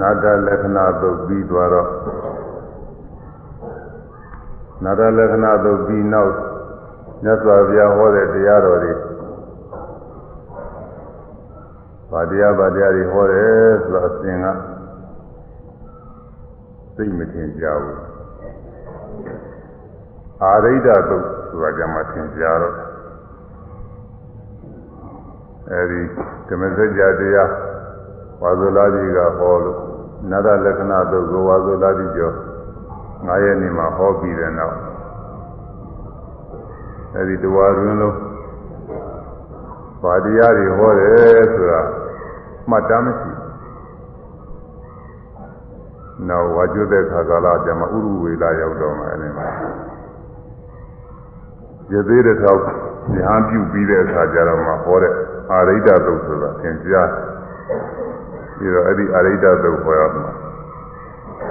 နာတလက္ခဏာသုတ်ပြီးသွားတော့နာတလက္ခဏာသုတ်ပြီးနောက်မြတ်စွာဘုရားဟောတဲ့တရားတော်တွေဗာတရားဗာတရားတွေဟောတယ်ဆိုတော့အစဉ်ကသိမထင်ကြဘူးအာရိဒသုတ်ဆိုတာကြမှာထင်ကြတော့အဲဒီဓမ္မစကြာတရား ဝါဇုလာကြီးကဟောလို့နတလက္ခဏာသုတ်ကိုဝါဇုလာကြီးကျော်9ရက်နေ့မှာဟောပြီးတဲ့နောက်အဲဒီတဝါတွင်လုံးဗာတရားတွေဟောတယ်ဆိုတာမှတ်တမ်းမရှိနောက်ဝါကျွတဲ့ခါကာလကျမှဥရုဝေလာရောက်တော့မှအဲဒီမှာရသေးတဲ့ထောက်ဉာဏ်ပြုပြီးတဲ့အခါကျတော့မှဟောတဲ့အာရိဒသုတ်ဆိုတာသင်ကြား ပြီးတော့အဲ့ဒီအာရိဒသုတ်ဟောရမှာ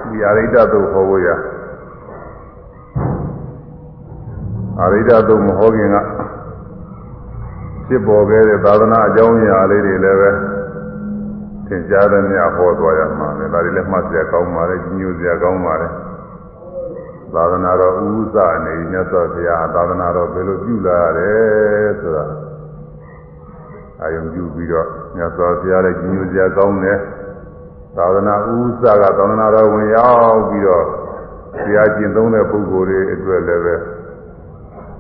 ဒီအာရိဒသုတ်ဟောဖို့ရအာရိဒသုတ်မဟောခင်ကဖြစ်ပေါ်ခဲ့တဲ့သာသနာအကြောင်းအရာလေးတွေလည်းပဲသင်ကြားတဲ့မြတ်ဟောသွားရမှာလေဒါတွေလည်းမှတ်စရာကောင်းပါလေညို့စရာကောင်းပါလေသာသနာတော်ဥဥစအနေမြတ်စွာဘုရားသာသနာတော်ဘယ်လိုပြုလာရတယ်ဆိုတာ အာယုံပြုပြီးတော့မြတ်စွာဘုရားလည်းညို့စရာကောင်းတယ်သာသနာဥဥစကသာသနာတော်ဝင်ရောက်ပြီးတော့ဘုရားကျင့်သုံးတဲ့ပုဂ္ဂိုလ်တွေအတွက်လည်းပဲ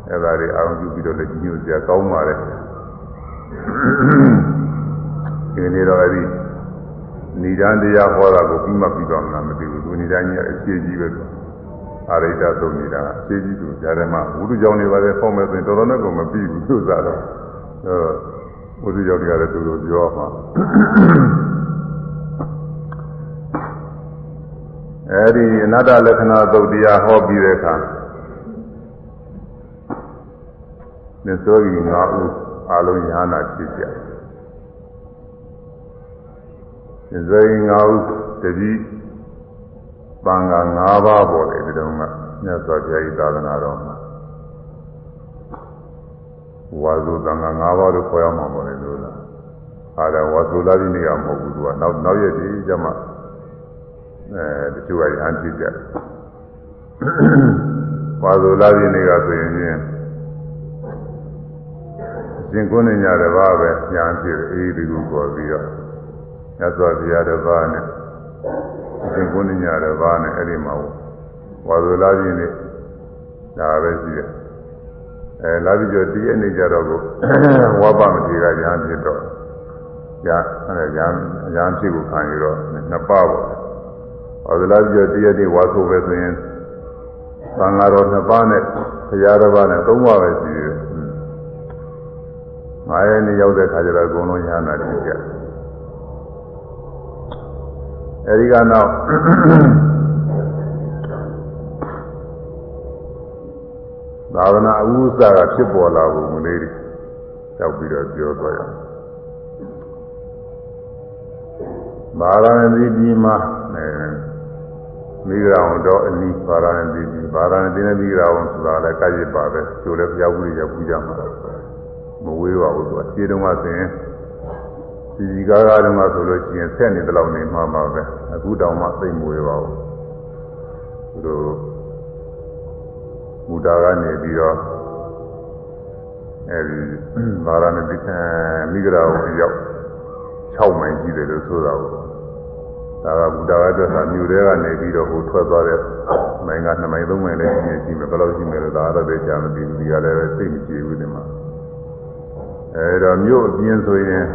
အဲ့ဒါတွေအာရုံပြုပြီးတော့လည်းညို့စရာကောင်းပါလေဒီနေ့တော့အဲ့ဒီဏိဒံတရားဟောတာကိုပြီးမှပြီးတော့မလားမသိဘူးသူဏိဒံကြီးအရှိကြီးပဲသူအာရိတသုံးနေတာအရှိကြီးသူကြားထဲမှာဝိတုကြောင့်နေပါလေဖောက်မဲ့ဆိုရင်တော်တော်နဲ့ကိုမပြီးဘူးသူစားတော့အဲ ဝိတုကြောင့်တွေကလည်းသူတို့ပြောမှာအဲဒီအနတ္တလက္ခဏာသုတ်တရားဟောပြီးတဲ့အခါသစ္စောကြီး၅ဦးအလုံးညာနာဖြစ်ကြတယ်ဇိမ်ငါဟုတတိပံက၅ပါးပေါ်တယ်ဒီတုန်းကမြတ်စွာဘုရားဤသာသနာတော်မှာ ဝါစုတန်ခါ၅ပါးလို့ခေါ်ရမှာပေါ်တယ်လို့လားအားဒါဝါစုလာပြီးနေရမဟုတ်ဘူးသူကနောက်နောက်ရက်ဒီကျမှအဲတချို့ကရဟန်းဖြစ်ကြတယ်ဝါစုလာပြီးနေကဆိုရင်ချင်းရှင်ကုန်းနေကြတဲ့ဘာပဲညာဖြစ်အေးဒီလိုပေါ်ပြီးတော့မြတ်စွာဘုရားတစ်ပါးနဲ့အရှင်ကုဏ္ဏညာတစ်ပါးနဲ့အဲ့ဒီမှာဝါဇုလာကြီးနဲ့ဒါပဲရှိတယ် အဲလာပြီးတော့ဒီအနေကြတော့ကိုဝါပမတိကရဟန်းဖြစ်တော့ရအဲရဟန်းရဟန်းဖြစ်ကိုခံရတော့နှစ်ပါးပေါ့ဝါဇုလာပြီးတော့ဒီရတဲ့ဝါဆိုပဲဆိုရင်သံဃာတော်နှစ်ပါးနဲ့ဘုရားတစ်ပါးနဲ့သုံးပါးပဲရှိတယ်ငါရဲ့နေရောက်တဲ့ခါကျတော့အကုန်လုံးရဟန္တာဖြစ်ကြတယ်အဲဒီကနောက် သာသနာအဝုစကဖြစ်ပေါ်လာပုံလေးတွေတောက်ပြီးတော့ပြောသွားရအောင်ဘာရဏသီပြည်မှာအဲမိဂရာဝန်တော်အနီးဘာရဏသီပြည်ဘာရဏသီနဲ့မိဂရာဝန်ဆိုတာလည်းကကြစ်ပါပဲကျိုးလည်းဘုရားဘူးကြီးကပူကြမှာမဝေးပါဘူးသူကခြေတုံးကဆိုရင်ဒီဒီကားကားတုန်းကဆိုလို့ရှိရင်ဆက်နေတလောက်နေမှာပါပဲအခုတောင်မှသိမ့်မွေးပါဘူးသူတို့ မူတာကနေပြီးတော့အဲဒီဗာရာဏသီမိဂရာဝရောက်6မိုင်ရှိတယ်လို့ဆိုတာကိုဒါကဘုရားအတွက်သာမြို့ထဲကနေပြီးတော့ဟိုထွက်သွားတဲ့မိုင်က2မိုင်3မိုင်လည်းရှိနေရှိမယ်ဘယ်လိုရှိမယ်လို့ဒါကတော့သိချာမသိဘူးဒီကလည်းသိမကြည့်ဘူးဒီမှာအဲတော့မြို့အပြင်ဆိုရင်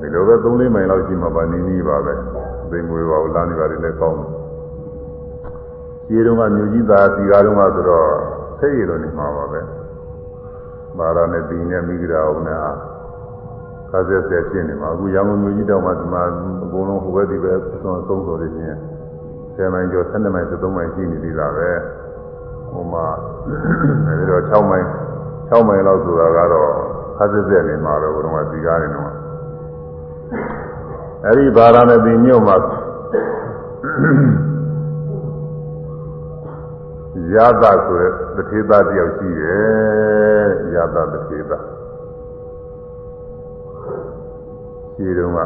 ဒီလိုပဲ3လေးမိုင်လောက်ရှိမှာပါနီးနီးပါပဲသိမွေးပါဘူးလမ်းတွေပါလည်းကောင်းတယ် ခြေတုံးကမြို့ကြီးသားစီကားတုံးကဆိုတော့ဆိတ်ရလို့နေမှာပါပဲမာရနဲ့တီနဲ့မိဂရာအောင်နဲ့ခါဆက်ဆက်ဖြစ်နေမှာအခုရန်ကုန်မြို့ကြီးတောင်မှဒီမှာအကုန်လုံးဟိုဘက်ဒီဘက်သုံးသုံးတော်နေချင်း10မိုင်ကျော်12မိုင်13မိုင်ရှိနေသေးတာပဲဟိုမှာအဲဒီတော့6မိုင်6မိုင်လောက်ဆိုတာကတော့ခါဆက်ဆက်နေမှာတော့ဘုရားစီကားနေတော့အဲဒီဗာရာဏသီမြို့မှာ ရသဆိုတဲ့တထေသားတယောက်ရှိတယ်ရသတထေသားရှိတုန်းက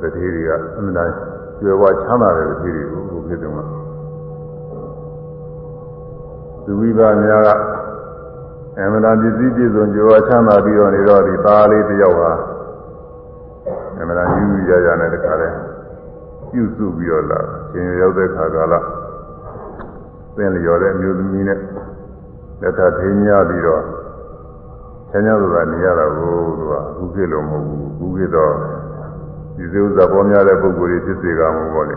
တတတိတွေကအမှန်တိုင်းကျွယ်ဝချမ်းသာတဲ့တတိတွေကိုဘုဖြစ်တယ်မှာသူဝိပါများကအမှန်တိုင်းပစ္စည်းပြည့်စုံကျွယ်ဝချမ်းသာပြီးတော့နေတော့ဒီသားလေးတစ်ယောက်ဟာအမှန်တိုင်းယူယူရရနဲ့တခါတည်းပြုစုပြီးတော့လာရှင်ရောက်တဲ့ခါကာလ သင်လျော်တဲ့အမျိုးသမီးနဲ့လက်ထထိန်းများပြီးတော့ဆန်းရဆိုတာနေရတာကိုသူကအခုဖြစ်လို့မဟုတ်ဘူးအခုဖြစ်တော့ဒီစဥစ္စာပေါ်များတဲ့ပုဂ္ဂိုလ်တွေဖြစ်စေကမှာပေါ့လေ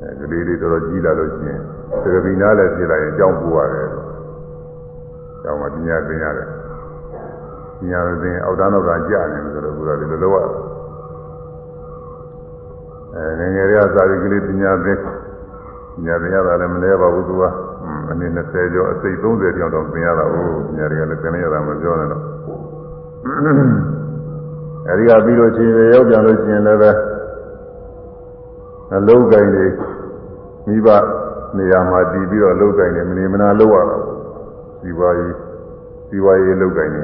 အဲဒီလေးလေးတော်တော်ကြီးလာလို့ရှိရင်သကပိနာလည်းဖြစ်လာရင်ကြောင်းပူရတယ်ကြောင်းမှာပညာသင်ရတယ်ပညာသင်အောက်တန်းတော့ကကြာနေတယ်ဆိုတော့ဘုရားဒီလိုလုပ်ရအဲငယ်ငယ်လေးကသာဝိကလေးပညာသင်ပ ညာသင်ရတာလည်းမလဲပါဘူးသူကအနည်း20ကျော်အစိတ်30ကျော်တော့သင်ရတာဟုတ်ပညာတွေကလည်းသင်ရတာမပြောနဲ့တော့အဲဒီကပြီးလို့ချင်းရောက်ပြန်လို့ရှိရင်လည်းပဲအလုံးကိုင်းတွေမိဘနေရာမှာတည်ပြီးတော့အလုံးကိုင်းတွေမနေမနာလုပ်ရတာပေါ့စီပွားရေးစီပွားရေးအလုံးကိုင်းတွေ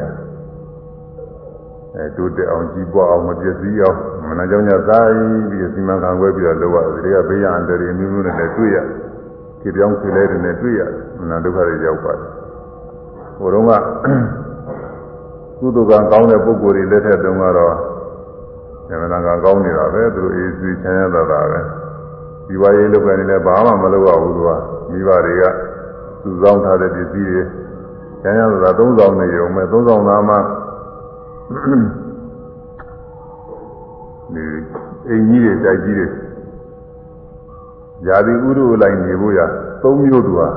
အဲတိုးတက်အောင်ကြီးပွားအောင်မပြည့်စည်အောင် မနာကြောင့်ညသားပြီးစီမံခန့်ခွဲပြီးတော့လုပ်ရတယ်ဒီကဘေးရန်တရီမျိုးမျိုးနဲ့လည်းတွေ့ရတယ်ခြေပြောင်းခြေလဲတွေနဲ့တွေ့ရတယ်မနာဒုက္ခတွေရောက်ပါတယ်ဟိုတုန်းကကုသိုလ်ကံကောင်းတဲ့ပုဂ္ဂိုလ်တွေလက်ထက်တုန်းကတော့ဉာဏ်နာကကောင်းနေတာပဲသူတို့အေးစီချမ်းသာတာပဲဒီဝါရေးလုပ်ကနေလည်းဘာမှမလုပ်ရဘူးသူကမိဘတွေကစုဆောင်းထားတဲ့ပစ္စည်းတွေချမ်းသာတာသုံးဆောင်နေရုံပဲသုံးဆောင်သားမှ ဒီအိမ်ကြီးတွေတိုက်ကြီးတွေຢာတိဥရုလိုက်နေဖို့ရသုံးမျိုးသူဟာ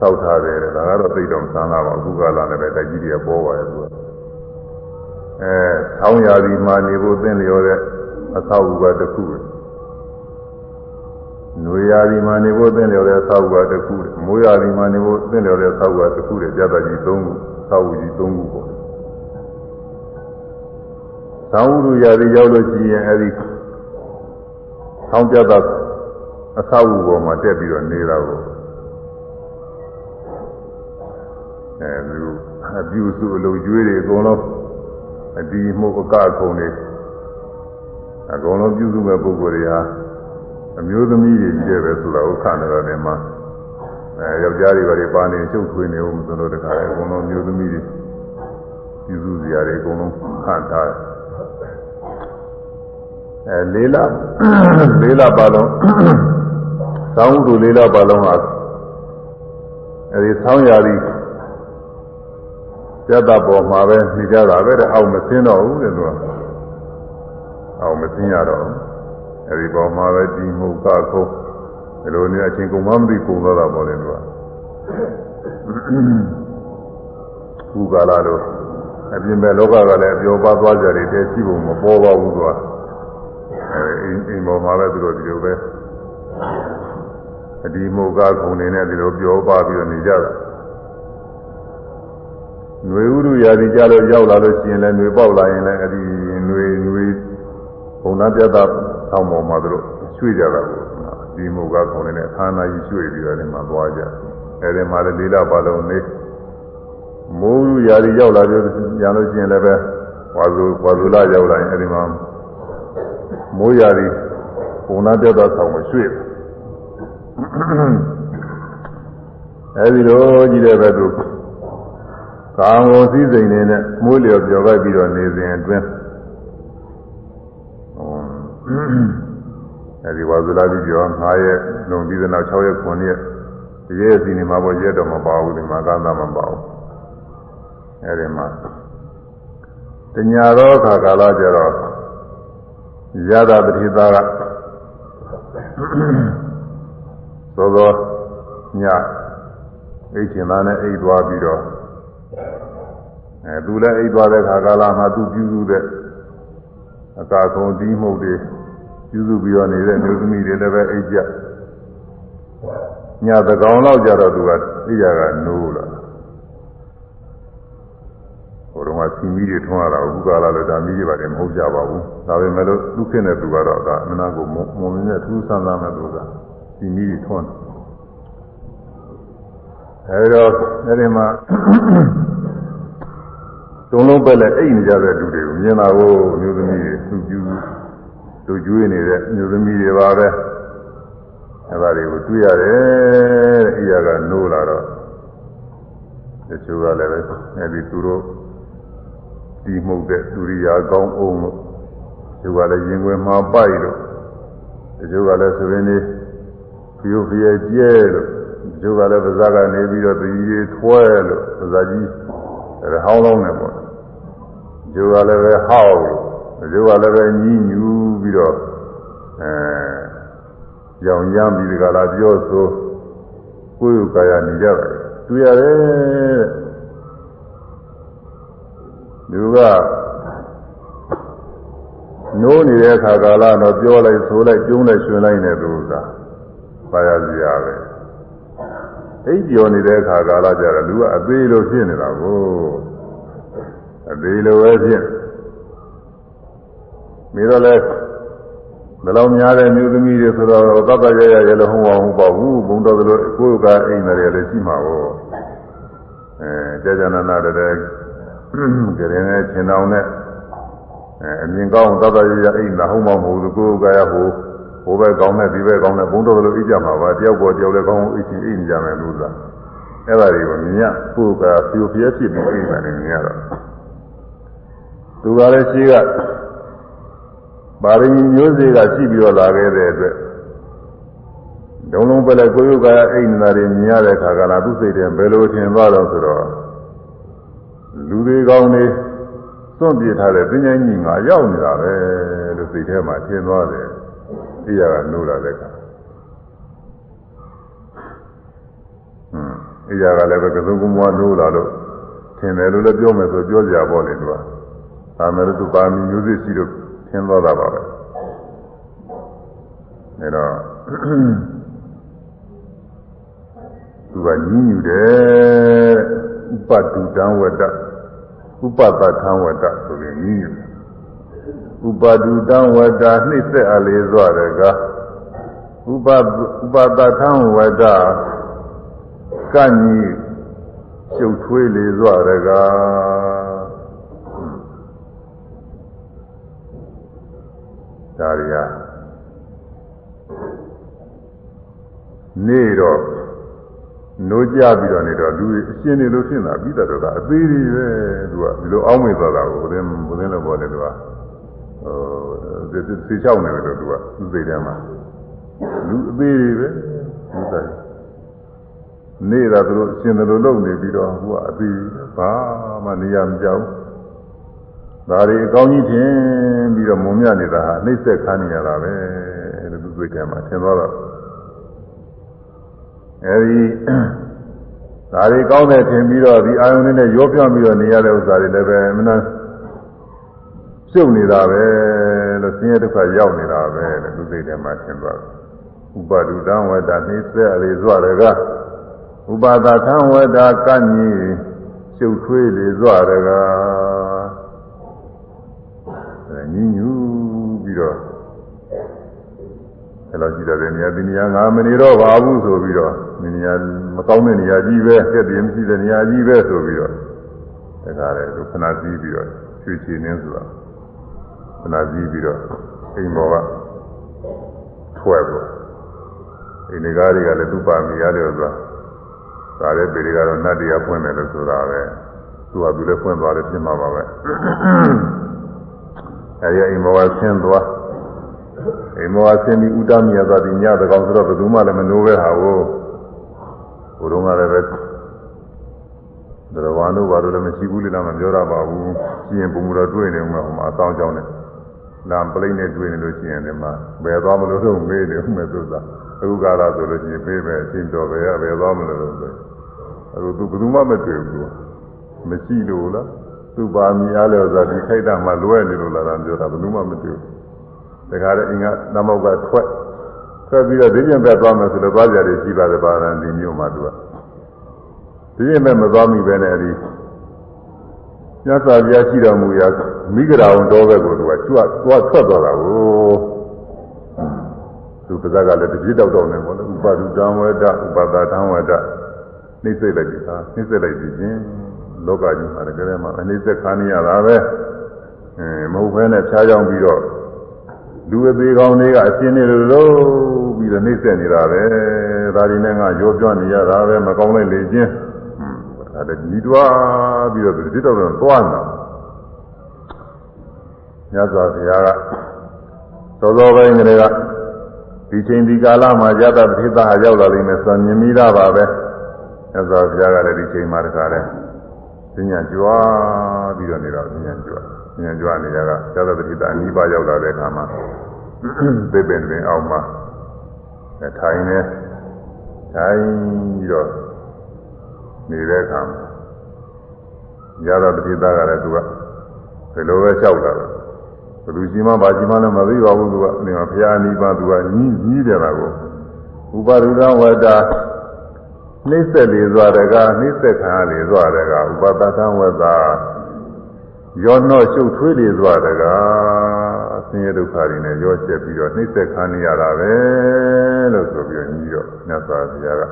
စောက်ထားတယ်ဒါကတော့သိတော့မဆန်းလာပါဘူးအခုကလာလည်းပဲတိုက်ကြီးတွေကပေါ်ပါတယ်သူကအဲဆောင်းရာသီမှာနေဖို့သင့်လျော်တဲ့အသောအုကတစ်ခုပဲနွေရာသီမှာနေဖို့သင့်လျော်တဲ့အသောအုကတစ်ခုမိုးရာသီမှာနေဖို့သင့်လျော်တဲ့အသောအုကတစ်ခုတွေပြတ်တကြီး၃ခုသောအုကြီး၃ခုပေါ့ သောဥရုရာသီရောက်လို့ရှိရင်အဲဒီဆောင်းပြတ်တဲ့အသောအုပေါ်မှာတက်ပြီးတော့နေတာကိုအဲဒီအပြူစုအလုံးကျွေးတွေအကုန်လုံးအဒီမှုအကခုံတွေအကုန်လုံးပြုစုမဲ့ပုဂ္ဂိုလ်တွေဟာအမျိုးသမီးတွေကြည့်ပဲဆိုတာဥက္ခဏတော်တွေမှာအဲယောက်ျားတွေဘာတွေပါနေချုပ်ထွေးနေဦးမလို့တခါအကုန်လုံးမျိုးသမီးတွေပြုစုစရာတွေအကုန်လုံးခန့်ထားတယ် အဲလေးလလေးလပါလုံးသောင်းဥဒုလေးလပါလုံးဟာအဲဒီဆောင်းရာသီပြတ်တာပေါ်မှာပဲနေကြတာပဲတဲ့အောက်မစင်းတော့ဘူးတဲ့သူကအောက်မစင်းရတော့အဲဒီပေါ်မှာပဲဒီမှုကခုံးဒီလိုနေအချင်းကုန်မမသိကုန်တော့တာပေါ့လေသူကခုကာလတော့အပြင်ပဲလောကကလည်းအပြောပါသွားကြတယ်တဲရှိဖို့မပေါ်ပါဘူးသူက အဲအိမ်ပေါ်မှာပဲသူတို့ဒီလိုပဲအဒီမှုကခုံနေနဲ့ဒီလိုပြောပါပြီးတော့နေကြတာຫນွေဥရုရာသီကြလို့ရောက်လာလို့ရှိရင်လည်းຫນွေပေါက်လာရင်လည်းအဲဒီຫນွေຫນွေဘုံနာပြတ်တာဆောင်းပေါ်မှာတို့ရွှေ့ကြတာကိုဒီမုတ်ကခုံနေတဲ့အခါနာကြီးရွှေ့ပြီးတော့ဒီမှာသွားကြအဲဒီမှာလည်းလေးလပါလုံးနေမိုးဥရာသီရောက်လာကြရလို့ရှိရင်လည်းပဲဝါဇူဝါဇူလာရောက်လာရင်အဲဒီမှာ မိုးရာသီဘုံနာပြတ်တာဆောင်းကိုရွှေ့အဲဒီလိုကြီးတဲ့ဘက်သို့ကာမဂုဏ်စည်းစိမ်တွေနဲ့မိုးလျော်ပြောလိုက်ပြီးတော့နေစဉ်အတွင်းအဲဒီဝါဇလာတိပြော9ရက်လုံပြီးတဲ့နောက်6ရက်9ရက်ဒီရက်စီနေမှာပေါ့ရက်တော့မပါဘူးဒီမှာကသာမပါဘူးအဲဒီမှာတညာသောအခါကာလကျတော့ ရတာပတိသားကသောသောညအိတ်ချင်သားနဲ့အိတ်သွားပြီးတော့အဲသူလည်းအိတ်သွားတဲ့ခါကာလမှာသူပြုစုတဲ့အကာခုံဒီမှုတွေပြုစုပြီးတော့နေတဲ့မျိုးသမီးတွေလည်းပဲအိတ်ကြညသကောင်လောက်ကြတော့သူကအိယာကနိုးလာဟိုတော့ ကစီမီတွေထွန်းရတာအခုကာလလည်းဒါမီးတွေပါတယ်မဟုတ်ကြပါဘူးဒါပေမဲ့လို့သူခင်တဲ့သူကတော့ဒါအမနာကိုမုံမင်းနဲ့ထူးဆန်းဆန်းမဲ့သူကစီမီတွေထွန်းအဲဒီတော့အဲဒီမှာတုံးလုံးပဲလဲအိတ်နေကြတဲ့လူတွေကိုမြင်တာကိုအမျိုးသမီးသမီးတွေသူကျူးသူကျွေးနေတဲ့အမျိုးသမီးတွေပါပဲအဲ့ဒါတွေကိုတွေ့ရတယ်အိယာကနိုးလာတော့တချို့ကလည်းပဲအဲ့ဒီသူတို့ တီးမှုတ်တဲ့ဒုရိယာကောင်းအောင်လို့တချို့ကလည်းရင်ွယ်မှာပိုက်လို့တချို့ကလည်းဆိုရင်နေဖျို့ဖျဲကျဲလို့တချို့ကလည်းပါးစပ်ကနေပြီးတော့တည်ရည်ထွဲလို့ပါးစပ်ကြီးအဲဟောင်းလုံးနေပေါ့ကျိုးကလည်းပဲဟောက်ကျိုးကလည်းပဲညည်းညူးပြီးတော့အဲကြောင်ရမ်းပြီးဒီကလာပြောဆိုကိုယ်ကိုယ်ကာယနေကြတယ်တွေ့ရတယ် သူကနိုးနေတဲ့အခါကာလတော့ပြောလိုက်ဆိုလိုက်ကျုံးလိုက်ရှင်လိုက်နေသူကပါရစရာပဲအိပ်ကျော်နေတဲ့အခါကာလကျတော့လူကအသေးလိုဖြစ်နေတာကိုအသေးလိုပဲဖြစ်ပြီးတော့လဲဘယ်လောက်များတဲ့မျိုးသမီးတွေဆိုတော့သတ်တရရရလည်းဟုတ်အောင်ပေါ့ဘူးဘုံတော်ကလေးကိုယ်ကအိမ်တယ်လည်းရှိမှာပေါ့အဲကြာကြာနာနာတည်း ကြရင်နဲ့ခြင်တောင်နဲ့အဲအမြင်ကောင်းသတ်တရရအိမ်တာဟုတ်မှာမဟုတ်ဘူးကိုယ်ကရဟိုဟိုဘက်ကောင်းတဲ့ဒီဘက်ကောင်းတဲ့ဘုံတော်ကလေးအိပ်ကြမှာပါတယောက်ပေါ်တယောက်လည်းကောင်းအိပ်ချင်အိပ်နေကြမယ်လို့သာအဲ့ဒါတွေကိုမြင်ရကိုယ်ကဖြူပြဲဖြစ်ပြီးအိပ်တယ်မြင်ရတော့သူကလည်းရှိကပါရမီမျိုးစေ့ကရှိပြီးတော့လာခဲ့တဲ့အတွက်ဒုံလုံးပဲလေကိုယုတ်ကအိမ်နာတွေမြင်ရတဲ့ခါကလာသူ့စိတ်ထဲဘယ်လိုထင်သွားတော့ဆိုတော့ လူတွေကောင်းနေစွန့်ပြေးထားတဲ့ပညာကြီးငါရောက်နေတာပဲလို့စိတ်ထဲမှာထင်သွားတယ်အိယာကနိုးလာတဲ့ခါဟွန်းအိယာကလည်းပဲကစုံကမွားနိုးလာလို့ထင်တယ်လို့လည်းပြောမယ်ဆိုပြောကြပါလေသူကဒါမဲ့သူပါမီမျိုးစေ့ရှိလို့သင်သွားတာပါပဲအဲတော့သူကညင်းညူတယ်ဥပဒုတံဝတ္တ ဥပပထံဝတ္တဆိုပြီးညင်းညူတယ်ဥပဒုတံဝတ္တနှိမ့်ဆက်အလေးစွာတကဥပဥပပထံဝတ္တကညီရှုပ်ထွေးလေးစွာတကားဒါတွေကနေတော့ နိုးကြပြီးတော့နေတော့လူအရှင်းနေလို့ဖြစ်တာပြီးတော့ကအသေးသေးပဲသူကဒီလိုအောင်းမေသွားတာကိုဘုရင်ဘုရင်လည်းပေါ်တယ်သူကဟိုသေချောက်နေတယ်သူကသူစိတ်ထဲမှာလူအသေးသေးပဲသူဆိုင်နေတာသူတို့အရှင်းတယ်လို့လုပ်နေပြီးတော့သူကအသေးဘာမှနေရမကြောက်ဒါတွေအကောင်းကြီးထင်ပြီးတော့မုံမြနေတာဟာနှိမ့်ဆက်ခါနေရတာပဲလို့သူတွေ့တယ်မှာသင်သွားတော့ အဲဒီဒါတွေကောင်းတယ်ထင်ပြီးတော့ဒီအာယုန်နဲ့ရောပြပြီးတော့နေရတဲ့ဥစ္စာတွေလည်းပဲမနာပြုတ်နေတာပဲလို့ဆင်းရဲဒုက္ခရောက်နေတာပဲလို့သူသိတယ်မှာသင်သွားဥပဒုတံဝတ္တနှိမ့်ဆက်အလေးစွာတကဥပါဒသံဝတ္တကညိရှုပ်ထွေးလေစွာတကားညင်းညူပြီးတော့အဲ့လိုကြည့်တဲ့နေရာဒီနေရာငါမနေတော့ပါဘူးဆိုပြီးတော့ဒီ နေရာမကောင်းတဲ့နေရာကြီးပဲဆက်ပြီးမရှိတဲ့နေရာကြီးပဲဆိုပြီးတော့တခါလေသူခဏစည်းပြီးတော့ချွေချီနေဆိုတာခဏစည်းပြီးတော့အိမ်ပေါ်ကထွက်ပေါ်အိမ်နေကားတွေကလည်းသူ့ပါမီရတယ်ဆိုတာဒါလည်းပေတွေကတော့နတ်တရားဖွင့်တယ်လို့ဆိုတာပဲသူကသူလည်းဖွင့်သွားတယ်ဖြစ်မှာပါပဲအဲဒီအိမ်မောကဆင်းသွားအိမ်မောကဆင်းပြီးဥဒ္ဒမြတ်သွားပြီးညတကောင်ဆိုတော့ဘယ်သူမှလည်းမနိုးပဲဟာ ကိုဘုရုံးကလည်းပဲဒရဝါတို့ဘာလို့လည်းမရှိဘူးလေလားမပြောရပါဘူးရှိရင်ဘုံတော်တွေ့နေမှာဟိုမှာအဆောင်ကြောင်းနဲ့လမ်းပလိမ့်နဲ့တွေ့နေလို့ရှိရင်ဒီမှာဘယ်သွားမလို့တော့မေးတယ်မဲ့သူသာအခုကာလဆိုလို့ရှိရင်ပြေးပဲအချင်းတော်ပဲဘယ်သွားမလို့တော့အခုသူဘယ်သူမှမတွေ့ဘူးမရှိလို့လားသူ့ပါမီအားလည်းဆိုတာဒီခိုက်တာမှလွဲနေလို့လာတာပြောတာဘယ်သူမှမတွေ့ဘူးဒါကြတဲ့အင်္ဂါနမောကထွက် ထွက်ပြီးတော့ဒီကျင်ဘက်သွားမယ်ဆိုတော့သွားကြတယ်ရှိပါတယ်ပါရန်ဒီမျိုးမှာသူကဒီကျင်ဘက်မသွားမိပဲနဲ့အဲဒီညသာပြားရှိတော်မူရာမိဂရာဝန်တော်ဘက်ကိုသူကကြွသွားထွက်သွားတာကိုသူပါဇက်ကလည်းတပြည့်တောက်တောက်နေပေါ့လေဥပါဒုတံဝဒဥပါဒတံဝဒနှိမ့်စိတ်လိုက်ပြီဟာနှိမ့်စိတ်လိုက်ပြီချင်းလောကကြီးမှာတကယ်မှအနိစ္စခါနေရတာပဲအဲမဟုတ်ဘဲနဲ့ဖြားကြောင်းပြီးတော့ လူအသေးကောင်းတွေကအရှင်းနေလို့လို့ပြီးတော့နှိမ့်ဆက်နေတာပဲဒါဒီနဲ့ငါရောပြောနေရတာပဲမကောင်းလိုက်လေချင်းအဲဒါညီတွားပြီးတော့ဒီတော့တော့သွားနေတာညဇောဘုရားကသောသောပိုင်းကလေးကဒီချိန်ဒီကာလမှာယတပတိသဟာရောက်လာလိမ့်မယ်ဆိုမြင်မိတာပါပဲညဇောဘုရားကလည်းဒီချိန်မှာတခါလဲဉာဏ်ကြွားပြီးတော့နေတော့ဉာဏ်ကြွား ဉာဏ်ကြွားနေကြကယတပတိသအနိဗ္ဗာန်ရောက်လာတဲ့အခါမှာသိပင်တွင်အောင်မှာထိုင်နေထိုင်ပြီးတော့နေတဲ့အခါမှာရတော့ပတိသကလည်းသူကဘယ်လိုပဲလျှောက်တာလဲဘလူကြီးမဘာကြီးမလည်းမသိပါဘူးသူကနေမှာဘုရားအနိဗ္ဗာန်သူကညီးညီးတယ်လားကိုဥပါရုဒဝတ္တနှိစ္စလေစွာတကနှိစ္စခံရလေစွာတကဥပတသံဝတ္တ ရောနှော့ရှုပ်ထွေးလေစွာတကအဆင်းရဲဒုက္ခတွေနဲ့ရောချက်ပြီးတော့နှိစ္စခံနေရတာပဲလို့ဆိုပြီးညီးတော့မြတ်စွာဘုရားက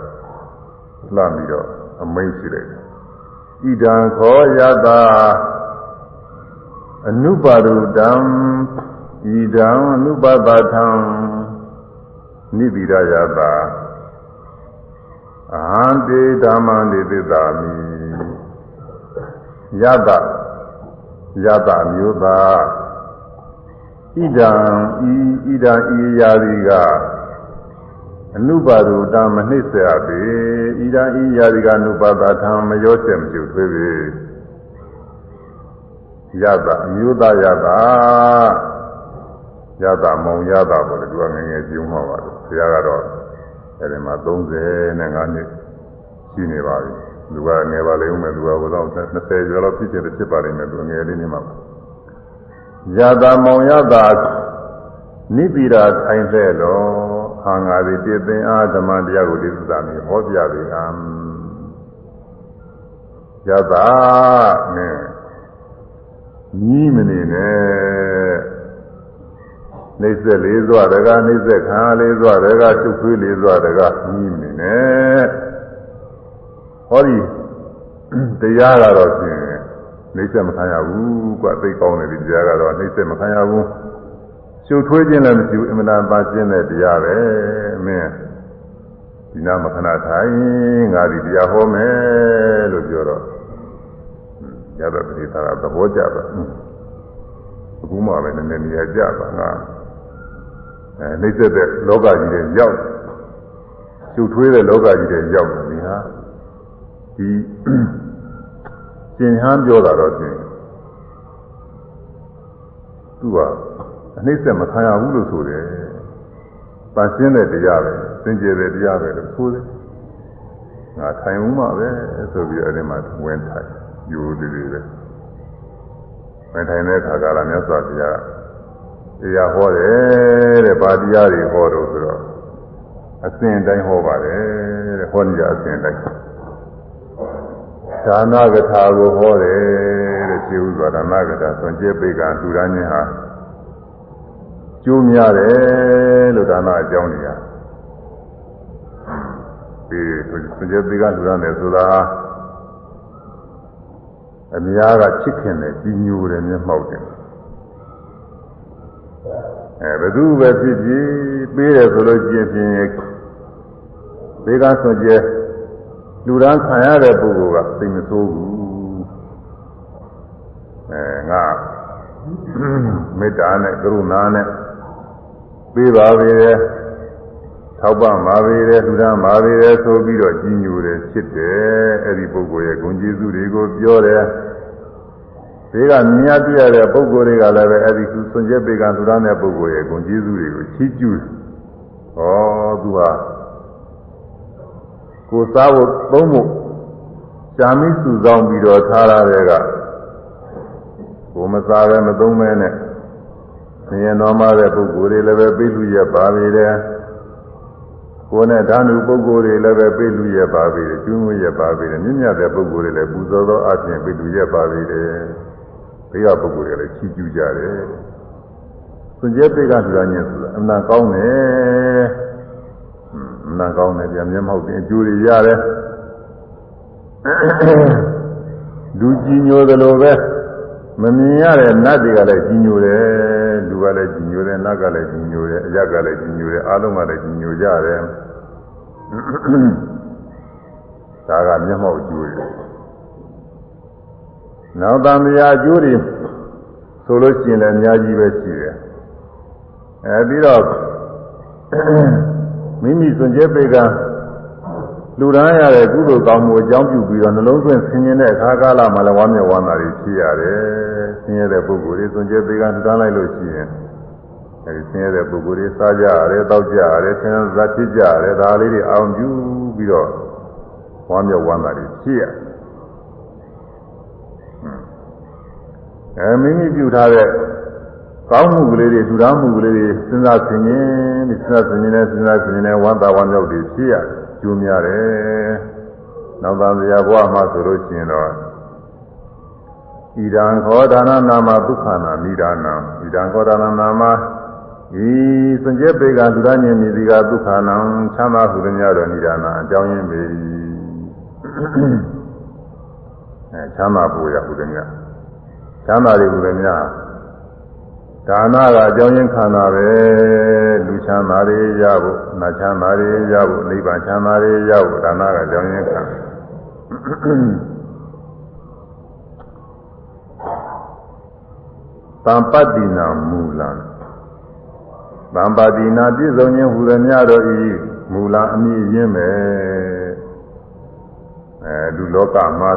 လှမ်းပြီးတော့အမိန့်ရှိလိုက်တယ်ဣဒံခောယတာအနုပါရုတံဤတံအနုပပထံနိဗိရယတာအဟံတေဓမ္မံတေသစ္စာမိယတ ယတမျိုးသာဣဒံဤဣဒံဤရာတိကအနုပါရုတံမနှိစ္စရပေဣဒံဤရာတိကအနုပပထံမရောချက်မကျုပ်သေးပေရတာအမျိုးသားရတာရတာမောင်ရတာပေါ့လေသူကငယ်ငယ်ကျုံးမှာပါလို့ဆရာကတော့အဲဒီမှာ35နှစ်ရှိနေပါပြီ သူကငယ်ပါလိမ့်ဦးမယ်သူကဘုရား20ကျော်လောက်ဖြစ်ချင်တယ်ဖြစ်ပါလိမ့်မယ်သူငယ်လေးနေမှာရတာမောင်ရတာနိပိရာထိုင်တဲ့တော့ဟာငါသည်တည်သင်အားဓမ္မတရားကိုဒီသစ္စာမျိုးဟောပြပြီဟံရတာနဲ့ကြီးမနေနဲ့နှိစ္စလေးစွာတကားနှိစ္စခံလေးစွာတကားချုပ်သွေးလေးစွာတကားကြီးမနေနဲ့ ဟောဒီတရားကတော့ဖြင့်နှိစ္စမခံရဘူးကွသိကောင်းတယ်ဒီတရားကတော့နှိစ္စမခံရဘူးချုပ်ထွေးခြင်းလည်းမရှိဘူးအမှန်တန်ပါခြင်းတဲ့တရားပဲမင်းဒီနာမခဏထိုင်ငါဒီတရားဟောမယ်လို့ပြောတော့ရတဲ့ပရိသတ်ကသဘောကျတာအခုမှပဲနည်းနည်းနေရာကျတာငါအဲနှိမ့်သက်တဲ့လောကကြီးတွေရောက်ကျုပ်ထွေးတဲ့လောကကြီးတွေရောက်တယ်ဒီဟာ ဒီကျင်ဟန်းပြောတာတော့ကျင်သူကအနှိမ့်သက်မခံရဘူးလို့ဆိုတယ်ပန်းရှင်းတဲ့တရားပဲစင်ကြယ်တဲ့တရားပဲလို့ဆိုတယ်ငါထိုင်ဦးမှာပဲဆိုပြီးအဲဒီမှာဝင်ထိုင်ယူသေးသေးပဲမထိုင်တဲ့အခါကလည်းမြတ်စွာဘုရားတရားဟောတယ်တဲ့ဗာတရားတွေဟောတော့ဆိုတော့အစဉ်တိုင်းဟောပါတယ်တဲ့ဟောနေကြအစဉ်တိုင်း ဒါနကထာကိုဟောတယ်တဲ့ခြေဥစွာဒါနကထာဆွန်ကျဲပိကလူရန်ချင်းဟာကျိုးများတယ်လို့ဒါနအကြောင်းတွေကဒီဆွန်ကျဲပိကလူရန်တယ်ဆိုတာအများကချစ်ခင်တယ်ကြီးညိုတယ်မျက်မှောက်တယ်အဲဘသူပဲဖြစ်ဖြစ်ပေးတယ်ဆိုလို့ကြည့်ဖြင့်ဘေးကဆွကြဲ လူရန်ခံရတဲ့ပုဂ္ဂိုလ်ကသိမဆိုးဘူးအဲငါမေတ္တာနဲ့ကရုဏာနဲ့ပေးပါပေတယ်ထောက်ပံ့ပါပေတယ်လူရန်ပါပေတယ်ဆိုပြီးတော့ကြီးညိုတယ်ချစ်တယ်အဲ့ဒီပုဂ္ဂိုလ်ရဲ့ဂုဏ်ကျေးဇူးတွေကိုပြောတယ်ဒီကမြင်ရတွေ့ရတဲ့ပုဂ္ဂိုလ်တွေကလည်းပဲအဲ့ဒီသူစွန့်ကြဲပေကလူရန်တဲ့ပုဂ္ဂိုလ်ရဲ့ဂုဏ်ကျေးဇူးတွေကိုချီးကျူးဟောသူဟာ ကိုစားဖို့သုံးဖို့ရှာမိစုဆောင်ပြီးတော့ထားရတဲ့ကကိုမစားပဲမသုံးမဲနဲ့ဆင်းရဲတော်မှာတဲ့ပုဂ္ဂိုလ်တွေလည်းပဲပြိလူရပါပေတယ်ကိုယ်နဲ့ဓာနုပုဂ္ဂိုလ်တွေလည်းပဲပြိလူရပါပေတယ်ကျွမ်းမွေးရပါပေတယ်မြင့်မြတ်တဲ့ပုဂ္ဂိုလ်တွေလည်းပူဇော်သောအပြင်ပြိလူရပါပေတယ်ဘေးကပုဂ္ဂိုလ်တွေလည်းချီးကျူးကြတယ်စွန့်ကြဲပေကလူရညင်းဆိုတာအမှန်ကောင်းတယ်အမှ န်ကောင်းတယ်ပြန်မျက်မှောက်တင်အကျိုးတွေရတယ်လူကြည်ညိုသလိုပဲမမြင်ရတဲ့နတ်တွေကလည်းကြီးညိုတယ်လူကလည်းကြီးညိုတယ်နတ်ကလည်းကြီးညိုတယ်အရက်ကလည်းကြီးညိုတယ်အားလုံးကလည်းကြီးညိုကြတယ်ဒါကမျက်မှောက်ကျိုးတွေနောက်တံမြာကျိုးတွေဆိုလို့ရှိရင်လည်းအများကြီးပဲရှိတယ်အဲပြီးတော့ မိမိစွန့်ကြဲပေကလူရန်ရတဲ့ကုသိုလ်ကောင်းမှုအကြောင်းပြုပြီးတော့နှလုံးသွင်းဆင်ခြင်တဲ့အခါကာလမှာလည်းဝမ်းမြောက်ဝမ်းသာတွေဖြစ်ရတယ်။ဆင်းရဲတဲ့ပုဂ္ဂိုလ်တွေစွန့်ကြဲပေကလူရန်လိုက်လို့ရှိရင်အဲဒီဆင်းရဲတဲ့ပုဂ္ဂိုလ်တွေစားကြရတယ်၊တောက်ကြရတယ်၊ဆင်းရဲသဖြစ်ကြရတယ်ဒါလေးတွေအောင်ပြုပြီးတော့ဝမ်းမြောက်ဝမ်းသာတွေဖြစ်ရတယ်။အဲမိမိပြုထားတဲ့ ကောင်းမှုကလေးတွေထူထောင်မှုကလေးတွေစဉ်းစားဆင်ခြင်ပြီးစဉ်းစားဆင်ခြင်နဲ့စဉ်းစားဆင်ခြင်နဲ့ဝမ်းသာဝမ်းမြောက်တွေဖြစ်ရတယ်။ကျိုးများတယ်။နောက်သားစရာဘဝမှာဆိုလို့ရှိရင်တော့ဣဒံခောဒါနနာမဒုက္ခနာနိဒါနံဣဒံခောဒါနနာမဤစံကျက်ပေကလူသားညင်မြည်ဒီကဒုက္ခနာချမ်းသာဟုသည်များတော့နိဒါနအကြောင်းရင်းပေ၏အဲချမ်းသာပူရဟုသည်များချမ်းသာတွေဟုသည်များ ဒါနကအကြောင်းရင်းခန္ဓာပဲလူချမ်းသာတွေရဖို့နတ်ချမ်းသာတွေရဖို့နိဗ္ဗာန်ချမ်းသာတွေရဖို့ဒါနကအကြောင်းရင်းခန္ဓာသံပတ္တိနာမူလံသံပတ္တိနာပြည့်စုံခြင်းဟူသည်များတော့ဤမူလအမည်ရင်းပဲအဲလူလောကမှာ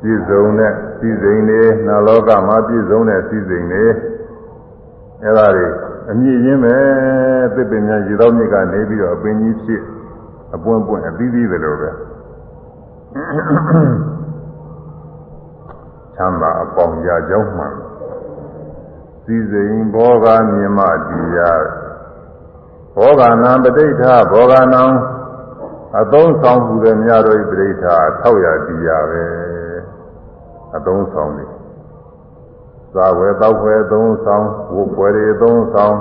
ပြည့်စုံတဲ့စည်းစိမ်တွေနတ်လောကမှာပြည့်စုံတဲ့စည်းစိမ်တွေ အဲ့ဒါတွေအမြင့်ရင်းပဲသစ်ပင်များရေသောမြစ်ကနေပြီးတော့အပင်ကြီးဖြစ်အပွင့်ပွင့်အသီးသီးတယ်လို့ပဲချမ်းသာအပေါင်းရာကြောင်းမှန်စည်းစိမ်ဘောဂမြင်မတရားဘောဂနာပဋိဋ္ဌဘောဂနံအသုံးဆောင်ဟူသည်များတို့ပဋိဋ္ဌထောက်ရတရားပဲအသုံးဆောင်နေ စားဝယ်တောက်ဝယ်သုံးဆောင်ဝတ်ပွဲတွေသုံးဆောင်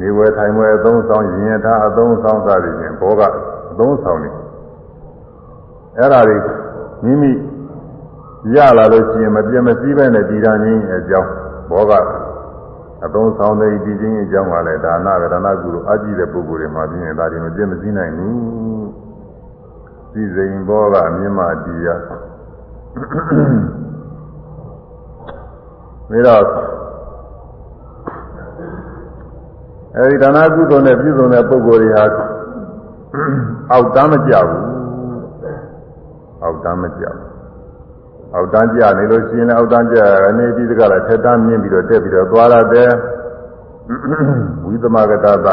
နေဝယ်ထိုင်ဝယ်သုံးဆောင်ရင်ရထားအသုံးဆောင်စသည်ဖြင့်ဘောကအသုံးဆောင်နေအဲ့ဒါတွေမိမိရလာလို့ရှိရင်မပြတ်မစည်းပဲနဲ့ဒီရန်ချင်းအကြောင်းဘောကအသုံးဆောင်တဲ့ဒီချင်းအကြောင်းကလည်းဒါနဗရဏကုလိုအကြည့်တဲ့ပုဂ္ဂိုလ်တွေမှာပြင်းဒါတွေမပြတ်မစည်းနိုင်ဘူးစီစိန်ဘောကအမြင့်မတရား ပြီးတော့အဲဒီဒါနကုသိုလ်နဲ့ပြည့်စုံတဲ့ပုဂ္ဂိုလ်တွေဟာအောက်တမ်းမကြဘူးအောက်တမ်းမကြဘူးအောက်တန်းကြနေလို့ရှိရင်လည်းအောက်တန်းကြနေပြီးတကလည်းထက်တန်းမြင့်ပြီးတော့တက်ပြီးတော့သွားရတယ်ဝိသမဂတသ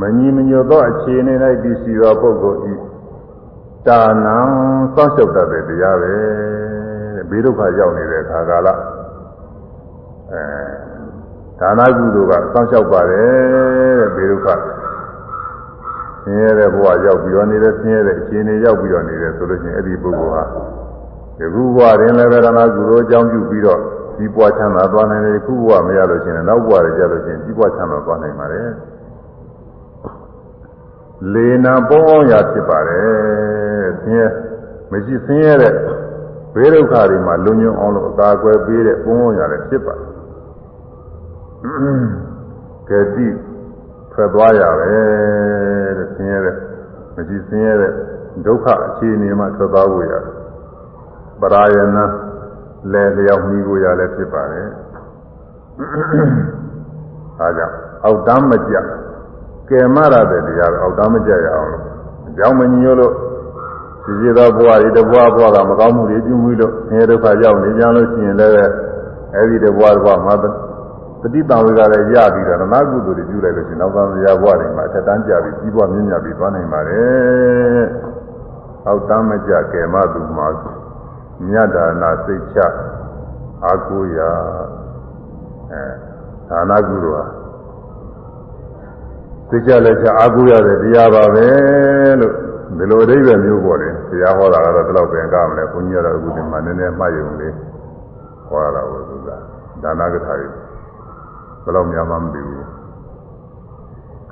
မညီမညွတ်သောအခြေအနေ၌တည်ရှိသောပုဂ္ဂိုလ်ဤတာနံစောင့်ရှောက်တတ်တဲ့တရားပဲဘေးဒုက္ခရောက်နေတဲ့ခါကာလ အဲဒါနကုသိုလ်ကစောင့်ရှောက်ပါတယ်တဲ့ဘေဒုက္ခဆင်းရဲတဲ့ဘဝရောက်ပြီးတော့နေတဲ့ဆင်းရဲတဲ့အခြေအနေရောက်ပြီးတော့နေတယ်ဆိုလို့ရှိရင်အဲ့ဒီပုဂ္ဂိုလ်ဟာဒီခုဘဝရင်လည်းပဲဒါနကုသိုလ်အကြောင်းပြုပြီးတော့ဒီပွားချမ်းသာသွားနိုင်တယ်ခုဘဝမရလို့ရှိရင်နောက်ဘဝတွေကြလို့ရှိရင်ဒီပွားချမ်းသာသွားနိုင်ပါတယ်လေနာပေါင်းရာဖြစ်ပါတယ်ဆင်းရဲမရှိဆင်းရဲတဲ့ဘေးဒုက္ခတွေမှာလွန်ညွံအောင်လို့အသာအကွယ်ပေးတဲ့ပေါင်းရာလည်းဖြစ်ပါတယ် ကဲတိထွက်သွားရပဲတဲ့ဆင်းရဲတဲ့မရှိဆင်းရဲတဲ့ဒုက္ခအခြေအနေမှာထွက်သွားဖို့ရတယ်ပရာယနာလဲလျောက်မိကိုရလည်းဖြစ်ပါတယ်အဲကြောင့်အောက်တမ်းမကြကယ်မရတဲ့တရားအောက်တမ်းမကြရအောင်လို့အကြောင်းမညို့လို့ဒီစီသောဘဝတွေတဘဝဘဝကမကောင်းမှုတွေပြုမှုလို့ဆင်းရဲဒုက္ခရောက်နေကြလို့ရှိရင်လည်းအဲဒီတဘဝတဘဝမှာ ပฏิပံဝေကလည်းရပြီးတော့နာကုသိုလ်တွေပြုလိုက်လို့ရှိရင်နောက်သားရာဘဝတွေမှာအထက်တန်းကြပြီးကြီးပွားမြင့်မြတ်ပြီးသွားနိုင်ပါတယ်။အောက်တမ်းမကြကယ်မသူမှာမြတ်ဒါနာစိတ်ချအာကိုရာအဲဒါနာကုသိုလ်ဟာစိတ်ချလက်ချအာကိုရတဲ့တရားပါပဲလို့ဒီလိုအဓိပ္ပာယ်မျိုးပေါ်တယ်။တရားဟောတာကတော့ဒီလောက်ပင်ကမလဲ။ဘုန်းကြီးကတော့အခုဒီမှာနည်းနည်းမှတ်ရုံလေးဟောတာကိုသူကဒါနာကထာတွေ ယ်လောက်များမှမသိဘူး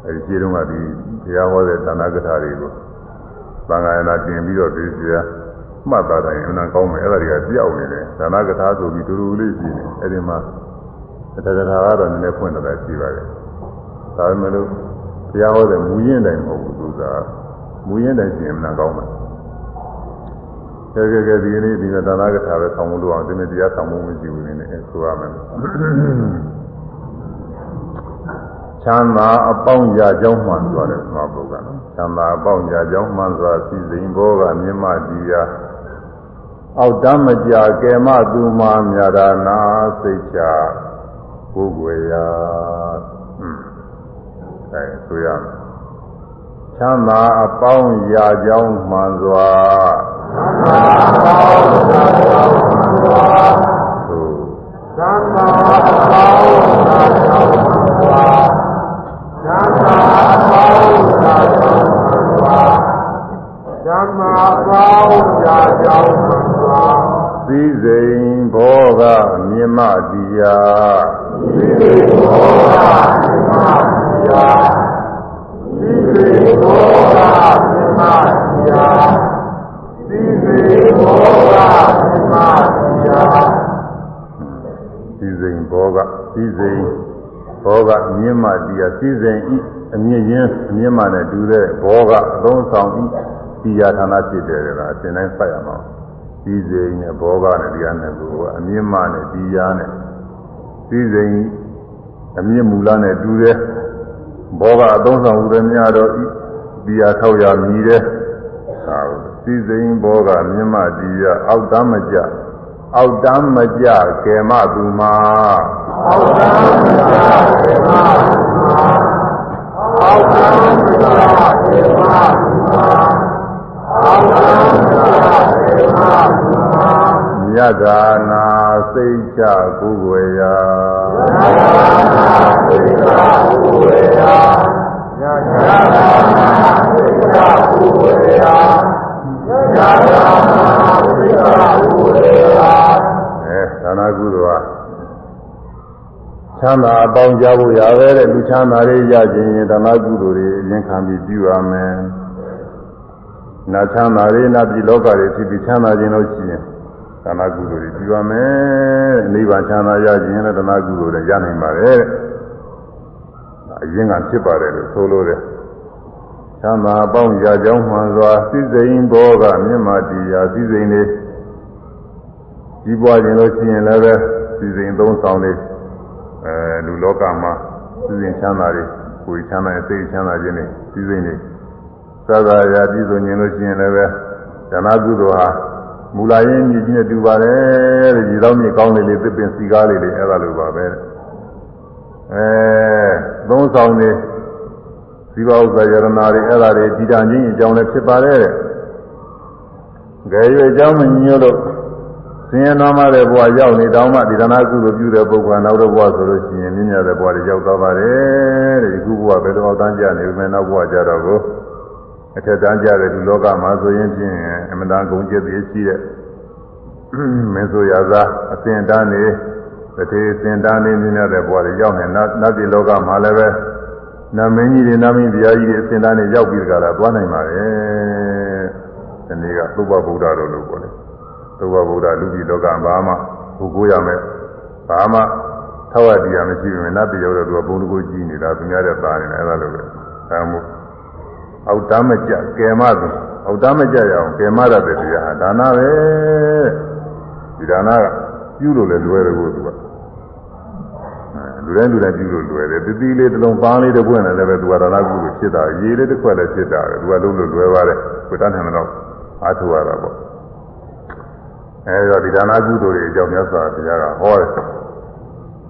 အဲဒီခြေတုံးကဒီဘုရားဟောတဲ့ဌာနကထာတွေကိုသံဃာယနာတင်ပြီးတော့ဒီစရာမှတ်သားတိုင်းအမှန်ကောင်းမယ်အဲ့ဒါတွေကပြောက်နေတယ်ဒါနကထာဆိုပြီးတူတူလေးရှိနေအဲ့ဒီမှာတထကထာကတော့နည်းနည်းဖွင့်တာရှိပါတယ်ဒါပေမဲ့လို့ဘုရားဟောတဲ့မူရင်းတိုင်းမဟုတ်ဘူးသူကမူရင်းတိုင်းရှင်အမှန်ကောင်းမယ်ကဲကဲကဲဒီနေ့ဒီကဒါနကထာပဲဆောင်းလို့အောင်ဒီနေ့တရားဆောင်းမှုမရှိဘူးနည်းနည်းဆိုရမယ် ချမ်းသာအပေါင်းရာကြောင်းမှန်စွာတဲ့သမာပုဂ္ဂိုလ်နော်ချမ်းသာအပေါင်းရာကြောင်းမှန်စွာစီစဉ်ဘောကမြင့်မတရားအောက်တမ်းမကြကဲမသူမာမြာဒါနာစိတ်ချကိုယ်ွယ်ရာအဲဆိုရမယ်ချမ်းသာအပေါင်းရာကြောင်းမှန်စွာချမ်းသာအပေါင်းရာကြောင်းမှန်စွာသို့ချမ်းသာအပေါင်းရာကြောင်းမှန်စွာ ချမ်းသာအပေါင်းရာကြောင်းမှန်စွာချမ်းသာအပေါင်းရာကြောင်းမှန်စွာသီစိန်ဘောကမြမတရားသီစိန်ဘောကမြမတရားသီစိန်ဘောကမြမတရားသီစိန်ဘောကမြမတရားသီစိန်ဘောကသီစိန် ဘောကမြင့်မှတရားစည်းစိမ်ဤအမြင့်ရင်းအမြင့်မှနဲ့တူတဲ့ဘောကအသုံးဆောင်ဤတရားဌာနဖြစ်တယ်ကအစဉ်တိုင်းဖတ်ရမှာစည်းစိမ်နဲ့ဘောကနဲ့တရားနဲ့ကိုအမြင့်မှနဲ့တရားနဲ့စည်းစိမ်အမြင့်မူလနဲ့တူတဲ့ဘောကအသုံးဆောင်ဥရမြတော်ဤတရားထောက်ရမြည်တဲ့ဟာစည်းစိမ်ဘောကမြင့်မှတရားအောက်တမ်းမကြ အောက်တမ်းမကြကဲမသူမှာအောက်တမ်းမကြကဲမသူမှာအောက်တမ်းမကြကဲမသူမှာအောက်တမ်းမကြကဲမသူမှာမြတ်သာနာစိတ်ချကိုယ်ွယ်ရာမြတ်သာနာစိတ်ချကိုယ်ွယ်ရာမြတ်သာနာစိတ်ချကိုယ်ွယ်ရာမြတ်သာနာစိတ်ချကိုယ်ွယ်ရာ အဲသာနာကုသိုလ်ဟာချမ်းသာအပေါင်းကြဖို့ရပဲတဲ့လူချမ်းသာတွေရခြင်းရင်ဓမ္မကုသိုလ်တွေအရင်ခံပြီးပြုရမယ်။နာချမ်းသာတွေနာပြည်လောကတွေဖြစ်ပြီးချမ်းသာခြင်းလို့ရှိရင်ဓမ္မကုသိုလ်တွေပြုရမယ်။နိဗ္ဗာန်ချမ်းသာရခြင်းလည်းဓမ္မကုသိုလ်တွေရနိုင်ပါတယ်။အရင်ကဖြစ်ပါတယ်လို့ဆိုလို့တဲ့။ချမ်းသာအပေါင်းရကြောင်းမှန်စွာစိစိန်ဘောကမြင့်မာတရားစိစိန်တွေ ကြီးပွားခြင်းလို့ရှိရင်လည်းပဲစိစိန်သုံးဆောင်တွေအဲလူလောကမှာစိစိန်ချမ်းသာတွေကိုယ်ချမ်းသာစိတ်ချမ်းသာခြင်းတွေစိစိန်တွေသာသာရာပြည့်စုံခြင်းလို့ရှိရင်လည်းပဲဓမ္မကုသိုလ်ဟာမူလာရင်းမြည်ကြီးနဲ့တူပါတယ်တဲ့ဒီတော့မြေကောင်းလေးလေးသစ်ပင်စီကားလေးလေးအဲ့ဒါလိုပါပဲတဲ့အဲသုံးဆောင်နေဇီဝဥစ္စာယရနာတွေအဲ့ဒါတွေတည်တံ့ခြင်းအကြောင်းလည်းဖြစ်ပါတယ်တဲ့ငယ်ရွယ်အကြောင်းမညွှန်လို့ ဆင်းရဲနာမတဲ့ဘဝရောက်နေတောင်းမှဒီဒါနကုသိုလ်ပြုတဲ့ပုဂ္ဂိုလ်နောက်တော့ဘဝဆိုလို့ရှိရင်မြင့်မြတ်တဲ့ဘဝတွေရောက်သွားပါတယ်တဲ့ဒီခုဘဝဘယ်တော့တန်းကြနေပြီမဲ့နောက်ဘဝကြတော့ကိုအထက်တန်းကြတဲ့ဒီလောကမှာဆိုရင်ဖြင့်အမတန်ဂုဏ်ကျက်သေးရှိတဲ့မင်းဆိုရသာအစဉ်တန်းနေတတိအစဉ်တန်းနေမြင့်မြတ်တဲ့ဘဝတွေရောက်နေနတ်ပြည်လောကမှာလည်းပဲနမင်းကြီးတွေနမင်းတရားကြီးတွေအစဉ်တန်းနေရောက်ပြီးကြတာသွားနိုင်ပါတယ်ဒီနေ့ကသုဘဗုဒ္ဓတော်လို့ပြောတယ် သုဘဗုဒ္ဓလူကြီးလောကဘာမှဘုကိုးရမယ်ဘာမှထောက်ရတရားမရှိဘူးနတ်ပြည်ရောက်တော့သူကဘုံတကူကြီးနေတာသူများတဲ့သားနေတယ်အဲ့ဒါလိုပဲအဲမို့အောက်တမ်းမကြကယ်မသူအောက်တမ်းမကြရအောင်ကယ်မရတဲ့တရားဟာဒါနပဲဒီဒါနကပြုလို့လည်းလွယ်တယ်ကိုသူကလူတိုင်းလူတိုင်းပြုလို့လွယ်တယ်တတိလေးတစ်လုံးပန်းလေးတစ်ပွင့်လည်းပဲသူကဒါနကုလို့ဖြစ်တာရေလေးတစ်ခွက်လည်းဖြစ်တာတယ်သူကလုံးလို့လွယ်ပါတယ်ကိုတန်းတယ်မတော့အားထုတ်ရတာပေါ့ အဲဒီတော့ဒီဒါနကုသိုလ်တွေအကြောင်းများစွာဘုရားကဟောတယ်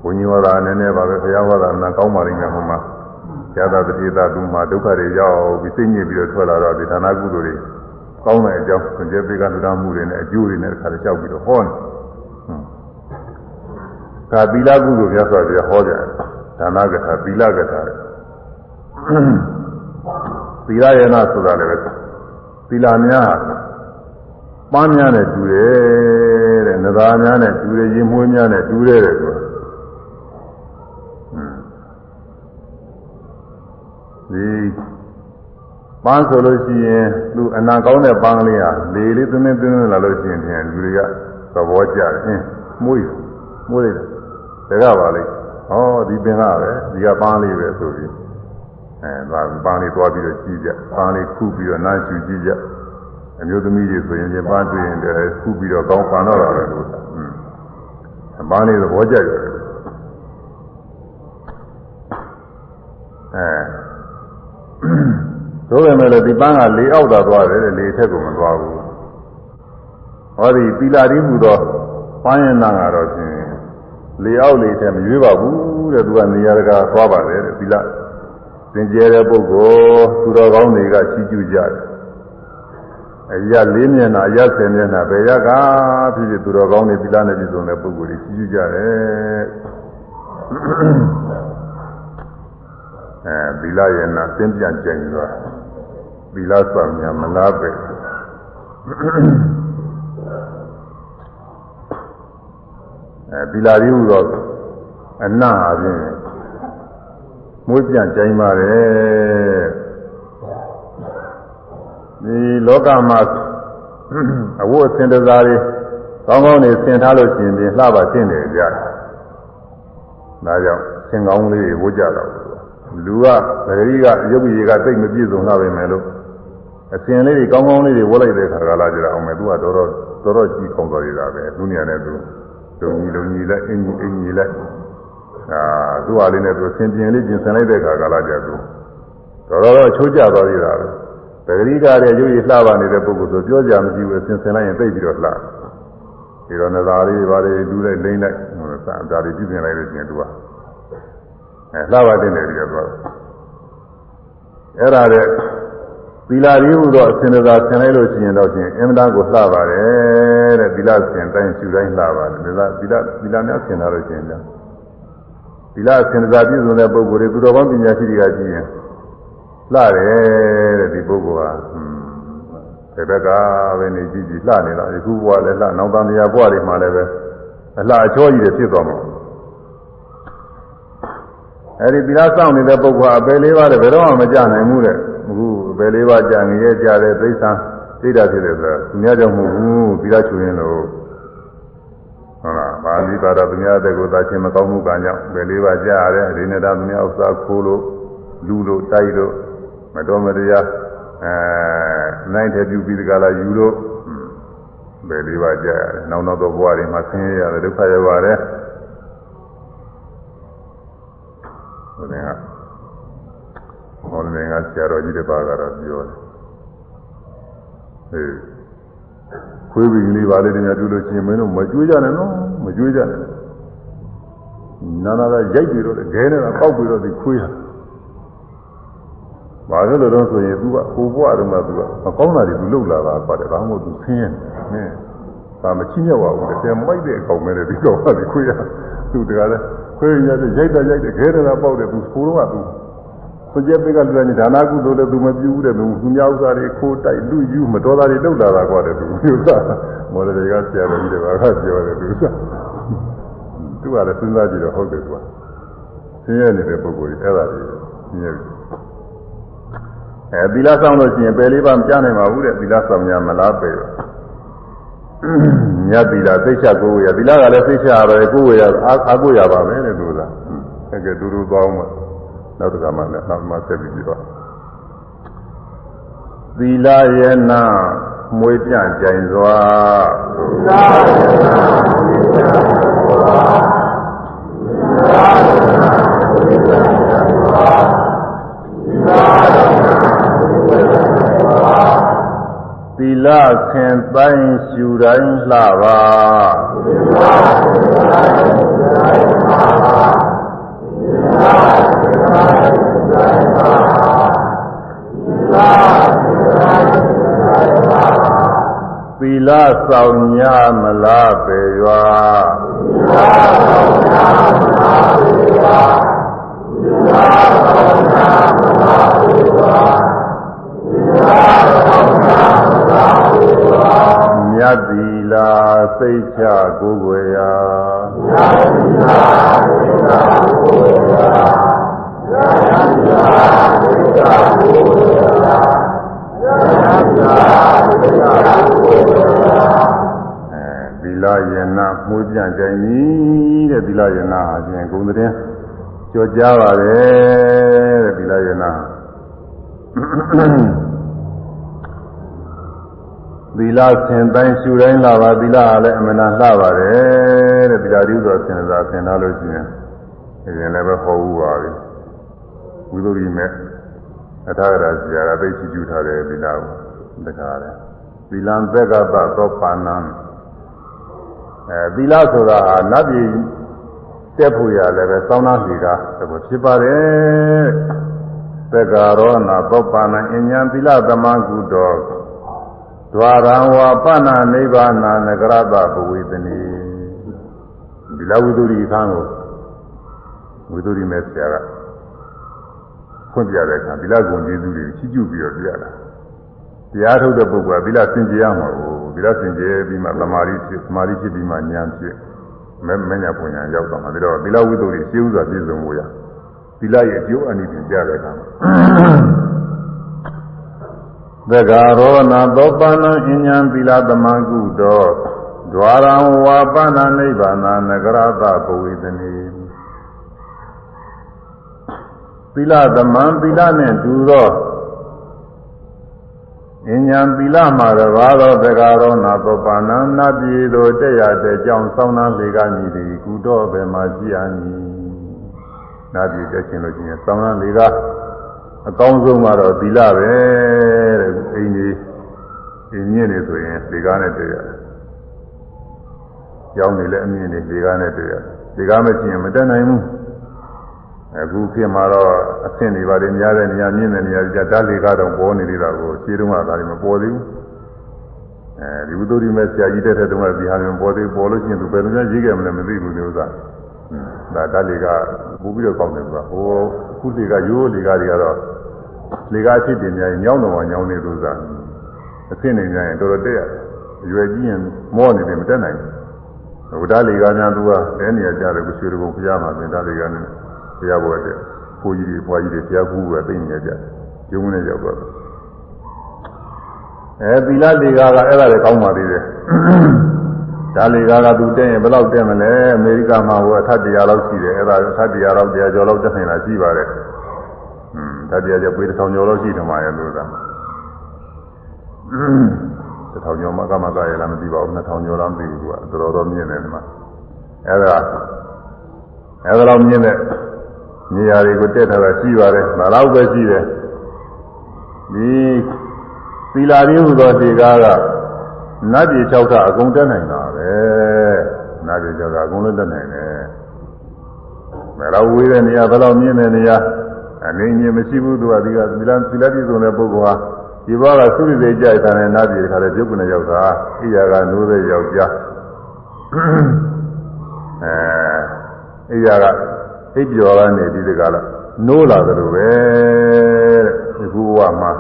ဘုန်းကြီးဟောတာနည်းနည်းပါပဲဘုရားဟောတာနာကောင်းပါလိမ့်မယ်ဟိုမှာရသတိသာသူမှာဒုက္ခတွေရောက်ပြီးသိညစ်ပြီးတော့ထွက်လာတော့ဒီဒါနကုသိုလ်တွေကောင်းတဲ့အကြောင်းသင်္ကြန်ပေကလူတော်မှုတွေနဲ့အကျိုးတွေနဲ့တစ်ခါတည်းကြောက်ပြီးတော့ဟောတယ်။ဒါသီလကုသိုလ်များစွာပြဟောကြတယ်။ဒါနကထာသီလကထာတဲ့။သီလယေနဆိုတာလည်းပဲသီလများ ပန်းများနဲ့တူတယ်တဲ့။နဂါများနဲ့တူတယ်ရင်မွေးများနဲ့တူတယ်တဲ့ကွာ။ဒီပပန်းဆိုလို့ရှိရင်သူအနံကောင်းတဲ့ပန်းကလေးဟာလေလေးသွင်းသွင်းသွင်းလာလို့ရှိရင်ပြန်လူတွေကသဘောကျတယ်အင်းမှုရမှုရတယ်ဒါကပါလေဟောဒီပင်ကပဲဒီကပန်းလေးပဲဆိုပြီးအဲဒါပန်းလေးတွားပြီးတော့ကြည့်ကြပန်းလေးခုပြီးတော့နားရှူကြည့်ကြ အမျိုးသမီးတွေဆိုရင်ပန်းတွေ့ရင်တည်းခုပြီးတော့ကောင်းပန်တော့တာပဲလို့อืมပန်းလေးသဘောကျတယ်အဲသို့ပေမဲ့လည်းဒီပန်းကလေအောက်သာသွားတယ်လေထက်ကိုမသွားဘူးဟောဒီပီလာတိမှုသောပန်းရင်နာကတော့ဖြင့်လေအောက်လေထက်မရွေးပါဘူးတဲ့သူကနေရာတကာသွားပါတယ်တဲ့ပီလာသင်ကျဲတဲ့ပုဂ္ဂိုလ်သူတော်ကောင်းတွေကချီးကျူးကြတယ် အရာလေးမျက်နှာအရာဆယ်မျက်နှာဘယ်ရကဖြစ်ဖြစ်သူတော်ကောင်းတွေပီလာနဲ့ပြည်စုံတဲ့ပုဂ္ဂိုလ်တွေချီးကျူးကြတယ်အဲသီလရဲ့နာသင်ပြန်ကြင်သွားသီလဆောင်ညာမလားပဲအဲသီလရည်ဟူသောအနတ်အပြင်မွေးပြန်ကြင်ပါတယ် ဒီလောကမှာအဝတ်အစင်တစားတွေကောင်းကောင်းနေဆင်ထားလို့ရှိရင်ပြင်လှပါသင့်တယ်ကြတယ်ဒါကြောင့်ဆင်ကောင်းလေးတွေဝတ်ကြတော့လူကပဂရိကရုပ်ရည်ကသိမပြည့်စုံလာပဲမယ်လို့အစင်လေးတွေကောင်းကောင်းလေးတွေဝတ်လိုက်တဲ့ခါကလာကြတော့အောင်မယ်သူကတော်တော်တော်တော်ကြည့်ကောင်းတော်ရတာပဲသူနေရာနဲ့သူလုံကြီးလုံကြီးလိုက်အင်းကြီးအင်းကြီးလိုက်အာသူ့ဟာလေးနဲ့သူဆင်ပြင်းလေးပြင်ဆင်လိုက်တဲ့ခါကလာကြသူတော်တော်ချိုးကြတော်ရတာပဲ ပဂရိကရဲ့ရုပ်ရည်လှပါနေတဲ့ပုဂ္ဂိုလ်ဆိုပြောကြမရှိဘူးဆင်ဆင်လိုက်ရင်သိပြီးတော့လှဒီတော့နသာလေးဘာတွေဒူးလိုက်လိမ့်လိုက်ဟိုစာဒါတွေပြုပြင်လိုက်လို့ရှိရင်သူကအဲလှပါတဲ့နေပြီးတော့သွားအဲ့ဒါတဲ့သီလရည်ဟူသောအစဉ်သာဆင်လိုက်လို့ရှိရင်တော့ချင်းအင်မတန်ကိုလှပါတယ်တဲ့သီလဆင်တိုင်းရှူတိုင်းလှပါတယ်ဒါသီလသီလများဆင်လာလို့ရှိရင်လည်းသီလဆင်သာပြည့်စုံတဲ့ပုဂ္ဂိုလ်တွေသူတော်ကောင်းပညာရှိတွေကကြည့်ရင် လှတယ်တဲ့ဒီပုဂ္ဂိုလ်ဟာဟွန်းဒီဘက်ကပဲနေကြည့်ကြည့်လှနေတာဒီခုဘဝလည်းလှနောက်တန်တရားဘဝတွေမှာလည်းပဲအလှအချောကြီးတွေဖြစ်သွားမှာအဲဒီသီလစောင့်နေတဲ့ပုဂ္ဂိုလ်အပယ်လေးပါးလည်းဘယ်တော့မှမကြနိုင်ဘူးတဲ့အခုအပယ်လေးပါးကြငရဲကြတဲ့သိစ္စာသိတာဖြစ်တယ်ဆိုတာသူများကြောင့်မဟုတ်ဘူးသီလချူရင်လို့ဟုတ်လားဗာလိပါတော့သူများတဲ့ကိုသာချင်းမကောင်းမှုကကြောင့်ပယ်လေးပါးကြရတယ်ဒီနေ့တော့သူများဥစ္စာခိုးလို့လူလို့တိုက်လို့ မတော်မတရားအဲနိုင်တဲ့ပြုပြီးဒီကလာယူလို့ပယ်လေးပါးကြရတယ်နောက်နောက်သောဘဝတွေမှာဆင်းရဲရတယ်ဒုက္ခရပါတယ်ဟိုတင်ကဟောတင်ကဆရာတော်ကြီးတစ်ပါးကတော့ပြောတယ်ဟေးခွေးပင်လေးပါလေးတွေများတွေ့လို့ရှိရင်မင်းတို့မကြွေးကြနဲ့နော်မကြွေးကြနဲ့နာနာကရိုက်ပြီးတော့ခဲနေတာပေါက်ပြီးတော့ဒီခွေးဟာ ။ဘာလို့လဲတော့ဆိုရင်သူကဟိုဘဝတုန်းကသူကမကောင်းတာတွေသူလုပ်လာတာပါတယ်။ဒါမှမဟုတ်သူဆင်းရဲ။ဟင်း။ဒါမချိမြောက်ပါဘူး။တကယ်မိုက်တဲ့အကောင်ပဲလေဒီကောင်ကဒီခွေးရ။သူတကယ်လည်းခွေးရတဲ့ရိုက်တာရိုက်တဲ့ခဲတာပေါက်တဲ့သူကိုတော့ကသူစကြပိကလူလည်းဒါနာကုသိုလ်လည်းသူမပြုဘူးတဲ့သူသူများဥစ္စာတွေခိုးတိုက်လူယူမတော်တာတွေလုပ်လာတာကွာတဲ့သူဥစ္စာမော်ဒယ်ကဆရာတော်ကြီးတွေဘာကပြောတယ်သူဥစ္စာသူကလည်းစဉ်းစားကြည့်တော့ဟုတ်တယ်ကွာဆင်းရဲနေတဲ့ပုံစံတွေအဲ့ဒါတွေဆင်းရဲ အဲသီလဆောင်လို့ရှိရင်ပယ်လေးပါမကြားနိုင်ပါဘူးတဲ့သီလဆောင်များမလားပယ်ရောမြတ်သီလသိချကိုယ်ဝေရသီလကလည်းသိချရတယ်ကိုယ်ဝေရအာကိုရပါမယ်တဲ့သူကအဲကဲတူတူသွားအောင်နောက်တစ်ခါမှလည်းနောက်မှဆက်ပြီးပြီးတော့သီလရဲ့နာမွေးပြကြိုင်စွာသီလရဲ့နာမွေးပြကြိုင်စွာသီလရဲ့နာမွေးပြကြိုင်စွာသီလရဲ့နာမွေးပြကြိုင်စွာသီ လဆင်တိုင်းရှူတိုင်းလှပါသီလဆင်တိုင်းရှူတိုင်းလှပါသီလဆင်တိုင်းရှူတိုင်းလှပါသီလဆင်တိုင်းရှူတိုင်းလှပါသီလဆောင်ညမလားပေရွာသီလဆောင်ညမလားပေရွာသီလဆောင် မြတ်သီလာစိတ်ချကိုယ်ွယ်ရာမြတ်သီလာစိတ်ချကိုယ်ွယ်ရာမြတ်သီလာစိတ်ချကိုယ်ွယ်ရာမြတ်သီလာစိတ်ချကိုယ်ွယ်ရာအဲဒီလာယနာမှုပြန့်ကြိုင်ကြီးတဲ့ဒီလာယနာဟာရှင်ဂုံတဲ့ကြောကြားပါတယ်တဲ့ဒီလာယနာ လဆင်တိုင်းရှူတိုင်းလာပါသီလကလည်းအမှန်လှပါတယ်တဲ့သီလဒီဥသောဆင်သာဆင်ထားလို့ရှိရင်ဒီရင်လည်းပဲဟောဘူးပါပြီဝိသုဒ္ဓိမဲ့အထာဂရဆရာကသိချီကျူထားတယ်သီလကိုတခါလဲသီလံသက်ကသသောပါဏံအဲသီလဆိုတာဟာနတ်ပြည်တက်ဖို့ရလည်းပဲစောင်းသားစီကဖြစ်ပါတယ်သက္ကာရောနာသောပါဏံအញ្ញံသီလသမကုတော ဒွါရံဝါပဏနိဗ္ဗာနာနဂရတဘဝေတနိဒီလဝိသုရိခန်းကိုဝိသုရိမဲ့ဆရာကဖွင့်ပြတဲ့အခါဒီလဂုံကျေးဇူးတွေချီးကျူးပြီးတော့ပြတာတရားထုတ်တဲ့ပုဂ္ဂိုလ်ကဒီလစင်ကြယ်ရမှာကိုဒီလစင်ကြယ်ပြီးမှသမာဓိဖြစ်သမာဓိဖြစ်ပြီးမှဉာဏ်ဖြစ်မမညာပုံညာရောက်တော့မှဒါတော့သီလဝိသုရိရှင်းဥစွာပြည့်စုံဖို့ရသီလရဲ့အကျိုးအနိသင်ကြတဲ့အခါ သက္ကာရောနာသောပါဏံအဉ္ဉံသီလသမန်ကုတောဒွါရံဝါပဏနိဗ္ဗာနနဂရတပဝေသနေသီလသမံသီလနဲ့တူသောအဉ္ဉံသီလမှာတပါသောသက္ကာရောနာသောပါဏံနတ်ပြည်သို့တက်ရတဲ့ကြောင့်ဆောင်းသားလေကမည်သည်ကုတောဘယ်မှာရှိအံ့နတ်ပြည်တက်ခြင်းလို့ရှိရင်ဆောင်းသားလေက အကောင်းဆုံးကတော့သီလပဲတဲ့အိမ်ကြီးအိမ်မြင့်နေဆိုရင်ဒီကားနဲ့တွေ့ရတယ်။ကျောင်းနေလည်းအမြင့်နေဒီကားနဲ့တွေ့ရတယ်။ဒီကားမရှိရင်မတက်နိုင်ဘူး။အခုဖြစ်မှာတော့အဆင့်တွေပါတယ်များတဲ့နေရာမြင့်တဲ့နေရာကြဓာတ်လေကားတော့ပေါ်နေသေးတာကိုခြေတုံးကဒါတွေမပေါ်သေးဘူး။အဲဒီဝိသုဒ္ဓိမဲ့ဆရာကြီးတဲ့တဲ့တုန်းကဒီဟာတွေမပေါ်သေးပေါ်လို့ရှိရင်သူဘယ်လိုများရေးခဲ့မလဲမသိဘူးဒီဥစ္စာ။ဒါဓာတ်လေကားပို့ပြီးတော့ကောင်းတယ်ကွာ။ဟိုအခုလေကားရိုးလေကားတွေကတော့ လေကားဖြစ်တင်များရင်ညောင်းတော့ညောင်းနေလို့သာအဖြစ်နေကြရင်တော်တော်တက်ရတယ်အရွယ်ကြီးရင်မောနေတယ်မတက်နိုင်ဘူးဝဒလေကားများသူကလဲနေရကြတယ်ကိုရွှေတကုံဖျားမှာသင်ဒါလေကားနဲ့ဖျားပေါ်တဲ့ဖိုးကြီးတွေဖွားကြီးတွေဖျားကူးကသိနေကြတယ်ကျုံနေရောက်တော့အဲသီလလေကားကအဲ့ဒါလည်းကောင်းပါသေးတယ်ဒါလေကားကသူတက်ရင်ဘယ်လောက်တက်မလဲအမေရိကမှာဟိုအထက်တရားလောက်ရှိတယ်အဲ့ဒါအထက်တရားလောက်တရားကျော်လောက်တက်နေတာရှိပါတယ်ဓာ တ်တရားကျပွေးတစ်ထောင်ကျော်လောက်ရှိတယ်မှာရဲ့လို့သာတစ်ထောင်ကျော်မှကမကရလားမသိပါဘူးနှစ်ထောင်ကျော်လားမသိဘူးကတော်တော်တော့မြင့်တယ်ဒီမှာအဲ့ဒါအဲ့ဒါတော့မြင့်တဲ့နေရာတွေကိုတက်ထားတာရှိပါတယ်ဒါတော့ပဲရှိတယ်ဒီသီလာရင်းဟူသောဒီကားကနတ်ပြည်၆ခါအကုန်တက်နိုင်တာပဲနတ်ပြည်၆ခါအကုန်လုံးတက်နိုင်တယ်ဘယ်တော့ဝေးတဲ့နေရာဘယ်တော့မြင့်တဲ့နေရာ အနေငြင်းမရှိဘူးသူကဒီကသီလသီလပြည့်စုံတဲ့ပုဂ္ဂိုလ်ဟာဒီဘောကသုရိစေကြိုက်တဲ့နာပြည်တခါလေပြုတ်ကနေရောက်တာအိယာကနိုးတဲ့ယောက်ျားအဲအိယာကအိပ်ကျော်ကနေဒီတကလားနိုးလာတယ်လို့ပဲတဲ့ဒီခုဘဝမှာ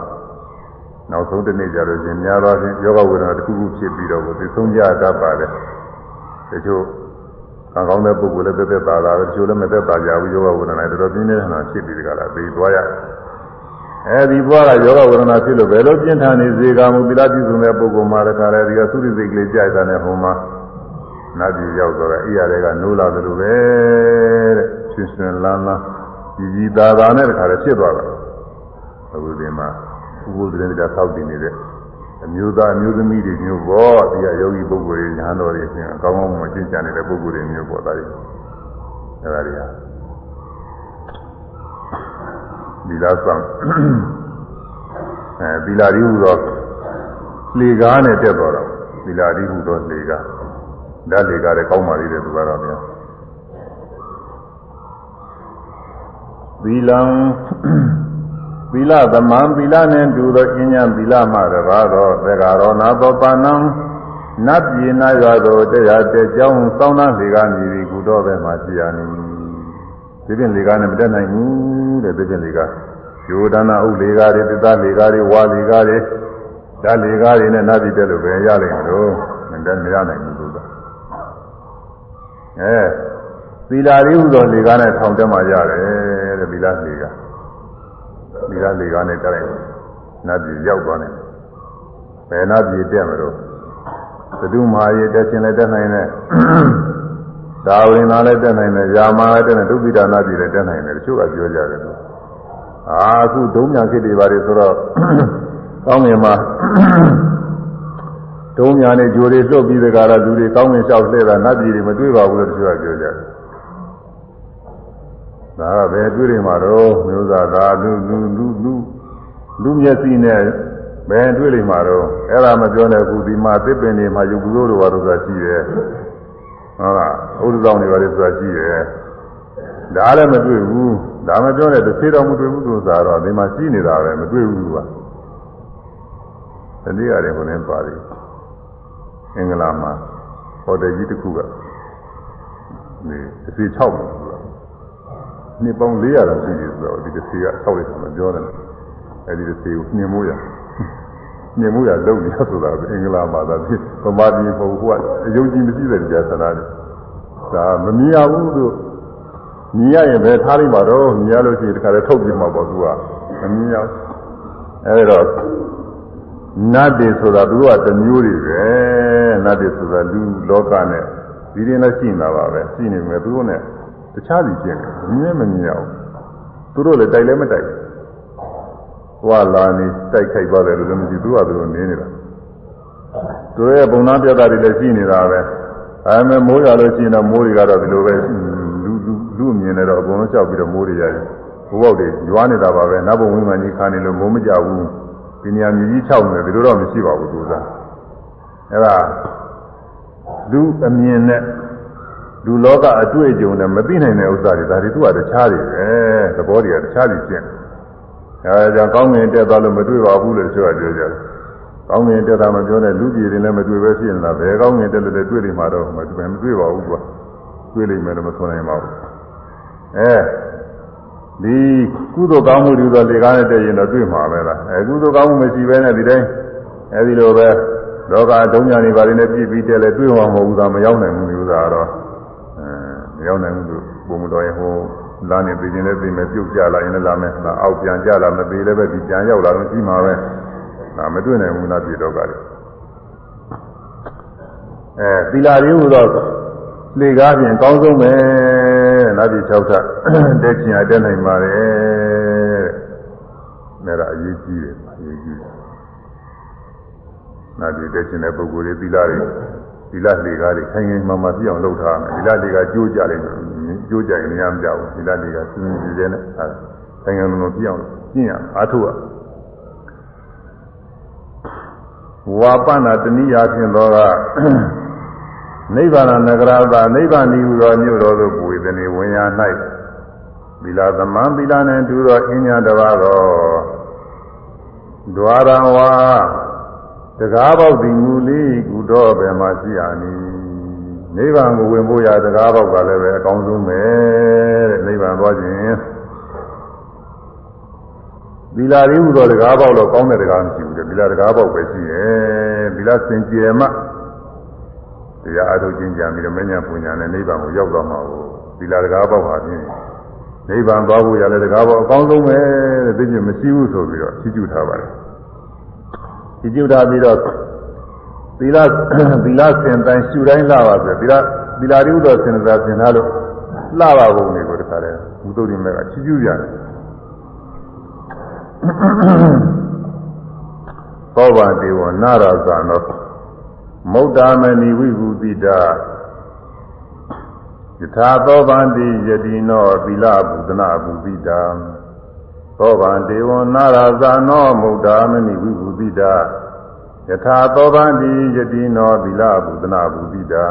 နောက်ဆုံးတစ်နေ့ကျတော့ရှင်များသောဖြင့်ယောဂဝေဒနာတစ်ခုခုဖြစ်ပြီးတော့ကိုသိဆုံးကြတတ်ပါတယ်တချို့ ကံကောင်းတဲ့ပုဂ္ဂိုလ်လည်းသက်သက်သာသာပဲတချို့လည်းမသက်သာကြဘူးယောဂဝေဒနာတော်တော်ပြင်းနေတာဖြစ်ပြီးဒီကလာသိသွားရအဲဒီဘွားကယောဂဝေဒနာဖြစ်လို့ဘယ်လိုပြင်းထန်နေစေကမူသီလပြုစုတဲ့ပုဂ္ဂိုလ်မှာတခါလေဒီကသုရိစိတ်ကလေးကြိုက်တာနဲ့ဟိုမှာနတ်ပြည်ရောက်တော့အိရတွေကနိုးလာသလိုပဲတဲ့ရှင်ရှင်လန်းလန်းကြီးကြီးသာသာနဲ့တခါလေဖြစ်သွားတာအခုဒီမှာဥပုသ်တဲ့တရားဆောက်တည်နေတဲ့ အမျိုးသားအမျိုးသမီးတွေမျိုးပေါ့ဒီကယောဂီပုဂ္ဂိုလ်တွေညာတော်တွေအချင်းအကောင်းကောင်းမကျင့်ကြံနေတဲ့ပုဂ္ဂိုလ်တွေမျိုးပေါ့ဒါတွေအဲဒါတွေဟာဒီလားဆောင်အဲဒီလာရီဟူသောလေကားနဲ့တက်တော်တော့ဒီလာရီဟူသောလေကားဓာတ်လေကားလည်းကောင်းပါသေးတယ်သူကတော့ဗျာသီလံသီ လသမံသီလနှင့်တူသောအញ្ញံသီလမှတပါသောသေကာရောနာသောပါဏံနတ်ပြည်နာရွာသို့တရားတဲ့ကြောင်းစောင်းသားလေကားမြည်ပြီးကုတော်ပဲမှာရှိရနေဒီပြင်လေကားနဲ့မတက်နိုင်ဘူးတဲ့ဒီပြင်လေကားယောဒနာဥလေကားတွေသစ္စာလေကားတွေဝါလေကားတွေဓာတ်လေကားတွေနဲ့နတ်ပြည်တက်လို့ပဲရလိမ့်မယ်လို့မတက်မရနိုင်ဘူးသူကအဲသီလာလေးဟူသောလေကားနဲ့ထောင်တက်မှရတယ်တဲ့သီလာလေကား ဒီကလေကားနဲ့တိုက်နတ်ပြည်ရောက်သွားတယ်ဘယ်နတ်ပြည်တက်မလို့သတုမဟာရေတက်ခြင်းလည်းတက်နိုင်တယ်ဒါဝင်လာလည်းတက်နိုင်တယ်ယာမာလည်းတက်နိုင်ဒုက္ခိဒါနာပြည်လည်းတက်နိုင်တယ်တချို့ကပြောကြတယ်လို့အာအခုဒုံညာခေတ်တွေပါတယ်ဆိုတော့ကောင်းငင်မှာဒုံညာနဲ့ဂျိုတွေလွတ်ပြီးတကားလားလူတွေကောင်းငင်လျှောက်လှည့်တာနတ်ပြည်တွေမတွေ့ပါဘူးလို့တချို့ကပြောကြတယ် ဒါကပဲတွေ့နေမှာတော့မျိုးသားသာလူလူလူလူလူမျက်စိနဲ့ဘယ်တွေ့လိမ့်မှာတော့အဲ့ဒါမပြောနဲ့အခုဒီမှာသစ်ပင်တွေမှာယူကူလို့တော့ဆိုတာရှိတယ်ဟုတ်လားဥဒ္ဒဆောင်တွေပါလေဆိုတာရှိတယ်ဒါလည်းမတွေ့ဘူးဒါမပြောနဲ့တစ်သေးတော့မတွေ့ဘူးလို့ဆိုတော့ဒီမှာရှိနေတာပဲမတွေ့ဘူးကွာတတိယရတယ်ဘုရင်ပါလိအင်္ဂလာမှာဟိုတယ်ကြီးတစ်ခုကဒီတစ်သေး6ပါ နှစ်ပေါင်း400တောင်ရှိပြီဆိုတော့ဒီတစ်သေးက6လိုက်ဆိုမပြောတယ်အဲ့ဒီတစ်သေးကိုနှင်မိုးရမြင်မှုရလုံနေဆိုတာအင်္ဂလာဘာသာဖြစ်ဗမာပြည်ပုံကအယုံကြည်မရှိတဲ့ကြာသနာတွေဒါမမြင်ရဘူးသူမြင်ရရင်ပဲထားလိုက်ပါတော့မြင်ရလို့ရှိရင်တခါတည်းထုတ်ပြမှာပေါ့သူကမမြင်ရအဲဒါနတ်တွေဆိုတာသူကတမျိုးတွေပဲနတ်တွေဆိုတာလူလောကနဲ့ဒီရင်နဲ့ရှိနေတာပါပဲရှိနေမယ်သူတို့နဲ့ တခြားစီကျင့်တယ်မြင်မမြင်ရဘူးသူတို့လည်းတိုက်လည်းမတိုက်ဘူးသွားလာနေတိုက်ခိုက်ပါတယ်လို့လည်းမရှိသူကသူနေနေတာသူရဲ့ပုံနာပြတာတွေလည်းရှိနေတာပဲအဲမဲ့မိုးရလို့ရှိရင်တော့မိုးတွေကတော့ဒီလိုပဲလူလူလူမြင်နေတော့အကုန်လုံးလျှောက်ပြီးတော့မိုးတွေရတယ်ဘုဘောက်တွေရွာနေတာပါပဲနတ်ဘုံဝိမာန်ကြီးခါနေလို့မိုးမကြဘူးဒီနေရာမြည်ကြီး၆နေဒီလိုတော့မရှိပါဘူးသူကအဲဒါလူအမြင်နဲ့ လူလောကအတွေ့အကြုံနဲ့မသိနိုင်တဲ့ဥစ္စာတွေဒါတွေသူကတခြားတွေပဲသဘောတွေကတခြားတွေကျင့်အဲဒါကြောင့်ကောင်းငင်တက်သွားလို့မတွေ့ပါဘူးလို့ပြောကြတယ်။ကောင်းငင်တက်တာမပြောနဲ့လူပြည်တွေလည်းမတွေ့ပဲဖြစ်နေတာဘယ်ကောင်းငင်တက်လို့လည်းတွေ့နေမှာတော့မတွေ့မတွေ့ပါဘူးကွာ။တွေ့လိမ့်မယ်လို့မဆိုနိုင်ပါဘူး။အဲဒီကုသိုလ်ကောင်းမှုတွေဆိုလေကားနဲ့တက်ရင်တော့တွေ့မှာပဲလား။အဲကုသိုလ်ကောင်းမှုမရှိဘဲနဲ့ဒီတိုင်းအဲဒီလိုပဲလောကဒုံညာနေပါလေနဲ့ပြည့်ပြီးတက်လဲတွေ့မှာမဟုတ်ဘူးသာမရောက်နိုင်ဘူးမျိုးသာတော့အဲမ ရောက်နိုင်ဘူးပုံမတော်ရင်ဟိုလာနေပြည်ရင်လည်းပြည်မယ်ပြုတ်ကြလာရင်လည်းလာမယ်။အောက်ပြန်ကြလာမသေးလည်းပဲဒီပြန်ရောက်လာတော့ကြီးမှာပဲ။ဒါမတွေ့နိုင်ဘူးလားပြည်တော့ကလည်း။အဲသီလာရင်းဟူတော့လေကားပြင်ကောင်းဆုံးပဲ။နောက်ပြီး၆ထတက်ချင်ရတက်နိုင်ပါလေ။ဒါကအရေးကြီးတယ်အရေးကြီးတယ်။နောက်ပြီးတက်ချင်တဲ့ပုဂ္ဂိုလ်တွေသီလာတွေသီ လလေကားတွေခိုင်ခိုင်မာမာပြည့်အောင်လုပ်ထားမယ်။သီလလေကားကြိုးကြလိမ့်မယ်ကျိုးကြရင်လည်းမကြဘူးသီလတွေကစူးစူးကြည့်နေအဲဆိုင်ငံလုံးလုံးပြအောင်ကျင့်ရအားထုတ်ရဝါပနာတဏိယာဖြင့်သောကနိဗ္ဗာန်နဂရသာနိဗ္ဗာန်ဤဟူသောမြို့တော်သို့ပွေသည်ဝင်ရ၌သီလသမံသီလနှင့်တူသောအင်းညာတပါးသောဒွါရဝါ တကားပေါက်သည်မူလေးကုတော်ဘယ်မှာရှိရနည်းနိဗ္ဗာန်ကိုဝင်ဖို့ရတကားပေါက်ကလည်းပဲအကောင်းဆုံးပဲတဲ့နိဗ္ဗာန်သွားခြင်းသီလရည်ဟူသောတကားပေါက်တော့ကောင်းတဲ့တကားမရှိဘူးတဲ့သီလတကားပေါက်ပဲရှိရဲ့သီလစင်ကြယ်မှတရားအထုတ်ခြင်းကြံပြီးတော့မဉ္ဇဉ်ပူညာနဲ့နိဗ္ဗာန်ကိုရောက်သွားမှာကိုသီလတကားပေါက်ပါဖြင့်နိဗ္ဗာန်သွားဖို့ရတဲ့တကားပေါက်အကောင်းဆုံးပဲတဲ့သိချင်းမရှိဘူးဆိုပြီးတော့ချီးကျူးထားပါတယ် ချီးကျူးထားပြီးတော့သီလသီလစင်တိုင်းရှုတိုင်းလှပါဆိုသီလသီလရိဥတော်စင်သာစင်ထားလို့လှပါပုံတွေကိုတခါတည်းဘုသုတိမေကချီးကျူးကြတယ်သောဘာတေဝနာရဇာနောမௌဒ္ဒမဏိဝိဘူတိတာယထာသောဗန္တိယတိနောသီလဘုဒနာဘုတိတာ သောဗန္တေဝနာရဇာနောမௌဒ္ဒမဏိဝိဘူတိတာယထာသောဗန္တိယတိနောသီလဘုဒနာဘုတိတာ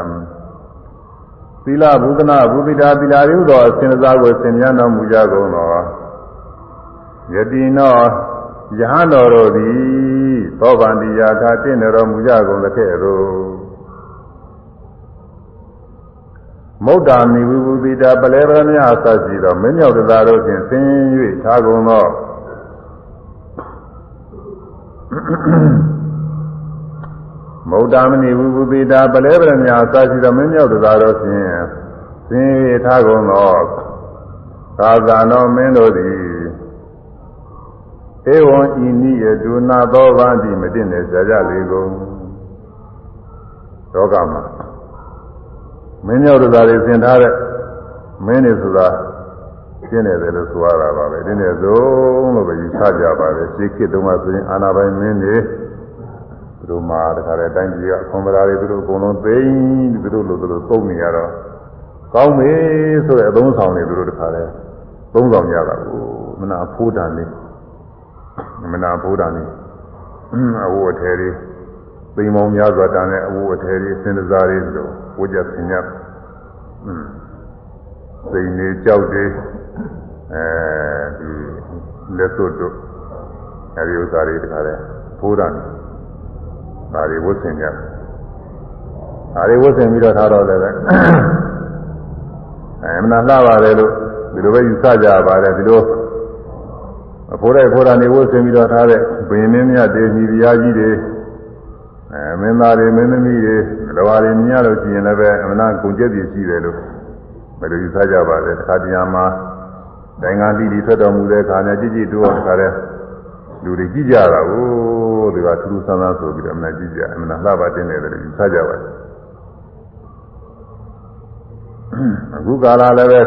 သီလဘုဒနာဘုတိတာသီလရုသောအစဉ်စားကိုဆင်မြန်းတော်မူကြကုန်သောယတိနောယဟန်တော်တို့သည်သောဗန္တိယာထာတင့်တော်မူကြကုန်သကဲ့သို့ မုဒ္ဒာမိဝိဝုတိတာပလဲပရမယအစရှိသောမင်းမြောက်တရားတို့ဖြင့်ဆင်း၍ထားကုန်သောမௌဒ္ဒမဏိဝိပုသေတာပလဲပရမညာသာရှိသောမင်းမြောက်တရားတော်ဖြင့်သင်ရထားကုန်သောသာသနောမင်းတို့သည်ဧဝံဤနိယဒုနာသောဗန္တိမတင်နေကြကြလေကုန်လောကမှာ မင်းရောက်တာတွေသင်ထားတဲ့မင်းတွေဆိုတာရှင်းနေတယ်လို့ဆိုရတာပါပဲဒီနေ့ဆုံးလို့ပဲယူဆကြပါတယ်ရှေးခေတ်တုန်းကဆိုရင်အာနာပိုင်မင်းတွေသူတို့မှာတခါတည်းတိုင်းပြည်ကအခွန်ပရာတွေသူတို့အကုန်လုံးသိမ်းသူတို့လိုသူတို့သုံးနေရတော့ကောင်းပြီဆိုတဲ့အသုံးဆောင်တွေသူတို့တခါတည်းသုံးဆောင်ကြတာကိုမနာဖိုးတန်နေမနာဖိုးတန်နေအဝတ်အထည်တွေ သိမ်းမောင်းများစွာတန်တဲ့အဝတ်အထည်တွေစင်စားတွေဆိုဝကြဆင်ရอืมစိန်နေကြောက်တွေအဲဒီလက်စွပ်တို့အဲဒီဥစ္စာတွေတခါတည်းဖိုးတန်ဒါတွေဝတ်ဆင်ကြဒါတွေဝတ်ဆင်ပြီးတော့ထားတော့လည်းပဲအဲမနာလှပါတယ်လို့ဒီလိုပဲယူဆကြပါတယ်ဒီလိုအဖိုးတဲ့ဖိုးတာနေဝတ်ဆင်ပြီးတော့ထားတဲ့ဘိင်းမင်းမြတ်တွေညီပြားကြီးတွေ အဲမင်းသားတွေမင်းသမီးတွေလောဟာတွေမြင်ရလို့ရှိရင်လည်းပဲအမနာကုန်ကျက်ပြည့်ရှိတယ်လို့မလို့ယူဆကြပါတယ်တခါတရံမှာနိုင်ငံလိတိထွက်တော်မူတဲ့အခါနဲ့ကြည်ကြည်တိုးအောင်တခါတဲ့လူတွေကြည့်ကြတာကိုဒီကထူးထူးဆန်းဆန်းဆိုပြီးတော့အမနာကြည့်ကြအမနာလှပါတင်တယ်လို့ယူဆကြပါတယ်အခုကာလလည်းပဲ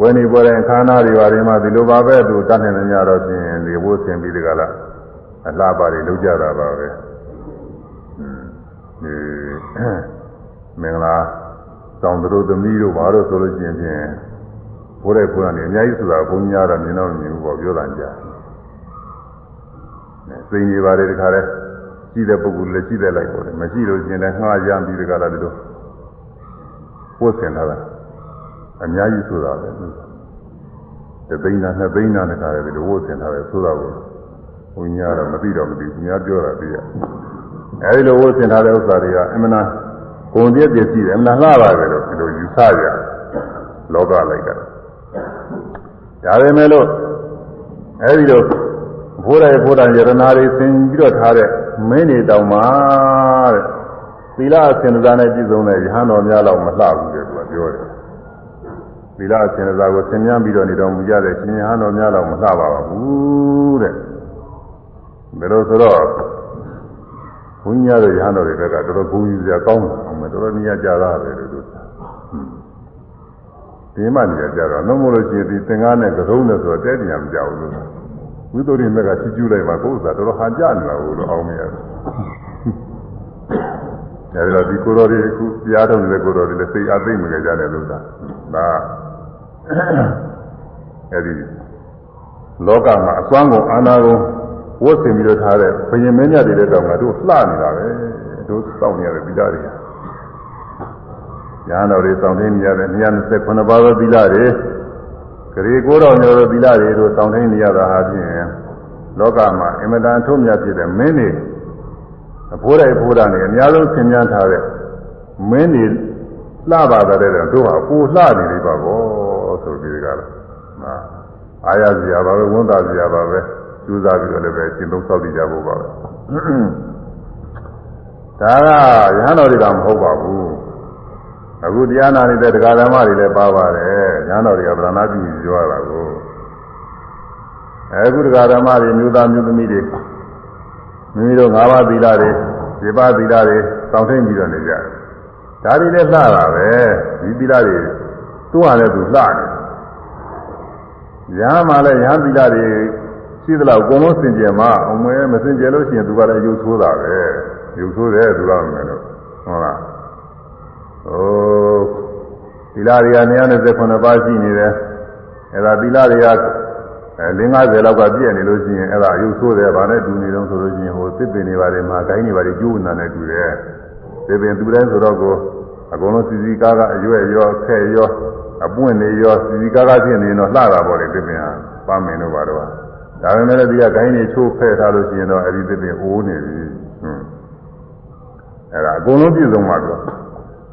ဝယ်နေပေါ်တဲ့ခန္ဓာတွေပါတွေမှာဒီလိုပါပဲသူတတ်နိုင်နေကြတော့ဖြင့်ဒီဘိုးဆင်ပြီးဒီကလာ အလှပါတွေလုပ်ကြတာပါပဲဒီမင်္ဂလာတောင်တို့သမီးတို့ဘာလို့ဆိုလို့ရှိရင်ဖြင့်ဘိုးတဲ့ဘုရားနေအများကြီးဆိုတာဘုန်းကြီးကတော့မြင်တော့မြင်ဘူးပေါ့ပြောတာကြားစိန်တွေပါတယ်တခါလဲရှိတဲ့ပုဂ္ဂိုလ်လည်းရှိတဲ့လိုက်ပေါ့လေမရှိလို့ရှိရင်လည်းငှားရမ်းပြီးဒီကလာဒီလိုပို့ဆင်လာတာအများကြီးဆိုတာပဲတသိန်းနာနှစ်သိန်းနာတခါလေဒီလိုဝတ်ဆင်ထားတယ်ဆိုတာကို ဘုန်းကြီးကတော့မသိတော့မသိဘူးများပြောတာသိရအဲဒီလိုဝတ်ဆင်ထားတဲ့ဥစ္စာတွေကအမှန်တရားဂုံပြည့်ပြည့်ရှိတယ်အမှန်လှပါတယ်လို့ဒီလိုယူဆကြလောကလိုက်တာဒါပေမဲ့လို့အဲဒီလိုဘိုးတိုင်းဘိုးတိုင်းယရနာတွေသင်ပြီးတော့ထားတဲ့မင်းတွေတောင်မှတဲ့သီလအစဉ်စားနဲ့ပြည့်စုံတဲ့ယဟန်တော်များလောက်မလှဘူးတဲ့သူကပြောတယ်သီလအစဉ်စားကိုသင်မြန်းပြီးတော့နေတော်မူကြတဲ့ရှင်ယဟန်တော်များလောက်မလှပါဘူးတဲ့ ဒါလို့ဆိုတော့ဘုန်းကြီးရတဲ့ယဟန်တော်တွေဘက်ကတော်တော်ဘုန်းကြီးစရာကောင်းတာအောင်မယ်တော်တော်နေရာကြတာပဲလို့သူဒီမှနေရာကြတော့လုံးမလို့ရှိရင်ဒီသင်္ကားနဲ့ကရုံးနဲ့ဆိုတော့တဲတရားမကြောက်ဘူးလို့ဝိသုဒ္ဓိမက်ကချီကျူးလိုက်ပါကိုယ်စားတော်တော်ဟန်ကြနေတာဘူးလို့အောင်မရတယ်အဲဒီတော့ဒီကိုတော်တွေအခုတရားထုတ်နေတဲ့ကိုတော်တွေလည်းစိတ်အသိမကြကြတယ်လို့သာဒါအဲဒီလောကမှာအစွမ်းကုန်အာနာကုန် ဝတ်ဆင်ပြီးတော့ထားတဲ့ဘယင်မင်းမြတ်တွေတဲ့တောင်ကတို့လှနေတာပဲတို့စောင့်နေရတယ်ပြီးသားတွေညာတော်တွေစောင့်နေနေရတယ်229ပါးသောသီလတွေဂရေကိုတော်မျိုးသောသီလတွေတို့စောင့်နေနေရတာဟာဖြင့်လောကမှာအင်မတန်ထုံးမြတ်ဖြစ်တဲ့မင်းတွေအဖိုးတိုင်းဖိုးတာနေအများဆုံးဆင်မြန်းထားတဲ့မင်းတွေလှပါတဲ့တို့ဟာကိုလှနေပြီပါဘောဆိုပြီးကြလားအာရစရာပါပဲဝန်တာစရာပါပဲ ကျူးစားပြီးတော့လည်းပဲရှင်းသုံးဆောက်တည်ကြဖို့ပါပဲဒါကရဟန်းတော်တွေကမဟုတ်ပါဘူးအခုတရားနာနေတဲ့တရားဓမ္မတွေလည်းပါပါတယ်ရဟန်းတော်တွေကဗရဏပြုပြောရတာကိုအခုတရားဓမ္မတွေမျိုးသားမျိုးသမီးတွေမိမိတို့၅ပါးသီလတွေဒီပါးသီလတွေစောင့်ထိန်ပြီးတော့နေကြတယ်ဒါတွေလည်းလှတာပဲဒီသီလတွေသူ့ဟာလည်းသူလှတယ်ရဟန်းမှလည်းရဟန်းသီလတွေ ရှိသလားအကုန်လုံးစင်ကြယ်မှာအမွေမစင်ကြယ်လို့ရှိရင်သူကလည်းယူဆိုးတာပဲယူဆိုးတယ်သူတော့မယ်လို့ဟုတ်လားဟိုသီလတွေက129ပါးရှိနေတယ်အဲဒါသီလတွေကအဲ50လောက်ကပြည့်နေလို့ရှိရင်အဲ့ဒါအယုဆိုးတယ်ဗာနဲ့တူနေတော့ဆိုလို့ရှိရင်ဟိုသစ်ပင်တွေပါတယ်မှာဂိုင်းတွေပါတယ်ကျိုးနာနဲ့တူတယ်သစ်ပင်သူတိုင်းဆိုတော့ကိုအကုန်လုံးစီစီကားကအရွယ်ရောဖဲ့ရောအပွင့်နေရောစီစီကားကဖြစ်နေတော့လှတာပေါ့လေသစ်ပင်ဟာပန်းမင်တို့ပါတော့ ဒါပေမဲ့လည်းဒီကဂိုင်းတွေချိုးဖဲ့ထားလို့ရှိရင်တော့အဲ့ဒီသစ်ပင်အိုးနေပြီဟွန်းအဲ့ဒါအကုန်လုံးပြည့်စုံပါတော့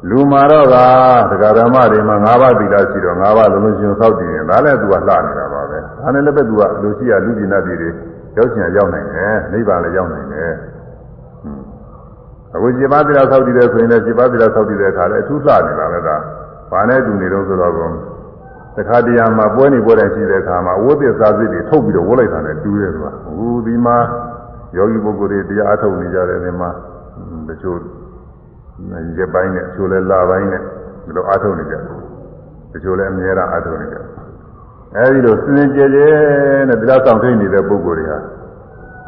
လူမာတော့ကတရားဓမ္မတွေမှာ၅ပါးသီလရှိတော့၅ပါးလုံးလုံးရှင်သောက်တည်ရင်ဒါလည်းသူကလှနေတာပါပဲဒါနဲ့လည်းပဲသူကလူရှိရလူကျင်တတ်တွေရောက်ချင်ရောက်နိုင်တယ်နိဗ္ဗာန်လည်းရောက်နိုင်တယ်အခုခြေပါသီလသောက်တည်တယ်ဆိုရင်လည်းခြေပါသီလသောက်တည်တဲ့အခါလည်းအထူးလှနေတာပဲဒါဘာနဲ့တူနေတော့ဆိုတော့ တခါတရံမှာပွဲနေပွဲတိုင်းရှိတဲ့အခါမှာဝိသစ္စာစိတ်တွေထုတ်ပြီးတော့ဝှလိုက်တာနဲ့တူးတယ်ကွာအခုဒီမှာယောဂီပုဂ္ဂိုလ်တွေတရားအထုတ်နေကြတဲ့နေမှာတချို့ရက်ပိုင်းနဲ့အချို့လဲလပိုင်းနဲ့ဒီလိုအားထုတ်နေကြတယ်တချို့လဲအများအားအားထုတ်နေကြတယ်အဲဒီလိုစင်စင်ကြဲကြဲနဲ့တရားဆောင်ထိန်နေတဲ့ပုဂ္ဂိုလ်တွေဟာ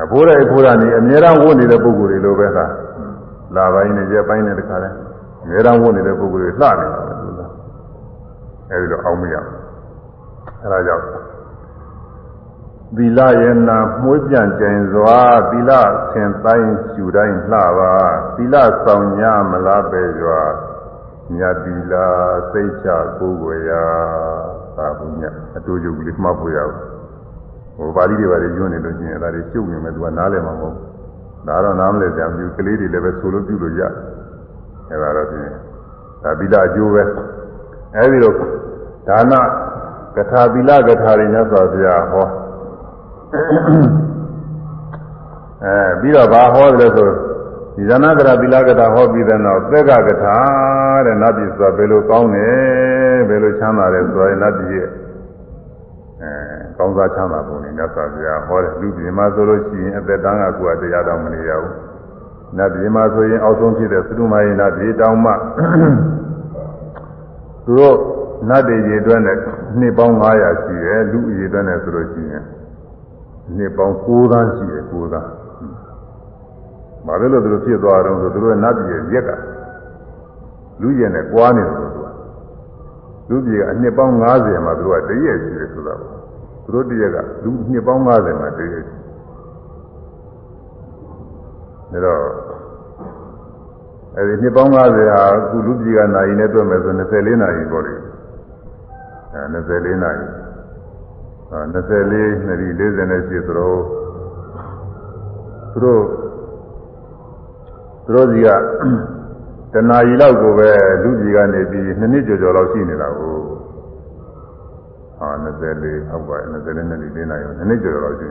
အဖိုးတဲ့အဖိုးရနေအများအားဝတ်နေတဲ့ပုဂ္ဂိုလ်တွေလိုပဲကလပိုင်းနဲ့ရက်ပိုင်းနဲ့တခါလဲအများအားဝတ်နေတဲ့ပုဂ္ဂိုလ်တွေလှနေတာပဲသူက အဲဒီလိုအောင်မရဘူးအဲဒါကြောင့်သီလရဲ့နာမှုပြန်ကြင်စွာသီလဆင်တိုင်းရှူတိုင်းလှပါသီလဆောင်ညမလားပဲစွာညသီလစိတ်ချကိုယ်ွယ်ရာသာဘူးညအတူတူလေးမှတ်ဖို့ရဘူးဟိုပါဠိတွေပါလေညွှန်းနေလို့ရှိရင်ဒါတွေရှုပ်နေမယ်သူကနားလည်မှာမဟုတ်ဒါတော့နားမလည်ကြဘူးကလေးတွေလည်းပဲဆိုလို့ပြုလို့ရအဲဒါတော့ဖြင့်ဒါသီလအကျိုးပဲအဲဒီတော့ ဒါနကထာသီလကထာတွေညစွာဘုရားဟောအဲပြီးတော့ဘာဟောတယ်ဆိုဒီဇနကရသီလကထာဟောပြီးတဲ့နောက်သက်ကကထာတဲ့နတ်ပြည်ဆိုတာဘယ်လိုကောင်းတယ်ဘယ်လိုချမ်းသာတယ်ဆိုရင်နတ်ပြည်ရဲ့အဲကောင်းစားချမ်းသာပုံနဲ့မြတ်စွာဘုရားဟောတယ်လူပြည်မှာဆိုလို့ရှိရင်အသက်တန်းကကိုယ်တရားတော်မနေရဘူးနတ်ပြည်မှာဆိုရင်အောက်ဆုံးဖြစ်တဲ့သုတ္တမယေနတ်ပြည်တောင်းမှသူတို့ နတ်တွေရေအတွက်နဲ့နှစ်ပေါင်း900ရှိတယ်လူအရေအတွက်နဲ့ဆိုလို့ရှိရင်နှစ်ပေါင်း9သန်းရှိတယ်9သန်း။ဘာလို့လဲသူတို့ဖြစ်သွားတော့ဆိုသူတို့ကနတ်ပြည်ရဲ့ရက်ကလူကျင်နဲ့ကွာနေတယ်သူကလူပြည်ကအနှစ်ပေါင်း90မှာသူတို့ကတရက်ရှိတယ်ဆိုတာပေါ့။သူတို့တရက်ကလူနှစ်ပေါင်း90မှာတရက်ရှိ။ဒါတော့အဲဒီနှစ်ပေါင်း90ဟာအခုလူပြည်ကနိုင်နဲ့တွေ့မယ်ဆို24နာရီပေါ့လေ။အဲ 24နာရီ24နှစ်ဒီ40ရှိသလိုသူတို့သူတို့စီကတဏှာကြီးလောက်ကိုပဲလူကြီးကနေပြီးနှစ်နှစ်ကျော်ကျော်လောက်ရှိနေတာကိုဟာ24ဟုတ်ပါ24နှစ်ဒီ4နာရီနှစ်နှစ်ကျော်ကျော်လောက်ရှိ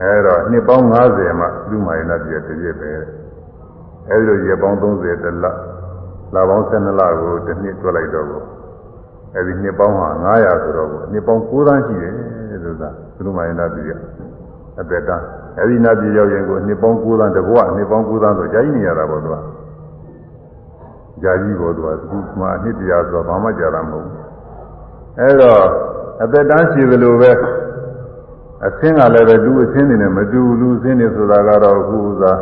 အဲတော့နှစ်ပေါင်း90မှလူမိုင်နာပြည့်တပြည့်ပဲအဲဒီလိုရက်ပေါင်း30တလလပေါင်း12လကိုတစ်နှစ်တွက်လိုက်တော့ကို အဲဒီနှစ်ပေါင်းဟာ900ဆိုတော့နှစ်ပေါင်း9သန်းရှိတယ်ဆိုတာသူတို့မှရင်နာပြည်အသက်တန်းအဲဒီနာပြည်ရောက်ရင်ကိုနှစ်ပေါင်း9သန်းတဘွားနှစ်ပေါင်း9သန်းဆိုကြာကြီးနေရတာပေါ့သူကကြာကြီးပေါ့သူကသူမှနှစ်တရားဆိုတော့ဘာမှကြာတာမဟုတ်ဘူးအဲတော့အသက်တန်းရှိသလိုပဲအသင်းကလည်းပဲလူအသင်းနေနဲ့မတူလူအသင်းနေဆိုတာကတော့အခုဥစား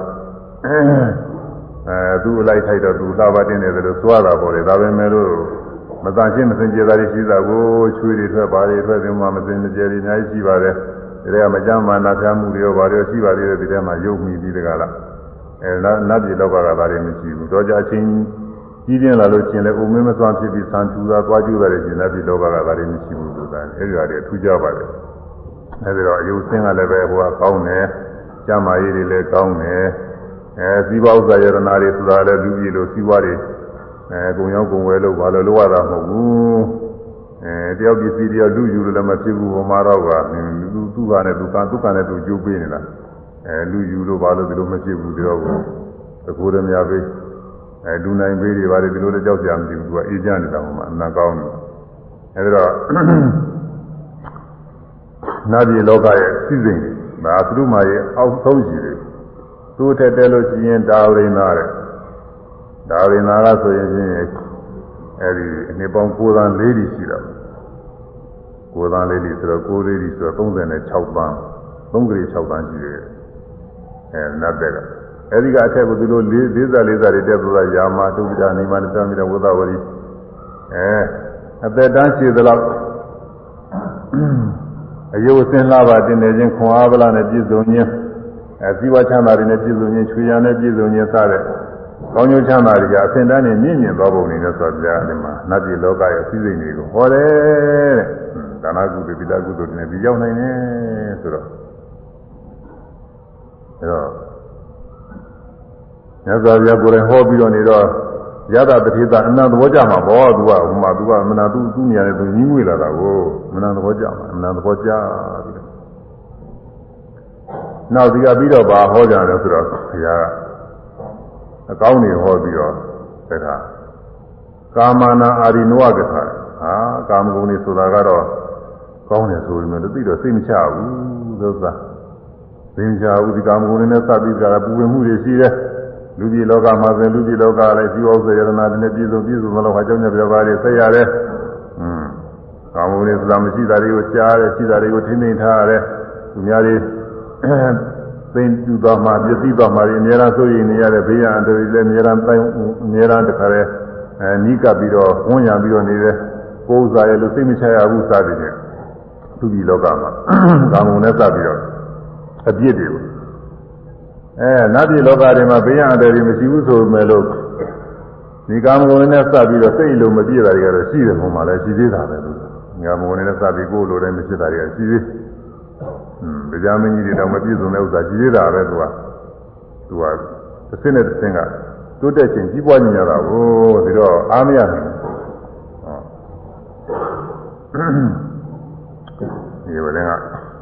အဲသူ့အလိုက်ထိုက်တော့သူလှပါတင်းနေတယ်လို့သွားတာပေါ့လေဒါပဲမဲ့လို့ မတန်ရှင်းမစင်ကြယ်တာတွေရှိတာကိုချွေးတွေထွက်ပါတွေထွက်ပြီးမှမစင်ကြယ်တွေအများကြီးရှိပါတယ်ဒီထဲကမကြမ်းမာနာဖျားမှုတွေရောဘာတွေရှိပါသေးတယ်ဒီထဲမှာရုပ်မိပြီးတကလားအဲနတ်ပြည်လောကကဒါတွေမရှိဘူးတော့ကြအချင်းကြီးပြင်းလာလို့ရှင်လေဥမင်းမစွမ်းဖြစ်ပြီးဆံထူတာသွားကျူတာတွေရှင်နတ်ပြည်လောကကဒါတွေမရှိဘူးဆိုတာအဲဒီဟာတွေထူးကြပါတယ်အဲဒီတော့အယုစင်းကလည်းပဲဟိုကကောင်းတယ်ကျမ်းမာရေးတွေလည်းကောင်းတယ်အဲစီးပွားဥစ္စာယရနာတွေဆိုတာလည်းလူကြီးလိုစီးပွားတွေ အဲကုံရောက်ကုံဝဲလို့ဘာလို့လိုရတာမဟုတ်ဘူးအဲတယောက်ပစ္စည်းတယောက်လူယူလို့လည်းမဖြစ်ဘူးဟိုမှာတော့ကသူသူကနဲ့သူကသူကနဲ့သူကြိုးပေးနေတာအဲလူယူလို့ဘာလို့ဒီလိုမဖြစ်ဘူးဒီတော့ကိုသကိုးရမြပေးအဲလူနိုင်ပေးတွေပါတယ်ဒီလိုလည်းကြောက်ကြမရှိဘူးသူကအေးကြနေတာဟိုမှာအနာကောင်းတယ်အဲဒီတော့နာပြည်လောကရဲ့စီစဉ်တွေဒါသူတို့မှရဲ့အောက်ဆုံးရှိတယ်သူ့ထက်တဲလို့ရှိရင်ဒါဝိနာတဲ့ ဒါဝိနာကဆိုရင်ချင်းအဲဒီအနှစ်ပေါင်း9သန်း4ဒီရှိတော့9သန်း4ဒီဆိုတော့9လေးဒီဆိုတော့36သန်း3ကလေး6သန်းရှိတယ်အဲနတ်တဲ့ကအဲဒီကအထက်ကိုသူတို့၄၄စား၄စားတွေတက်သွားရာမတုပိတာနေမနတမိတဝသဝရီအဲအသက်တန်းရှိသလောက်အယုအစင်လာပါတင်နေခြင်းခွန်အားဗလာနဲ့ပြည့်စုံခြင်းအဲဇီဝချမ်းသာတွေနဲ့ပြည့်စုံခြင်းချွေရနဲ့ပြည့်စုံခြင်းစတဲ့ ကောင်းကျိုးချမ်းသာတွေကအစင်တန်းနဲ့မြင့်မြင့်သွားပုံနေလို့ဆိုပြဒီမှာနတ်ပြည်လောကရဲ့အစည်းစိမ်တွေကိုဟောတယ်တဲ့ဒါနကုသိုလ်သီလကုသိုလ်တွေနဲ့ဒီရောက်နိုင်တယ်ဆိုတော့အဲတော့မြတ်စွာဘုရားကိုယ်တိုင်ဟောပြီးတော့နေတော့ရတာတတိတာအနန္တဘောကြမှာဘောသူကဟိုမှာသူကမနာသူသူ့နေရာနဲ့သူညီးငွေလာတာကိုမနာသဘောကြမှာမနာသဘောကြပြီးတော့နောက်ဒီကပြီးတော့ဘာဟောကြတယ်ဆိုတော့ဘုရားက အကောင်းနေဟောပြီးတော့တခါကာမနာအာရိနဝကထာဟာကာမဂုဏ်နေဆိုတာကတော့ကောင်းတယ်ဆိုရင်လည်းသိတော့စိတ်မချဘူးသုသာသိမချဘူးဒီကာမဂုဏ်နေနဲ့စပြီးကြတာပူပင်မှုတွေရှိတယ်လူပြည်လောကမှာဆိုလူပြည်လောကလည်းဇီဝဥစ္စာယရနာတွေနဲ့ပြည့်စုံပြည့်စုံသလောက်ဟာကြောင့်ညပြပါးတွေဆက်ရတယ်อืมကာမဂုဏ်တွေဆိုတာမရှိတာတွေကိုကြားရတယ်ရှိတာတွေကိုထိမ့်သိမ့်ထားရတယ်သူများတွေ သိမ့်ပြသွားမှပြည့်စည်သွားမှအများအားဆိုရင်နေရတဲ့ဘေးရန်တွေလည်းအများအားတိုင်းအများအားတခါလဲအဲနီးကပ်ပြီးတော့ဝန်းရံပြီးတော့နေတဲ့ကိုယ်ဥစ္စာရဲ့လို့စိတ်မချရဘူးစသည်ဖြင့်သူပြည်လောကမှာကာမဂုဏ်နဲ့စပြီးတော့အပြစ်တွေအဲနတ်ပြည်လောကတွေမှာဘေးရန်တွေမရှိဘူးဆိုပေမဲ့လို့ဒီကာမဂုဏ်နဲ့စပြီးတော့စိတ်လိုမပြည့်တာတွေကတော့ရှိတယ်ပုံမှာလည်းရှိသေးတာပဲလို့ကာမဂုဏ်နဲ့စပြီးကိုယ်လိုတိုင်းမဖြစ်တာတွေကရှိသေးอืม တရားမင်းကြီးတွေတော့မပြည့်စုံတဲ့ဥစ္စာရှိသေးတာပဲသူကသူကတစ်စင်းနဲ့တစ်စင်းကတိုးတက်ခြင်းကြီးပွားနေကြတာကိုဒီတော့အားမရနိုင်ဘူးဒီဘယ်နဲ့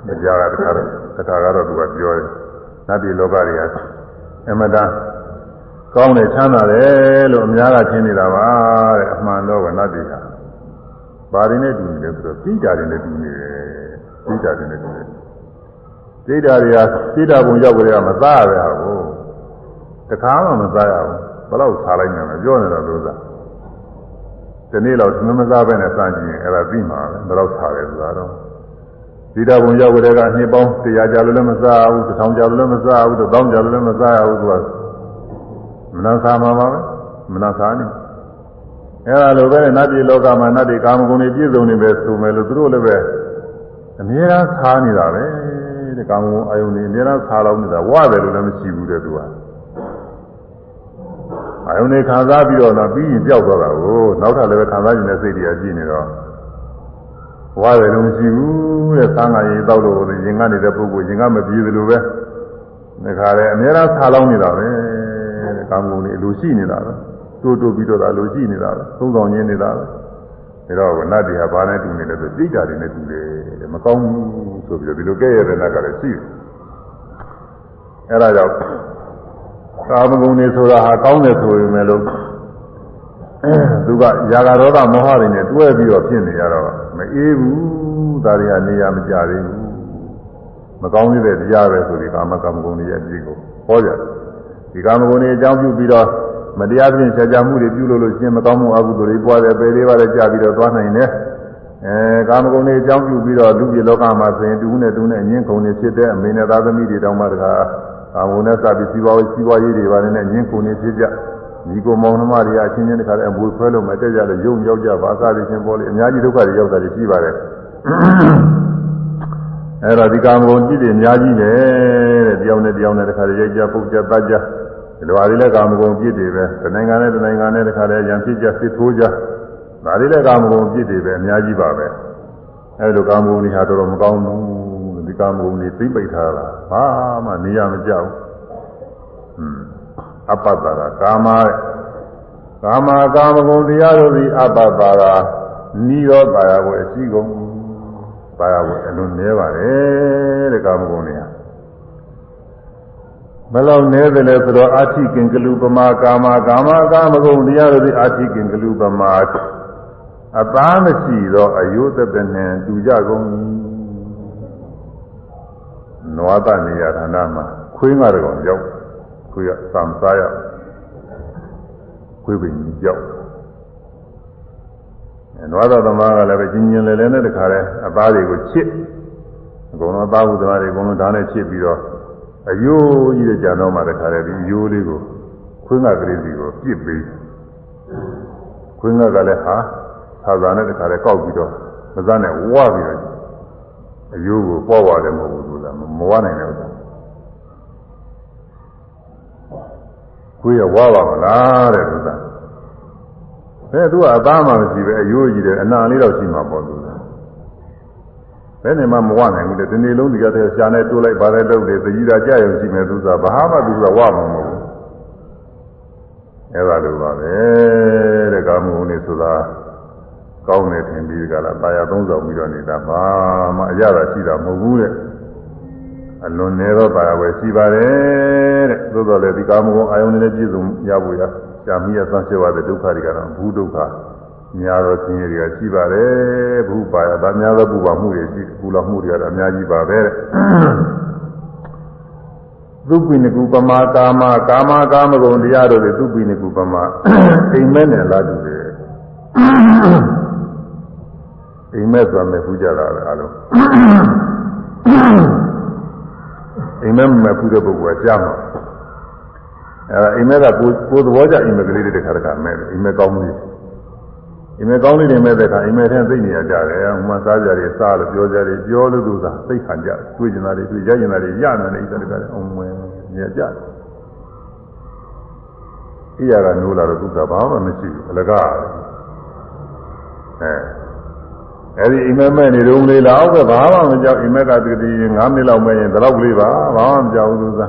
ကကြားတာတခါတော့တခါကတော့သူကပြောတယ်နတ်ပြည်လောကတွေကအမတန်ကောင်းတယ်ချမ်းသာတယ်လို့အများကထင်နေတာပါတဲ့အမှန်တော့ကနတ်ပြည်ဟာဘာတွေနဲ့တူနေလဲဆိုတော့သိတာတွေနဲ့တူနေတယ်သိတာတွေနဲ့တူနေ တယ်သိတာတွေကသိတာပုံရောက်ကြရမသားရပဲဟာကိုတခါမှမသားရဘူးဘယ်တော့စားလိုက်နေလဲပြောနေတာလို့သာဒီနေ့တော့သမမစားပဲနဲ့စမ်းကြည့်ရင်အဲ့ဒါသိမှာပဲဘယ်တော့စားလဲဆိုတာတော့ဒီတာဘုံရောက်ကြတဲ့ကနှစ်ပေါင်း100ကြာလို့လည်းမစားဘူး1000ကြာလို့လည်းမစားဘူး1000ကြာလို့လည်းမစားရဘူးသူကမနာစားမှာပါပဲမနာစားနေအဲ့ဒါလိုပဲနတ်ပြည်လောကမှာနတ်တွေကာမဂုဏ်တွေပြည့်စုံနေပဲဆိုမယ်လို့သူတို့လည်းပဲအများအားစားနေတာပဲ တဲ့ကာမဂုဏ်အယုန်တွေအများအားစားလောက်နေတာဝရတယ်လို့လည်းမရှိဘူးတဲ့သူကအယုန်တွေခံစားပြီးတော့တော့ပြီးရင်ကြောက်သွားတာကိုနောက်ထပ်လည်းပဲခံစားခြင်းနဲ့စိတ်တွေကကြည့်နေတော့ဝါတယ်လို့မရှိဘူးတဲ့သံဃာရေးတောက်လို့ရင်ကနေတဲ့ပုဂ္ဂိုလ်ရင်ကမပြေသလိုပဲဒါခါလေအများအားဆာလောင်းနေတာပဲတဲ့ကာမဂုဏ်တွေအလိုရှိနေတာပဲတိုးတိုးပြီးတော့အလိုရှိနေတာပဲသုံးဆောင်ရင်းနေတာပဲ ဒါတော့နတ်တွေဟာဘာနဲ့တူနေလဲဆိုစိတ်ဓာတ်တွေနဲ့တူတယ်တဲ့မကောင်းဘူးဆိုပြီးတော့ဒီလိုကဲရတဲ့နတ်ကလည်းရှိတယ်အဲဒါကြောင့်ကာမဂုဏ်တွေဆိုတာဟာကောင်းတယ်ဆိုပေမဲ့လို့သူကຢာကရောဂမောဟတွေနဲ့တွဲပြီးတော့ဖြစ်နေကြတော့မအေးဘူးဒါတွေကနေရာမကြသေးဘူးမကောင်းသေးတဲ့တရားပဲဆိုပြီးကာမကမ္မဂုဏ်တွေရဲ့အပြီးကိုဟောကြတယ်ဒီကာမဂုဏ်တွေအကြောင်းပြုပြီးတော့ မတရားဖြင့်ဆရာကြမှုတွေပြုလို့လို့ရှင်းမကောင်းမှုအကုသိုလ်တွေပွားတယ်ပယ်လေးပါးလည်းကြာပြီးတော့သွားနိုင်တယ်အဲကာမဂုဏ်တွေအကြောင်းပြုပြီးတော့လူပြည်လောကမှာဆိုရင်တူနဲ့တူနဲ့အငင်းခုန်နေဖြစ်တဲ့အမေနဲ့သားသမီးတွေတောင်းမှတကားကာမဂုဏ်နဲ့စပြီးစီးပွားရေးစီးပွားရေးတွေပါနဲ့အငင်းခုန်နေဖြစ်ကြဒီကိုမောင်နှမတွေအချင်းချင်းတခါတည်းအမွေခွဲလို့မတက်ကြလို့ယုံရောက်ကြပါစားရခြင်းပေါ်လေအများကြီးဒုက္ခတွေရောက်တာတွေရှိပါတယ်အဲ့တော့ဒီကာမဂုဏ်ကြည့်တယ်အများကြီးပဲတဲ့တယောက်နဲ့တယောက်နဲ့တခါတည်းရိုက်ကြပုတ်ကြတတ်ကြ ဒီလိုဟာတွေလည်းကာမဂုဏ်ပြစ်တွေပဲတနိုင်ငံနဲ့တနိုင်ငံနဲ့တခါတည်းရံဖြစ်ကြစစ်ထိုးကြဒါတွေလည်းကာမဂုဏ်ပြစ်တွေပဲအများကြီးပါပဲအဲ့လိုကာမဂုဏ်တွေဟာတော်တော်မကောင်းဘူးဒီကာမဂုဏ်တွေသိမ့်ပိတ်ထားတာဘာမှနေရမကြောက်ဘူးအပ္ပတရာကာမကာမကာမဂုဏ်တရားတို့သည်အပ္ပတရာနိရောဓာယကိုအရှိကုန်ပါရကိုအလွန်နည်းပါတယ်တဲ့ကာမဂုဏ်တွေဟာ ဘယ်လောက်နည်းတယ်လဲဆိုတော့အာထိကင်ကလူပမာကာမကာမကာမဂုဏ်တရားတို့သည်အာထိကင်ကလူပမာအသားမရှိသောအယုသက်တဲ့နဲ့တူကြကုန်နဝတနေရဌာနမှာခွေးငါတကောင်ရောက်ခွေးကသံစားရခွေးပင်ကြီးရောက်နွားတော်သမားကလည်းပဲကျင်ကျင်လဲလဲနဲ့တခါလဲအသားတွေကိုချစ်အကုန်လုံးအသားဟုသမားတွေအကုန်လုံးဓာတ်နဲ့ချစ်ပြီးတော့ အယိုးကြီးတဲ့ကြံတော့မှတခါလဲဒီအယိုးလေးကိုခွင်းကကလေးစီကိုပြစ်ပေးခွင်းကကလည်းဟာသာသာနဲ့တခါလဲကောက်ပြီးတော့မစားနဲ့ဝါပြီးတော့အယိုးကိုပွားပါတယ်မဟုတ်ဘူးသူကမဝနိုင်တဲ့ဥစ္စာခွေးရဝါပါမလားတဲ့သူကဘယ်သူကအသားမှမရှိပဲအယိုးကြီးတယ်အနာလေးတော့ရှိမှာပေါ့သူ ဘယ်နဲ့မှမဝနိုင်ဘူးလေဒီနေ့လုံးဒီကတည်းကရှားနေတိုးလိုက်ပါတယ်တော့လေသကြီးသာကြာရုံရှိမယ်သူကဘာမှသူကဝမှာမဟုတ်ဘူးအဲ့ဒါလိုပါပဲတဲ့ကာမဂုဏ်နေဆိုတာကောင်းတယ်ထင်ပြီးကြလားတာယာသုံးဆောင်ပြီးတော့နေတာဘာမှအရသာရှိတာမဟုတ်ဘူးတဲ့အလွန်နေတော့တာယာပဲရှိပါတယ်တဲ့သို့တော်လည်းဒီကာမဂုဏ်အာယုန်နဲ့ပြည့်စုံရဖို့ရရှာမိရသန့်ရှင်းရတဲ့ဒုက္ခတွေကတော့ဘူးဒုက္ခ များသောဆင်းရဲတွေကရှိပါတယ်ဘူးပါရဒါများသောပူပါမှုတွေရှိပူလောင်မှုတွေကတော့အများကြီးပါပဲတဲ့သုပိနကုပမာကာမကာမကာမဂုဏ်တရားတို့တွေသုပိနကုပမာအိမ်မဲနဲ့လာတူတယ်အိမ်မဲဆိုမဲ့ဖူးကြတာပဲအလုံးအိမ်မဲမဖူးတဲ့ပုဂ္ဂိုလ်ကကြားမှာအဲအိမ်မဲကကိုကိုသဘောကျအိမ်မဲကလေးတွေတခါတခါမဲအိမ်မဲကောင်းမှု အိမ်မဲကောင်းလေးတွေမဲ့တဲ့ခါအိမ်မဲထဲသိနေရကြတယ်ဟိုမှာစားကြတယ်စားလို့ပြောကြတယ်ပြောလို့သူသာသိခံကြတွေ့ကျင်တာတွေတွေ့ရကျင်တာတွေရမယ်လေဣသတကလည်းအောင်ဝင်နေကြတယ်ဣရာကနိုးလာတော့သူကဘာမှမရှိဘူးအလကားအဲအဲ့ဒီအိမ်မက်မဲ့နေတော့လေလောက်ပဲဘာမှမကြောက်အိမ်မက်ကတည်းက9မိနစ်လောက်မဲ့ရင်ဒီလောက်ကလေးပါဘာမှမကြောက်ဘူးသူက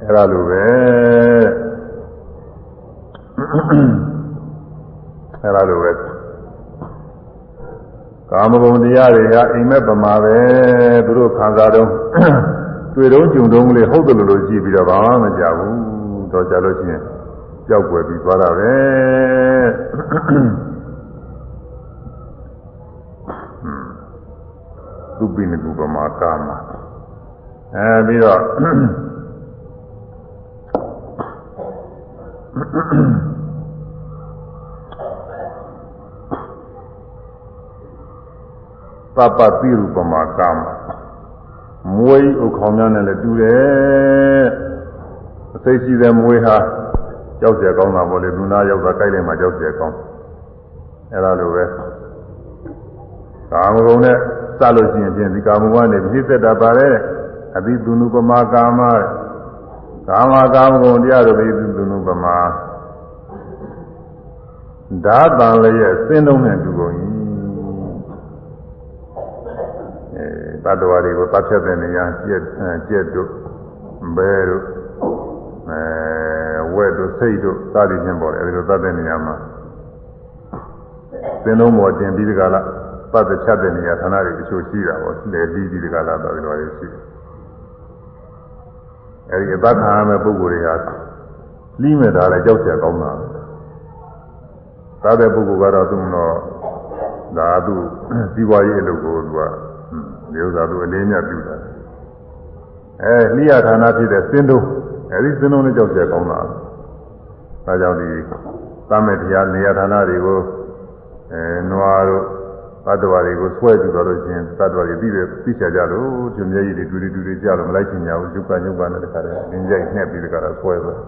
အဲ့ဒါလိုပဲ အဲ့ဒါလိုပဲကာမဂုဏ်တရားတွေကအိမ်မက်ပမာပဲသူတို့ခံစားတော့တွေ့တော့ကြုံတော့ကလေးဟုတ်တယ်လို့လို့ကြည့်ပြီးတော့ဘာမှမကြောက်ဘူးတော့ကြလို့ရှိရင်ကြောက်ွယ်ပြီးသွားတာပဲသူပိနကုပမာကာမအဲပြီးတော့ သပ္ပတိရူပမာကာမမွေးဥခေါင်းများနဲ့လည်းတူတယ်အသိရှိတဲ့မွေးဟာကြောက်เสียကောင်းတာပေါ့လေလူနာရောက်တာကြိုက်လိုက်မှကြောက်เสียကောင်းအဲဒါလိုပဲကာမဂုဏ်နဲ့စလို့ရှိရင်ဖြင့်ဒီကာမဂုဏ်ကနေပြည့်သက်တာပါတဲ့အဘိဓုနုပမာကာမကာမကာမဂုဏ်တရားတို့ပြီးသူနုပမာဓာတန်လည်းရဲ့စဉ်းလုံးနဲ့တူကုန်၏ တတ္တဝါတွေကိုတပ်ဖြတ်တဲ့နေရာကျက်ကျက်တို့ဘဲတို့အဲဝဲတို့စိတ်တို့စသည်ဖြင့်ပေါ်တယ်အဲဒီလိုတပ်တဲ့နေရာမှာသင်္လုံးပေါ်တင်ပြီးဒီကလာပတ်သက်ချတဲ့နေရာဌာနတွေတချို့ရှိတာပေါ့လေပြီးပြီးဒီကလာတော်တော်လေးရှိတယ်အဲဒီအသက်ခံရမဲ့ပုဂ္ဂိုလ်တွေဟာလီးမဲ့တာလည်းကြောက်ရွံ့ကောင်းတာသာတဲ့ပုဂ္ဂိုလ်ကတော့သူ့တော့ဒါသူစီးပွားရေးအလုပ်ကိုသူက ဒီဥစ္စာသူအလေးမြတ်ပြုတာအဲလိယဌာနဖြစ်တဲ့စင်းတုံးအဲဒီစင်းတုံးနဲ့ကြောက်เสียကောင်းတာဒါကြောင့်ဒီသမေတရားနေရာဌာနတွေကိုအဲနွားတို့သတ္တဝါတွေကိုဆွဲကြည့်တော့လို့ချင်းသတ္တဝါတွေပြီးတယ်သိချကြလို့ကျွမျက်ရည်တွေတူတူတူကြလို့မလိုက်ချင်ကြဘူးယုတ်ကယုတ်ကနဲ့တခါတည်းအင်းကြိုက်နှက်ပြီးတခါတော့ဆွဲသွား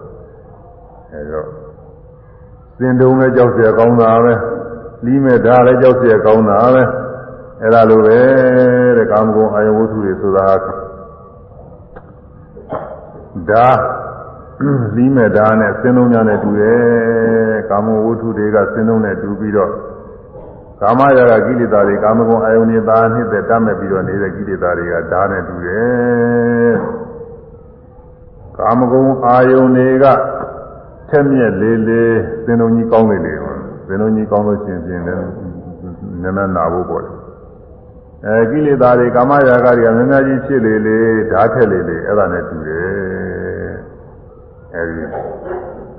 အဲတော့စင်တုံလည်းကြောက်เสียကောင်းတာပဲလီးမဲ့ဓာလည်းကြောက်เสียကောင်းတာပဲ အဲဒါလိုပဲတဲ့ကာမဂုဏ်အာယဝတ္ထုတွေဆိုတာဓာလီးမဲ့ဓာနဲ့စင်တုံများနဲ့တူတယ်ကာမဝတ္ထုတွေကစင်တုံနဲ့တူပြီးတော့ကာမရာဂကိလေသာတွေကာမဂုဏ်အာယုန်တွေသာနှစ်သက်တတ်မဲ့ပြီးတော့နေတဲ့ကိလေသာတွေကဓာတ်နဲ့တူတယ်ကာမဂုဏ်အာယုန်တွေကထက်မြက်လေးလေးသင်္တုံကြီးကောင်းနေလေသင်္တုံကြီးကောင်းလို့ရှိရင်ပြင်လည်းနည်းနည်းနာဖို့ပေါ့လေ အဲကိလေသာတွေကာမရာဂတွေကများများကြီးဖြစ်လေလေဓာတ်ထက်လေလေအဲ့ဒါနဲ့တူတယ်အဲဒီ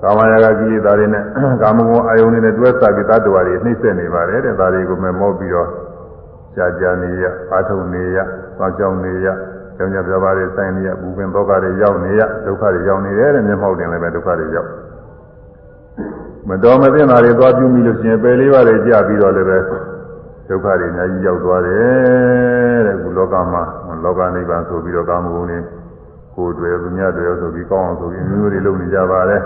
ကာမရာဂကိလေသာတွေနဲ့ကာမဂုဏ်အာယုန်တွေနဲ့တွဲစားပြီးတ attva တွေနှိမ့်ဆက်နေပါတယ်တဲ့ဒါတွေကိုမဲ့မောပြီးတော့ကြာကြာနေရအာထုံနေရသောကြောင်နေရကြောင်ကြပြပါးတွေဆိုင်နေရဘူပင်ဒုက္ခတွေရောက်နေရဒုက္ခတွေရောက်နေတယ်တဲ့မျက်မှောက်တင်လည်းပဲဒုက္ခတွေရောက်မတော်မသင့်တာတွေသွားပြုမိလို့ရှိရင်ပယ်လေးပါးတွေကြာပြီးတော့လည်းပဲ ဒုက္ခတွေအများကြီးရောက်သွားတယ်တဲ့ခုလောကမှာလောကနိဗ္ဗာန်ဆိုပြီးတော့ကာမဂုဏ်တွေကိုယ်တွေသူများတွေဆိုပြီးကောင်းအောင်ဆိုပြီးမျိုးတွေလုပ်နေကြပါတယ်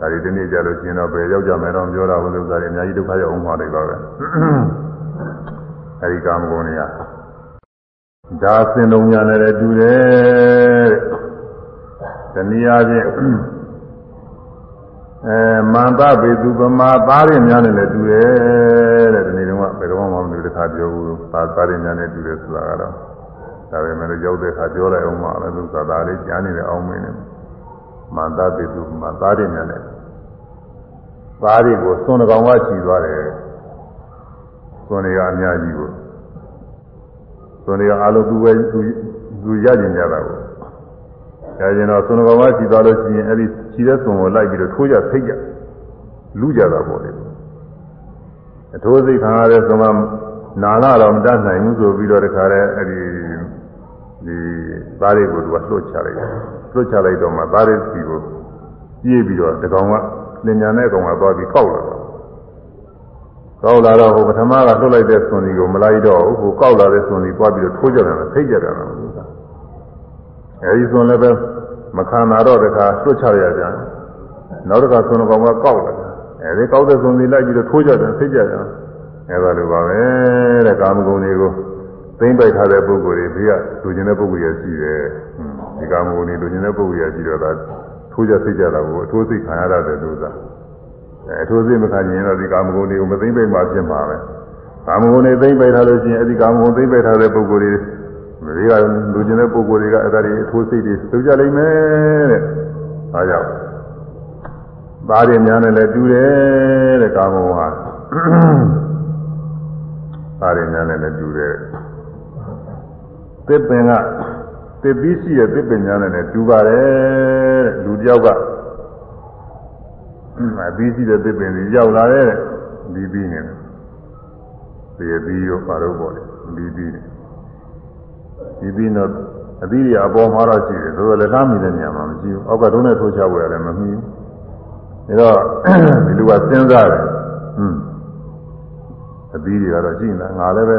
ဒါတွေဒီနေ့ကြလို့ရှိရင်တော့ပဲရောက်ကြမယ်တော့ပြောတာဘုလို့ဆိုတယ်အများကြီးဒုက္ခရောက်အောင်မှာတွေပါပဲအဲဒီကာမဂုဏ်တွေကဒါစင်လုံးညာနဲ့တူတယ်တဲ့တနည်းအားဖြင့် အဲမန္တပေသူပမာသားရများနဲ့လည်းတူတယ်တဲ့ဒီနေ့တော့ဘယ်တော့မှမတူတခါပြောဘူးသားသားရများနဲ့တူတယ်ဆိုတာကတော့ဒါပေမဲ့ရောက်တဲ့အခါပြောလိုက်အောင်ပါပဲသူကသာလေးကြားနေတယ်အောင်မင်းနဲ့မန္တပိတုမှာသားတွေနဲ့လည်းသားတွေကိုသွန်ကောင်ကချီသွားတယ်သွန်တွေကအများကြီးကိုသွန်တွေကအလုံးသူပဲသူသူရကျင်ကြတာကို ရကျင်တော့သွန်ကောင်ကချီသွားလို့ရှိရင်အဲ့ဒီချီတဲ့သွန်ကိုလိုက်ပြီးတော့ထိုးကြဖိတ်ကြလူကြတာပေါ့လေအထိုးစိတ်ခံရတဲ့သွန်ကနာလာတော့မတတ်နိုင်ဘူးဆိုပြီးတော့တခါတည်းအဲ့ဒီဒီသားတွေကိုသူကလှုပ်ချလိုက်တယ်လွတ်ချလိုက်တော့မှသားရစီကိုပြေးပြီးတော့တကောင်ကလင်ညာနဲ့ကောင်ကသွားပြီးကောက်လာတော့ကောက်လာတော့ဟိုပထမကလွတ်လိုက်တဲ့ဆွန်ဒီကိုမလိုက်တော့ဘူးဟိုကောက်လာတဲ့ဆွန်ဒီသွားပြီးတော့ထိုးကြတယ်ဖိတ်ကြတယ်လို့ဆိုတာ အဲဒီဆွန်လည်းပဲမခံနာတော့တခါလွတ်ချရကြတယ်နောက်တစ်ခါဆွန်ကောင်ကကောက်လာတယ်အဲဒီကောက်တဲ့ဆွန်ဒီလိုက်ပြီးတော့ထိုးကြတယ်ဖိတ်ကြတယ်အဲဒါလိုပါပဲတဲ့ကာမဂုဏ်တွေကိုသိမ့်ပိုက်ထားတဲ့ပုဂ္ဂိုလ်တွေဘေးကလူကျင်တဲ့ပုဂ္ဂိုလ်ရရှိတယ်ဒီကာမဂုဏ်တွေလူကျင်တဲ့ပုဂ္ဂိုလ်ရရှိတော့ဒါထိုးကြသိကြတာကိုအထိုးစိတ်ခံရတဲ့လို့သာအဲအထိုးစိတ်မခံရင်တော့ဒီကာမဂုဏ်တွေကိုမသိမ့်ပိုက်မှဖြစ်မှာပဲကာမဂုဏ်တွေသိမ့်ပိုက်ထားလို့ရှိရင်အဲဒီကာမဂုဏ်သိမ့်ပိုက်ထားတဲ့ပုဂ္ဂိုလ်တွေ ဘေးကလူကျင်တဲ့ပုဂ္ဂိုလ်တွေကအဲ့ဒါတွေအထိုးစိတ်တွေသိကြလိမ့်မယ်တဲ့ဒါကြောင့်သားတွေများနဲ့လည်းတူတယ်တဲ့ကာမဂုဏ်ဟာသားတွေများနဲ့လည်းတူတယ်သစ်ပင်ကသစ်ပြီးရှိတဲ့သစ်ပင်များနဲ့လည်းတူပါတယ်တဲ့လူတယောက်ကအပြီးရှိတဲ့သစ်ပင်ကြီးရောက်လာတဲ့ပြီးပြီးနေတယ်ဒီပြီးရောပါတော့ပေါ့လေပြီးပြီးနေ ပြီးပြီးတော့အသီးတွေအပေါ်မှာတော့ရှိတယ်သို့တော်လည်းသားမိတဲ့နေရာမှာမရှိဘူးအောက်ကတုံးနဲ့ထိုးချဝယ်ရတယ်မမှီဘူးဒါတော့ဒီလူကစဉ်းစားတယ်ဟွန်းအသီးတွေကတော့ရှိနေတာငါလည်းပဲ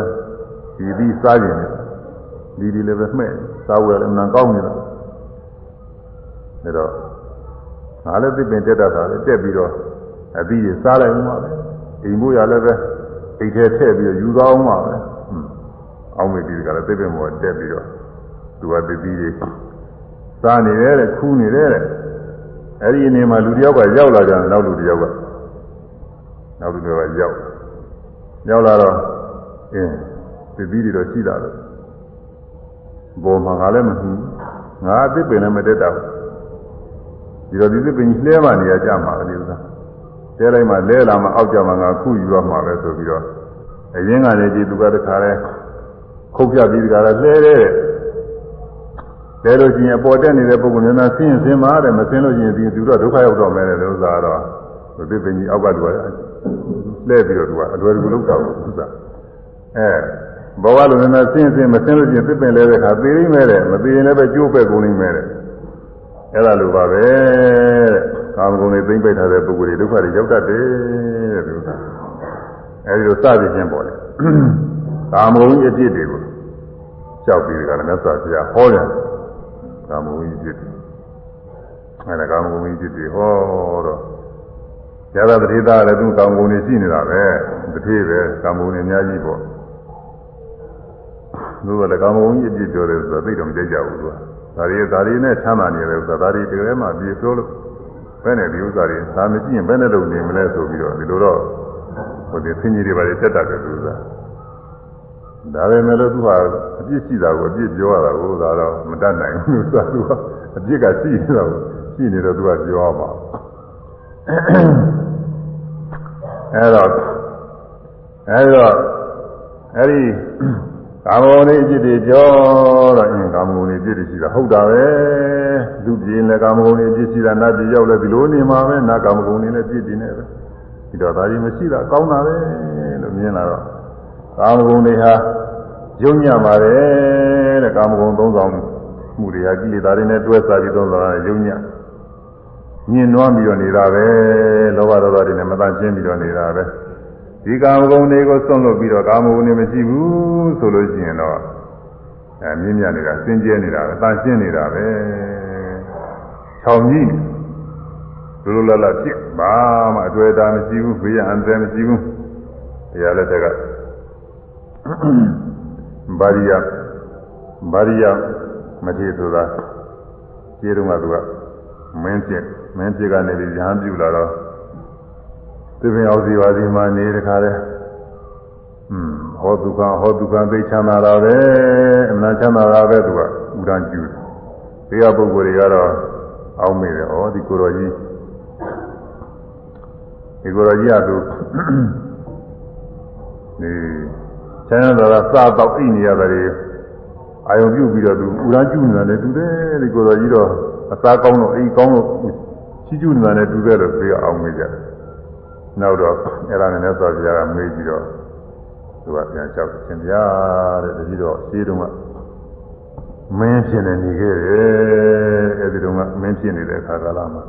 ဒီပြီးစားကျင်တယ်ဒီဒီလည်းပဲမှဲ့စားဝယ်လည်းအမှန်ကောင်းနေတာဒါတော့ငါလည်းသိပင်တက်တတ်တာလည်းတက်ပြီးတော့အသီးတွေစားလိုက်မှပဲအိမ်မို့ရလည်းပဲအိတ်ထဲထည့်ပြီးယူသွားအောင်ပါပဲ အောင်းမေဒီကလည်းသိပင်ပေါ်တက်ပြီးတော့သူကသတိတွေစားနေတယ်တဲ့ခူးနေတယ်တဲ့အဲ့ဒီအနေမှာလူတယောက်ကရောက်လာကြတယ်နောက်လူတယောက်ကနောက်လူတယောက်ကရောက်ရောက်လာတော့အင်းသတိတွေတော့ရှိလာတယ်ဘောမှာငါလည်းမသိငါအသိပင်လည်းမတက်တော့ဒီတော့ဒီသစ်ပင်ကြီးလှဲမှနေရကြမှာလေဥစ္စာတဲလိုက်မှလဲလာမှအောက်ကြမှာငါခုယူရမှာပဲဆိုပြီးတော့အရင်ကလည်းဒီသူကတခါလဲ ခုတ်ပြပြီးတခါလဲလှဲတဲ့တဲလို့ရှိရင်အပေါ်တက်နေတဲ့ပုဂ္ဂိုလ်များများဆင်းရင်ဆင်းပါတဲ့မဆင်းလို့ရှိရင်ဒီသူတော့ဒုက္ခရောက်တော့မယ်လေဥစ္စာတော့ဒီသစ်ပင်ကြီးအောက်ကသူကလှဲပြီးတော့သူကအလွယ်တကူလောက်တော့ဥစ္စာအဲဘောကလိုနဲ့ဆင်းဆင်းမဆင်းလို့ချင်းသစ်ပင်လဲတဲ့ခါသေရင်းမဲ့တဲ့မသေရင်လည်းပဲကျိုးပဲကုန်နေမဲ့တဲ့အဲ့ဒါလိုပါပဲတဲ့ကာမဂုဏ်တွေသိမ့်ပိတ်ထားတဲ့ပုဂ္ဂိုလ်တွေဒုက္ခတွေရောက်တတ်တယ်တဲ့ဒီဥစ္စာအဲဒီလိုစသည်ချင်းပေါ်တယ် ကာမဂုဏ်အပြစ်တွေကိုကြောက်ပြီးကြတယ်မြတ်စွာဘုရားဟောတယ်ကာမဂုဏ်အပြစ်တွေအဲ့ဒါကာမဂုဏ်အပြစ်တွေဟောတော့ဇာတာတတိသားလည်းသူကာမဂုဏ်တွေရှိနေတာပဲတတိပဲကာမဂုဏ်တွေအများကြီးပေါ့သူကလည်းကာမဂုဏ်ကြီးအပြစ်ပြောတယ်ဆိုတာသိတော့မကြိုက်ကြဘူးသူကဒါရီဒါရီနဲ့ချမ်းသာနေတယ်ဆိုတာဒါရီတကယ်မှပြေပြောလို့ဘယ်နဲ့ဒီဥစ္စာတွေဒါမရှိရင်ဘယ်နဲ့လုပ်နေမလဲဆိုပြီးတော့ဒီလိုတော့ဟိုဒီဆင်းကြီးတွေပါလေတက်တတ်တယ်သူက ဒါပဲမဲ့လို့သူကအပြစ်ရှိတာကိုအပြစ်ပြောရတာကိုဒါတော့မတတ်နိုင်ဘူးသူကသူကအပြစ်ကရှိနေတာကိုရှိနေတော့သူကပြောရမှာအဲတော့အဲတော့အဲဒီကာမဂုဏ်တွေအဖြစ်တွေပြောတော့အင်းကာမဂုဏ်တွေအဖြစ်တွေရှိတာဟုတ်တာပဲလူပြင်းလည်းကာမဂုဏ်တွေအဖြစ်ရှိတာနတ်ပြည်ရောက်လည်းဒီလိုနေမှာပဲနာကာမဂုဏ်တွေလည်းပြည့်တည်နေပဲဒီတော့ဒါကြီးမရှိတာကောင်းတာပဲလို့မြင်လာတော့ကာမဂုဏ်တွေဟာ ယုံညံ့ပါတယ်တဲ့ကာမဂုဏ်သုံးဆောင်မှုတွေဟာကိလေသာတွေနဲ့တွဲစားပြီးသုံးဆောင်ရယုံညံ့ညင်နွားပြီးတော့နေတာပဲလောဘဒေါသတွေနဲ့မတန်ရှင်းပြီးတော့နေတာပဲဒီကာမဂုဏ်တွေကိုစွန့်လွတ်ပြီးတော့ကာမဂုဏ်တွေမရှိဘူးဆိုလို့ရှိရင်တော့အဲမြင့်မြတ်နေတာစင်ကြဲနေတာပဲတန်ရှင်းနေတာပဲခြောင်ကြီးလူလူလတ်လတ်ဖြစ်ဘာမှအတွေ့အတာမရှိဘူးဘေးရန်အန္တရာယ်မရှိဘူးတရားလက်ထက်က ဘာရိယဘာရိယမထေဆိုတာခြေတုံးကသူကမင်းပြမင်းပြကနေပြီးရဟန်းပြုလာတော့သင်အောင်စီပါစီမှာနေတခါလဲอืมဟောဒုက္ခဟောဒုက္ခသိချမ်းသာတာပဲအမှန်ချမ်းသာတာပဲသူကဥဒန်းကျူတယ်ဒီကပုဂ္ဂိုလ်တွေကတော့အောင်းမိတယ်ဩဒီကိုတော်ကြီးဒီကိုတော်ကြီးကသူဒီ ချမ်းသာတာစားတော့အိနေရတယ်အာယုံပြုတ်ပြီးတော့သူဥဒန်းကျူနေတာလည်းတူတယ်ဒီကိုတော်ကြီးတော့အစားကောင်းတော့အိကောင်းတော့ချီးကျူးနေတာလည်းတူတယ်လို့ပြောအောင်မိကြတယ်နောက်တော့အဲ့ဒါနဲ့လည်းသွားပြားကမေးပြီးတော့သူကပြန်လျှောက်ရှင်ဗျာတဲ့တတိတော့ရှင်းတော့ကမင်းဖြစ်နေနေခဲ့တယ်အဲဒီတော့ကမင်းဖြစ်နေတဲ့အခါကာလမှာ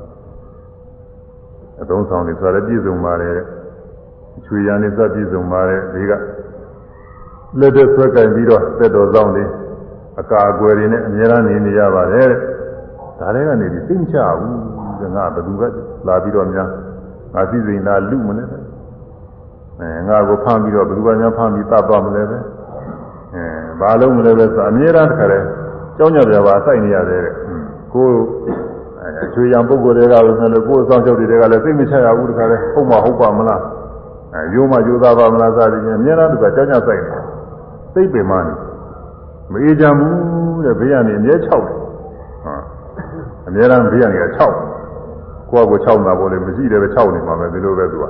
အသုံးဆောင်နေဆိုရပြည့်စုံပါတယ်ချွေရန်နေစပြည့်စုံပါတယ်ဒီက လက်သက်ဆွဲကင်ပြီးတော့သက်တော်ဆောင်နေအကာအကွယ်တွေနဲ့အများအားနေနေရပါတယ်ဒါတွေကနေပြီးသိမချဘူးငါဘယ်သူကလာပြီးတော့များငါစီစဉ်လာလူမလဲအဲငါကိုဖမ်းပြီးတော့ဘယ်သူကများဖမ်းပြီးတတ်သွားမလဲပဲအဲဘာလုံးမလဲပဲဆိုအမြဲတမ်းတခါလဲကြောင်းကြပြပါစိုက်နေရတယ်တဲ့ကိုအချွေရံပုဂ္ဂိုလ်တွေကလည်းလည်းကိုယ်အဆောင်ချုပ်တွေကလည်းသိမချရဘူးတခါလဲဟုတ်မဟုတ်ပါမလားအဲရိုးမရိုးသားပါမလားစသည်ဖြင့်အမြဲတမ်းသူကကြောင်းကြ စိုက်နေသိပင်မနေမအေးကြဘူးတဲ့ဘေးကနေအမြဲ၆တယ်ဟာအမြဲတမ်းဘေးကနေ6ကိုယ့်ကို6တာပေါ့လေမရှိတယ်ပဲ6နေမှာပဲဒီလိုပဲသူက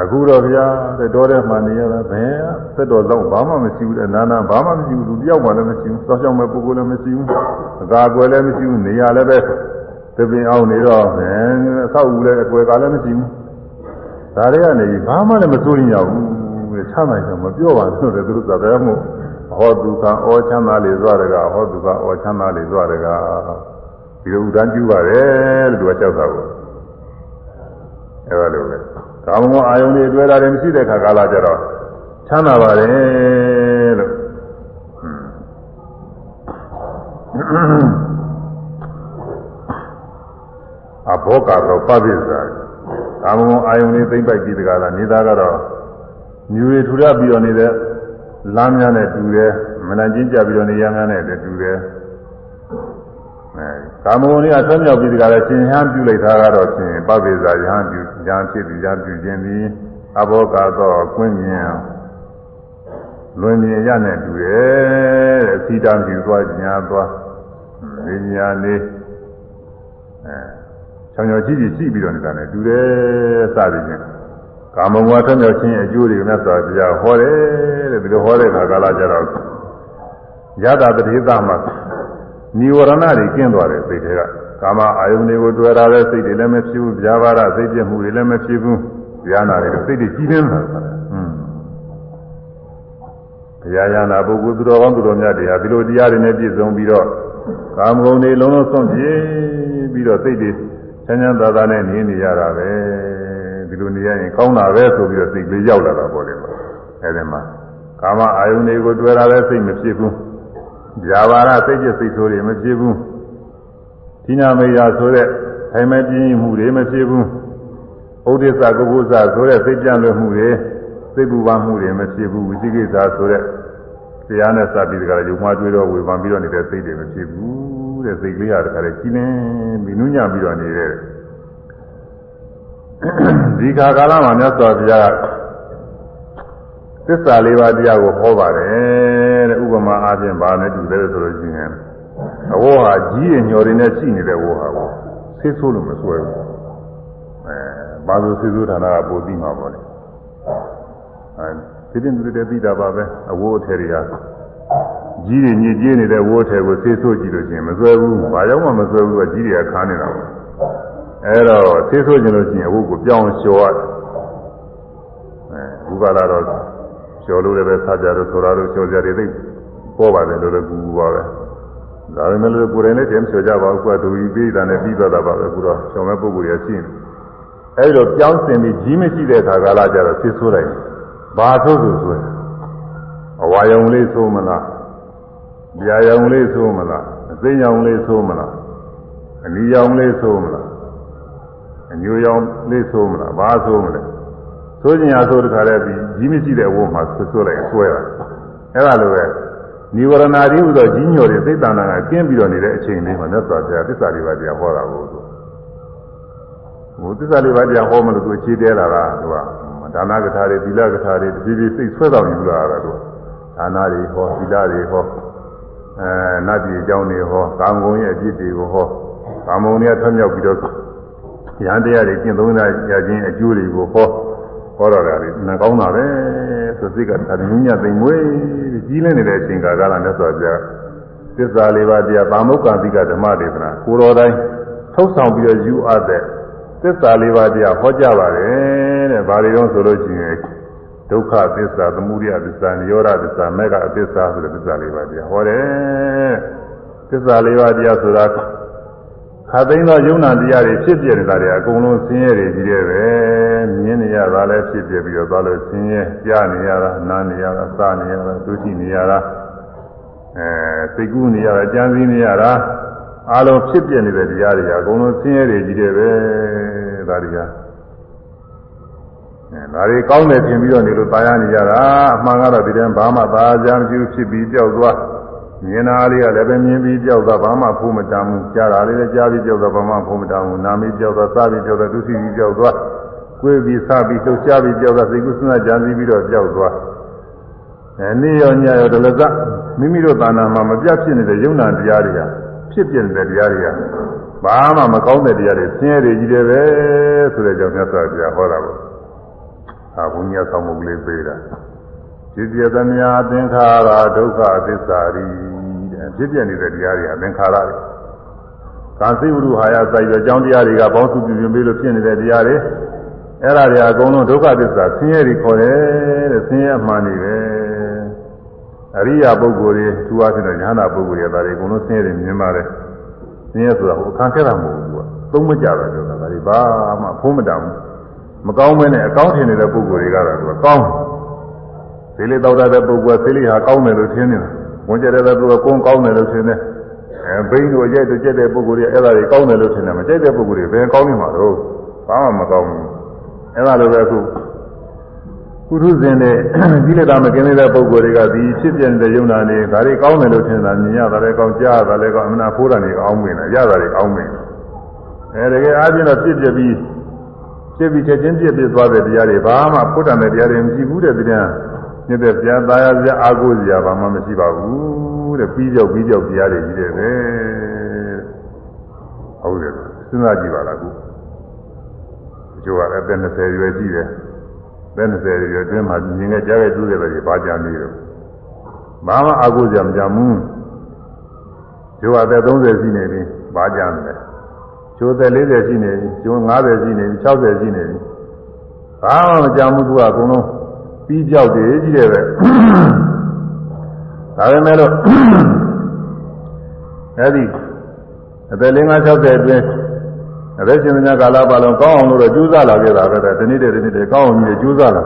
အခုတော့ဗျာတဲ့တော်တဲ့မှနေရတာဘယ်သက်တော်တော့ဘာမှမရှိဘူးတဲ့နာနာဘာမှမရှိဘူးသူတယောက်မှလည်းမရှိဘူးစောက်ရှောက်မဲ့ပုဂ္ဂိုလ်လည်းမရှိဘူးအကာအကွယ်လည်းမရှိဘူးနေရာလည်းပဲသပင်အောင်နေတော့ဘယ်အဆောက်အဦလည်းအကွယ်ကလည်းမရှိဘူးဒါတွေကနေဘာမှလည်းမစိုးရင်ရဘူး တဲ့ချမ်းသာတယ်မပြောပါဘူးတဲ့သူတို့သာတယ်မို့ဟောဒုက္ခဩချမ်းသာလေသွားတကဟောဒုက္ခဩချမ်းသာလေသွားတကဒီလိုဥဒန်းကျူပါတယ်လို့သူကကြောက်တာကိုအဲလိုပဲကာမဂုဏ်အာယုန်တွေတွေ့တာတွေမရှိတဲ့ခါကာလကျတော့ချမ်းသာပါတယ်လို့အဘောကတော့ပပိစ္ဆာကာမဂုဏ်အာယုန်တွေသိမ့်ပိုက်ပြီးတကားလားနေတာကတော့ မြူတွေထူထပ်ပြီးတော့နေတဲ့လမ်းများနဲ့တူတယ်မနချင်းကြပြီးတော့နေရများနဲ့တူတယ်အဲကာမဂုဏ်တွေကဆွမြောက်ပြီးဒီကလည်းရှင်ဟန်ပြုလိုက်တာကတော့ရှင်ပပိဇာယဟန်ပြုယဟန်ဖြစ်ပြီးယဟန်ပြုခြင်းသည်အဘောကတော့ကွင်းမြင်လွင်မြင်ရနဲ့တူတယ်တဲ့အစီတံပြုသွားညာသွားနေညာနေအဲချောင်ချောင်ကြီးကြီးရှိပြီးတော့နေတာနဲ့တူတယ်စသည်ဖြင့် ကာမဂုဏ်ဆွမြောက်ခြင်းအကျိုးတွေမြတ်စွာဘုရားဟောတယ်တဲ့ဒီလိုဟောတဲ့အခါကာလကျတော့ယတာတတိသမှာနိဝရဏတွေကျင်းသွားတယ်စိတ်တွေကကာမအာယုန်တွေကိုတွေ့ရတဲ့စိတ်တွေလည်းမဖြစ်ဘူးဗျာပါဒစိတ်ပြမှုတွေလည်းမဖြစ်ဘူးဉာဏ်နာတွေစိတ်တွေကြီးနေတာဆိုတာอืมဘုရားယနာပုဂ္ဂိုလ်သူတော်ကောင်းသူတော်မြတ်တွေဟာဒီလိုတရားတွေနဲ့ပြည့်စုံပြီးတော့ကာမဂုဏ်တွေလုံးလုံးဆုံးပြေပြီးတော့စိတ်တွေချမ်းချမ်းသာသာနဲ့နေနေရတာပဲ ဒီလိုနေရရင်ကောင်းတာပဲဆိုပြီးတော့စိတ်လေးရောက်လာတာပေါ့လေအဲဒီမှာကာမအာယုန်တွေကိုတွေ့ရတဲ့စိတ်မဖြစ်ဘူးဇာဘာရစိတ်จิตစိတ်ဆိုးတွေမဖြစ်ဘူးဌိနာမေယဆိုတဲ့ထိုင်မဲ့ပြင်းမှုတွေမဖြစ်ဘူးဥဒိစ္စကုက္ကုစဆိုတဲ့စိတ်ပြန့်လွယ်မှုတွေစိတ်ပူပန်မှုတွေမဖြစ်ဘူးဝိသိကိစ္စဆိုတဲ့တရားနဲ့စပြီးတကယ်ရုံမှတွေးတော့ဝေဖန်ပြီးတော့နေတဲ့စိတ်တွေမဖြစ်ဘူးတဲ့စိတ်ကလေးဟာတကယ်ကြီးနေပြီးနုညံ့ပြီးတော့နေတဲ့ ဒီခါကာလမှာမြတ်စွာဘုရားသစ္စာလေးပါးတရားကိုဟောပါတယ်တဲ့ဥပမာအားဖြင့်ဗာနဲ့တူတယ်ဆိုလို့ရှိရင်အဝေါ်ဟာကြီးရညော်တွေနဲ့ရှိနေတဲ့ဝေါ်ဟာကိုဆေးဆိုးလို့မစွဲဘူးအဲဘာလို့ဆေးဆိုးဌာနကပို့ပြီးမှာပေါ့လေအဲဒီတင်တူတဲ့ပြီးတာပါပဲအဝေါ်အထည်တွေကကြီးတွေညစ်ကြေးနေတဲ့ဝေါ်ထည်ကိုဆေးဆိုးကြည့်လို့ရှိရင်မစွဲဘူးဘာကြောင့်မှမစွဲဘူးကကြီးတွေကခါနေတာပေါ့ အဲတော့ဆေးဆိုးကြည့်လို့ရှိရင်အဝေါ်ကိုပြောင်းလျှော်ရတယ်အဲဘုရားလာတော့ကျော်လို့လည်းပဲစားကြတော့ဆိုတာတော့ကျော်ကြတွေသိပေါ်ပါတယ်လို့လည်းကူကူပါပဲဒါပေမဲ့လည်းကိုယ်တိုင်လည်းတည်းမကျော်ကြပါဘူးကွာဒူကြီးပြေးတာနဲ့ပြီးသွားတာပါပဲကူတော့ကျော်မဲ့ပုဂ္ဂိုလ်ရရှိနေအဲဒီတော့ပြောင်းစင်ပြီးကြီးမရှိတဲ့အခါကာလကျတော့ဖြစ်ဆိုးလိုက်ဘာဆိုဆိုဆိုအဝါယုံလေးဆိုမလားဗျာယုံလေးဆိုမလားအသိဉာဏ်လေးဆိုမလားအနီရောင်လေးဆိုမလား အညိုရောင်လေးဆိုမလားဘာဆိုမလဲဆိုကြင်ရဆိုတခါလဲပြီးကြီးမရှိတဲ့ဝုံမှာဆွဆွလိုက်ဆွဲတာအဲ့ဒါလိုပဲနိဝရဏတိဟူသောကြီးညိုတွေသိတ္တနာကကျင်းပြီးတော့နေတဲ့အချိန်လေးမှာမြတ်စွာဘုရားသစ္စာလေးပါးတရားဟောတာကိုသူဟိုသစ္စာလေးပါးတရားဟောမလို့သူခြေတဲလာတာသူကဒါနကထာတွေသီလကထာတွေတတိတိစိတ်ဆွဲတော်ယူလာတာသူဒါနတွေဟောသီလတွေဟောအဲနတ်ပြည်အကြောင်းတွေဟောကာမဂုဏ်ရဲ့အပြစ်တွေကိုဟောကာမဂုဏ်တွေထွံ့မြောက်ပြီးတော့ ရဟန်းတရားတွေကျင့်သုံးရခြင်းအကျိုးတွေကိုဟောဟောတော်တာလေနာကောင်းတာပဲဆိုစိတ်ကသာညညသိမ်မွေးကြီးလင်းနေတဲ့အချိန်ကာလမြတ်စွာဘုရားသစ္စာလေးပါးတရားပါမုက္ကသီကဓမ္မဒေသနာကိုတော်တိုင်းထုတ်ဆောင်ပြီးတော့ယူအပ်တဲ့သစ္စာလေးပါးတရားဟောကြားပါတယ်တဲ့။ဘာတွေတော့ဆိုလို့ရှိရင်ဒုက္ခသစ္စာသမုဒယသစ္စာនិရောဓသစ္စာမေဃသစ္စာဆိုတဲ့သစ္စာလေးပါးတရားဟောတယ်သစ္စာလေးပါးတရားဆိုတာ ခသိန်းသောယုံနာတရားတွေဖြစ်ပြနေတာတွေအကုန်လုံးဆင်းရဲတွေကြီးတယ်ပဲမြင်နေရတာလည်းဖြစ်ပြပြီးတော့သွားလို့ဆင်းရဲကြားနေရတာနားနေရတာစားနေရတာဒုတိနေရတာအဲစိတ်ကူးနေရတာကြံစည်နေရတာအလုံးဖြစ်ပြနေတဲ့တရားတွေအကုန်လုံးဆင်းရဲတွေကြီးတယ်ပဲဒါတွေကအဲဒါတွေကောင်းတယ်ထင်ပြီးတော့နေလို့ตายရနေကြတာအမှန်ကတော့ဒီတည်းဘာမှသာကြမ်းပြုဖြစ်ပြီးကြောက်သွား မြင်တာလေးကလည်းပဲမြင်ပြီးကြောက်သွားဘာမှဖုံးမတမ်းဘူးကြားတာလေးလည်းကြားပြီးကြောက်သွားဘာမှဖုံးမတမ်းဘူးနာမပြီးကြောက်သွားစားပြီးကြောက်သွားဒုစီပြီးကြောက်သွားကိုယ်ပြီးစားပြီးလှုပ်ရှားပြီးကြောက်သွားစိတ်ကူးစဉ်းစားကြံစည်ပြီးတော့ကြောက်သွားအဲနေ့ရောညရောဒလဇမိမိတို့သာနာမှာမပြတ်ဖြစ်နေတဲ့ယုံနာတရားတွေကဖြစ်ပြနေတဲ့တရားတွေကဘာမှမကောင်းတဲ့တရားတွေဆင်းရဲတွေကြီးတယ်ပဲဆိုတဲ့ကြောင့်မြတ်စွာဘုရားဟောတာပေါ့အာဘုညာဆောင်မှုကလေးပေးတာ ဖြစ်ပြသမျှသင်္ခါရဒုက္ခသစ္စာရီတဲ့ဖြစ်ပြနေတဲ့တရားတွေဟာသင်္ခါရတွေကာသိဝရုဟာယစိုက်ပြီးအကြောင်းတရားတွေကပေါင်းစုပြုပြင်ပြီးလို့ဖြစ်နေတဲ့တရားတွေအဲ့ဒါတွေအကုန်လုံးဒုက္ခသစ္စာဆင်းရဲတွေခေါ်တယ်တဲ့ဆင်းရဲမှန်နေပဲအရိယာပုဂ္ဂိုလ်တွေသူအားဖြင့်ညာနာပုဂ္ဂိုလ်တွေဒါတွေအကုန်လုံးဆင်းရဲတွေမြင်ပါတယ်ဆင်းရဲဆိုတာဟိုအခန်းခက်တာမဟုတ်ဘူးကသုံးမကြတာကြောင့်ဒါတွေဘာမှဖုံးမတတ်ဘူးမကောင်းမဲနဲ့အကောင်းထင်နေတဲ့ပုဂ္ဂိုလ်တွေကတော့သူကကောင်းတယ် သေးလေးတောက်တဲ့ပုဂ္ဂိုလ်ကသေးလေးဟာကောင်းတယ်လို့ထင်နေတာဝင်ကြတဲ့ပုဂ္ဂိုလ်ကကုန်းကောင်းတယ်လို့ထင်တယ်အဲဘိန်းတို့ရိုက်တို့ကြက်တဲ့ပုဂ္ဂိုလ်တွေအဲ့ဒါတွေကောင်းတယ်လို့ထင်တယ်မကြိုက်တဲ့ပုဂ္ဂိုလ်တွေဘယ်ကောင်းနေမှာတော့ဘာမှမကောင်းဘူးအဲ့ဒါလိုပဲအခုကုထုဇင်တဲ့ကြီးလက်တာမကင်းတဲ့ပုဂ္ဂိုလ်တွေကဒီဖြစ်ပြနေတဲ့ယုံနာနေဒါတွေကောင်းတယ်လို့ထင်တာမြင်ရတာလည်းကောင်းကြားရတာလည်းကောင်းအမှန်ဖိုးတာတွေကောင်းမင်းတယ်ရတာတွေကောင်းမင်းအဲတကယ်အားဖြင့်တော့ဖြစ်ပြပြီးဖြစ်ပြီးချက်ချင်းပြည့်ပြည့်သွားတဲ့တရားတွေဘာမှဖုတ်တန်တဲ့တရားတွေမရှိဘူးတဲ့တရား မြစ်တဲ့ပြာသားရပြအာကိုစရာဘာမှမရှိပါဘူးတဲ့ပြီးကြောက်ပြီးကြောက်တရားတွေကြီးတယ်ပဲဟုတ်တယ်စဉ်းစားကြည့်ပါလားခုအကျိုးကအသက်20ရွယ်ရှိတယ်သက်20ရွယ်အတွင်းမှာမြင်ခဲ့ကြားခဲ့တူးတယ်ပဲဘာကြနေရောဘာမှအာကိုစရာမကြဘူးကျိုးအသက်30ရှိနေပြီဘာကြမလဲကျိုးသက်40ရှိနေပြီကျိုး50ရှိနေပြီ60ရှိနေပြီဘာမှမကြဘူးသူကအကုန်လုံး ပြီးပြောက်တယ်ကြီးတယ်ပဲဒါပေမဲ့လို့အဲဒီအသက်50 60အတွင်းအသက်ရှင်တဲ့ကာလပတ်လုံးကောင်းအောင်လို့တော့ကြိုးစားလာခဲ့တာပဲဒီနေ့တည်းဒီနေ့တည်းကောင်းအောင်ကြီးကြိုးစားလာ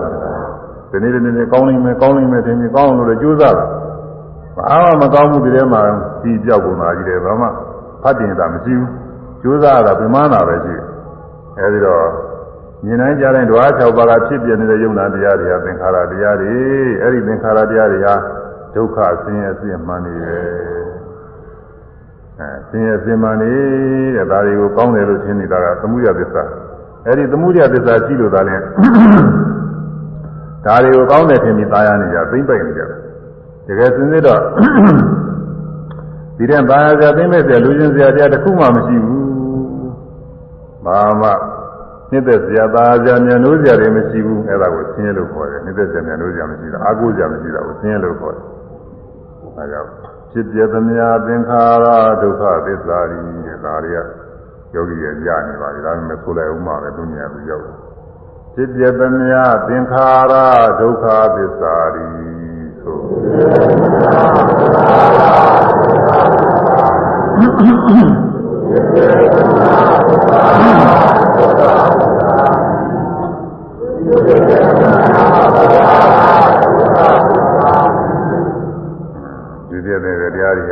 တယ်ဒီနေ့တည်းဒီနေ့ကောင်းနိုင်မယ်ကောင်းနိုင်မယ်ထင်ပြီးကောင်းအောင်လို့ကြိုးစားလာဘာမှမကောင်းမှုတွေထဲမှာပြီးပြောက်ကုန်တာကြီးတယ်ဘာမှဖတ်တင်တာမရှိဘူးကြိုးစားရတာပြမနာပဲရှိတယ်အဲဒီတော့ မြင်တိုင်းကြားတိုင်းဓဝါ6ပါးကဖြစ်ပြနေတဲ့ယုံနာတရားတွေဟာသင်္ခါရတရားတွေအဲ့ဒီသင်္ခါရတရားတွေဟာဒုက္ခဆင်းရဲအစစ်မှန်နေတယ်အဲဆင်းရဲစင်မှန်နေတဲ့ဒါတွေကိုကောင်းတယ်လို့ထင်နေတာကသမှုရသစ္စာအဲ့ဒီသမှုရသစ္စာရှိလို့သာလဲဒါတွေကိုကောင်းတယ်ထင်ပြီးသားရနေကြသိမ့်ပိုက်နေကြတယ်တကယ်စင်စစ်တော့ဒီတဲ့ဘာသာစရာသိမ့်မဲ့စရာလူချင်းစရာတရားတစ်ခုမှမရှိဘူးဘာမှ နှစ်သက်စရာသားစရာမြန်လို့စရာတွေမရှိဘူးအဲ့ဒါကိုဆင်းရဲလို့ခေါ်တယ်နှစ်သက်စရာမြန်လို့စရာမရှိတာအာကိုစရာမရှိတာကိုဆင်းရဲလို့ခေါ်တယ်အဲကြောင့်ဖြစ်ပြသမျှသင်္ခါရဒုက္ခသစ္စာရီတဲ့ဒါတွေကယောဂီရဲ့ရနေပါပြီဒါပေမဲ့ဆိုလိုက်ဦးမှာပဲသူမြတ်သူရောက်တယ်ဖြစ်ပြသမျှသင်္ခါရဒုက္ခသစ္စာရီဆို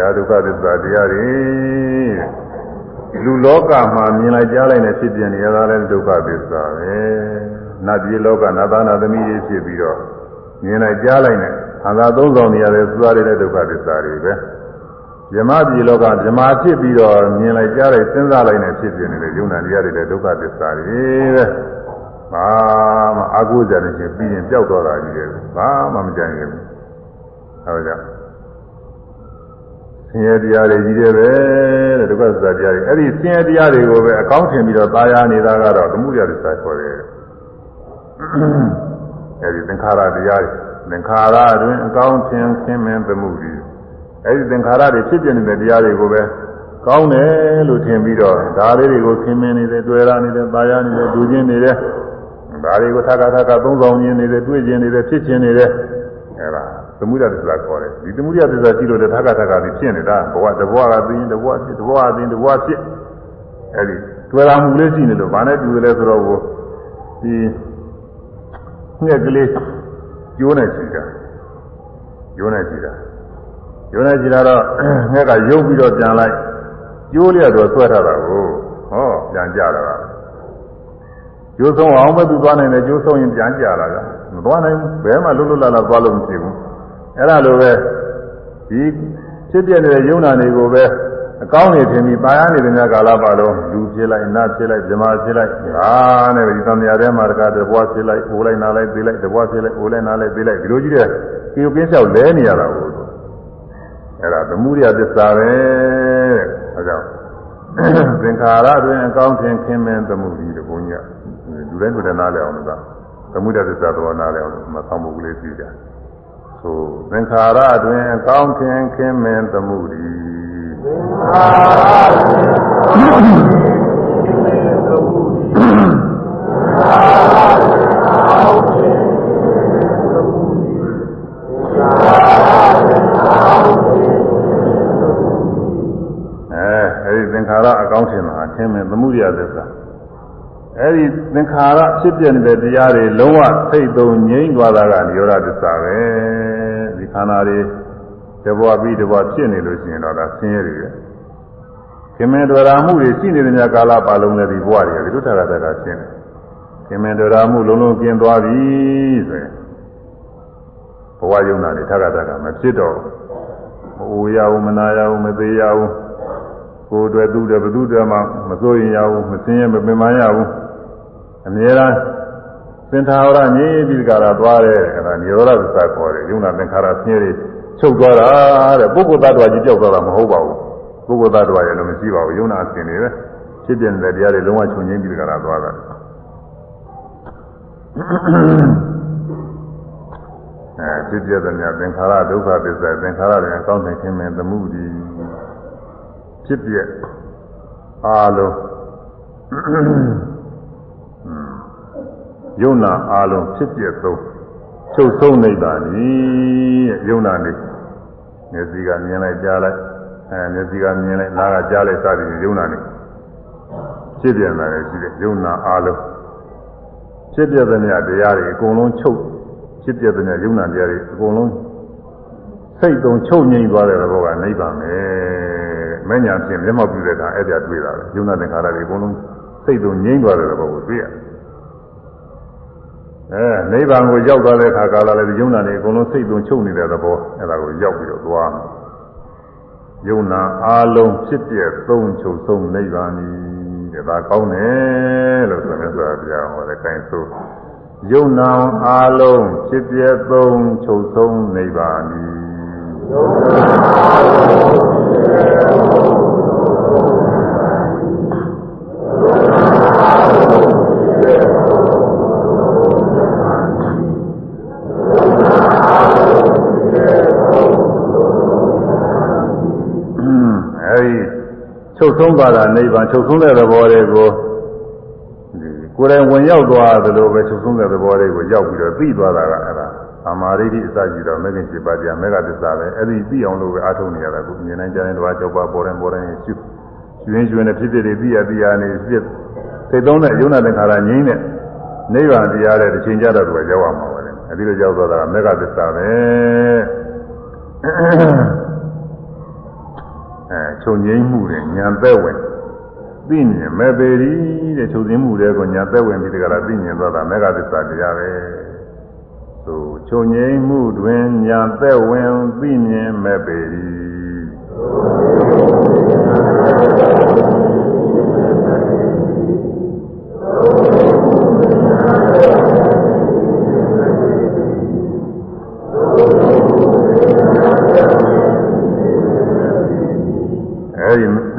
တရားတွေအာဒုက္ခသစ္စာတရားတွေလူလောကမှာမြင်လိုက်ကြားလိုက်နဲ့ဖြစ်ပြနေရတာလည်းဒုက္ခသစ္စာပဲနတ်ပြည်လောကနတ်သားနာသမီးတွေဖြစ်ပြီးတော့မြင်လိုက်ကြားလိုက်နဲ့ခန္ဓာသုံးဆောင်နေရတဲ့သုသားတွေနဲ့ဒုက္ခသစ္စာတွေပဲဇမပြည်လောကဇမာဖြစ်ပြီးတော့မြင်လိုက်ကြားလိုက်စဉ်းစားလိုက်နဲ့ဖြစ်ပြနေတဲ့ယုံနာတရားတွေလည်းဒုက္ခသစ္စာတွေပဲဘာမှအာကိုးကြတဲ့ချင်းပြီးရင်ပျောက်သွားတာကြီးတယ်ဘာမှမကြံရင်ဘူးအဲဒါကြောင့် ဆင်းရဲတရားတွေကြီးတယ်ပဲတဲ့ဒုက္ခသစ္စာတရားတွေအဲ့ဒီဆင်းရဲတရားတွေကိုပဲအကောင်းထင်ပြီးတော့ตายာနေတာကတော့သမှုရသစ္စာခေါ်တယ်အဲ့ဒီသင်္ခါရတရားတွေသင်္ခါရတွင်အကောင်းထင်ခင်းမင်းသမှုတွေအဲ့ဒီသင်္ခါရတွေဖြစ်ပြနေတဲ့တရားတွေကိုပဲကောင်းတယ်လို့ထင်ပြီးတော့ဒါလေးတွေကိုခင်းမင်းနေတယ်တွေ့ရနေတယ်ตายာနေတယ်ဒူးချင်းနေတယ် ဒါတွေကိုထပ်ခါထပ်ခါသုံးဆောင်ခြင်းနေတယ်တွေ့ခြင်းနေတယ်ဖြစ်ခြင်းနေတယ်အဲဒါ သမုဒ္ဒသစ္စာခေါ်တယ်ဒီသမုဒ္ဒသစ္စာရှိလို့လည်းထပ်ခါထပ်ခါပြီးဖြစ်နေတာဘဝတဘဝကသိရင်တဘဝဖြစ်တဘဝသိရင်တဘဝဖြစ်အဲဒီတွေ့လာမှုလေးရှိနေလို့ဘာနဲ့တူလဲဆိုတော့ဒီငှက်ကလေးကျိုးနေချီတာကျိုးနေချီတာကျိုးနေချီတာတော့ငှက်ကရုပ်ပြီးတော့ပြန်လိုက်ကျိုးလျက်တော့ဆွဲထားတာကိုဟောပြန်ကြတာပါကျိုးဆုံးအောင်ပဲသူသွားနိုင်တယ်ကျိုးဆုံးရင်ပြန်ကြလာတာမသွားနိုင်ဘူးဘယ်မှလွတ်လွတ်လပ်လပ်သွားလို့မရှိဘူး အဲ့ဒါလိုပဲဒီဖြစ်ပြနေတဲ့ယုံနာတွေကိုပဲအကောင်းနေထင်ပြီးပါရနေတဲ့များကာလပါလုံးလူဖြစ်လိုက်နတ်ဖြစ်လိုက်ဇမာဖြစ်လိုက်ဟာနဲ့ဒီသံဃာထဲမှာတကားတပွားဖြစ်လိုက်အိုးလိုက်နားလိုက်သေးလိုက်တပွားဖြစ်လိုက်အိုးလိုက်နားလိုက်သေးလိုက်ဒီလိုကြီးတဲ့ကိယကင်းလျှောက်လဲနေရတာကိုအဲ့ဒါသမှုရိယသစ္စာပဲအဲကြောင့်သင်္ခါရတွင်အကောင်းထင်ခင်မင်းသမှုရိတဘုန်းကြီးလူတိုင်းလူတိုင်းနားလည်အောင်လို့ကသမှုရိယသစ္စာတော်နားလည်အောင်လို့မဆောင်ဖို့ကလေးသိကြ ဆိုသင်္ခါရတွင်အကောင်းထင်ခင်မင်းသမှုရိသင်္ခါရတွင်အကောင်းထင်ခင်မင်းသမှုရိသင်္ခါရအကောင်းထင်တာအထင်မဲ့သမှုရိယသစ္စာ အဲ့ဒီသင်္ခါရဖြစ်ပြနေတဲ့တရားတွေလုံးဝစိတ်သုံးငြိမ့်သွားတာကនិရောဓသစ္စာပဲဒီခန္ဓာတွေတဘွားပြီးတဘွားဖြစ်နေလို့ရှိရင်တော့ဒါဆင်းရဲတွေပဲခင်မင်တော်ရာမှုတွေရှိနေတဲ့ညကာလပါလုံးနဲ့ဒီဘဝတွေဒီလိုထတာတကရှင်းတယ်ခင်မင်တော်ရာမှုလုံးလုံးကျင်းသွားပြီဆိုရင်ဘဝယုံနာတွေထတာတကမဖြစ်တော့ဘူးမအိုရဘူးမနာရဘူးမသေးရဘူးကိုယ်တွေသူတွေဘသူတွေမှမစိုးရင်ရဘူးမစင်းရမပင်မရဘူး အမြဲတမ်းသင်္ထာဝရငြိပြီးကြတာသွားတယ်အဲဒါនិရောဓသစ္စာခေါ်တယ်ယုံနာသင်္ခါရဆင်းရဲချုပ်သွားတာတဲ့ပုဂ္ဂိုလ်သတ္တဝါကြီးကြောက်သွားတာမဟုတ်ပါဘူးပုဂ္ဂိုလ်သတ္တဝါရဲ့လည်းမရှိပါဘူးယုံနာအစဉ်တွေပဲဖြစ်ပြနေတဲ့တရားတွေလုံးဝချုပ်ငြိပြီးကြတာသွားတာအဲဖြစ်ပြတဲ့ညသင်္ခါရဒုက္ခသစ္စာသင်္ခါရတွေအကောင်းနိုင်ခြင်းမဲ့သမှုဒီဖြစ်ပြအားလုံး ယုံနာအားလုံးဖြစ်ပြသုံးချုပ်ဆုံးနေပါပြီယုံနာနေမျက်စိကမြင်လိုက်ကြားလိုက်အဲမျက်စိကမြင်လိုက်နားကကြားလိုက်စသည်ယုံနာနေဖြစ်ပြန်လာတယ်ရှိတယ်ယုံနာအားလုံးဖြစ်ပြတဲ့မြတရားတွေအကုန်လုံးချုပ်ဖြစ်ပြတဲ့မြယုံနာတရားတွေအကုန်လုံးစိတ်တုံချုပ်ငြိမ်သွားတဲ့ဘောကနိဗ္ဗာန်ပဲမဉ္ဇဉ်ဖြင့်မျက်မှောက်ပြုတဲ့အခါအဲ့ဒါတွေ့တာပဲယုံနာသင်္ခါရတွေအကုန်လုံးစိတ်တုံငြိမ်သွားတဲ့ဘောကိုတွေ့ရတယ် အဲနိဗ္ဗာန်ကိုရောက်သွားတဲ့အခါကာလလည်းယုံနာနေအကုန်လုံးစိတ်သွင်းချုပ်နေတဲ့သဘောအဲဒါကိုရောက်ပြီးတော့သွားမယ်ယုံနာအာလုံးဖြစ်ပြသုံးချုပ်ဆုံးနိဗ္ဗာန်ကြီးတဲ့ဒါကောင်းတယ်လို့ဆိုနေဆိုတာတရားဟောတယ်ခိုင်းဆိုယုံနာအာလုံးဖြစ်ပြသုံးချုပ်ဆုံးနိဗ္ဗာန်ကြီးယုံနာအာလုံးဖြစ်ပြသုံး ချုပ်ဆုံးသွားတာနိဗ္ဗာန်ချုပ်ဆုံးတဲ့သဘောတွေကိုကိုယ်တိုင်ဝင်ရောက်သွားသလိုပဲချုပ်ဆုံးတဲ့သဘောတွေကိုရောက်ပြီးတော့သိသွားတာကအဲ့ဒါအမာရိတိအစရှိတော့မဂ္ဂင်7ပါးတရားမေဃသစ္စာပဲအဲ့ဒီသိအောင်လို့ပဲအားထုတ်နေရတာကိုမြင်နိုင်ကြတဲ့တော့6ပါးပေါ်တယ်ပေါ်တယ်ရှုရွှင်ရွှင်နဲ့ဖြစ်ဖြစ်တွေသိရသိရနေဖြစ်သိသုံးတဲ့ယုံနာသင်္ခါရငြိမ်းတဲ့နိဗ္ဗာန်တရားတဲ့တစ်ချိန်ကြတော့သူကရောက်ရမှာပဲအဲ့ဒီလိုရောက်သွားတာကမေဃသစ္စာပဲ အဲချုပ်ငိမ့်မှုတွေညာသက်ဝင်သိမြင်မဲ့ပေရီတဲ့ချုပ်ငိမ့်မှုတွေကိုညာသက်ဝင်ပြီးတကလားသိမြင်သွားတာမေဃသစ္စာတရားပဲသို့ချုပ်ငိမ့်မှုတွင်ညာသက်ဝင်သိမြင်မဲ့ပေရီအဲဒီသ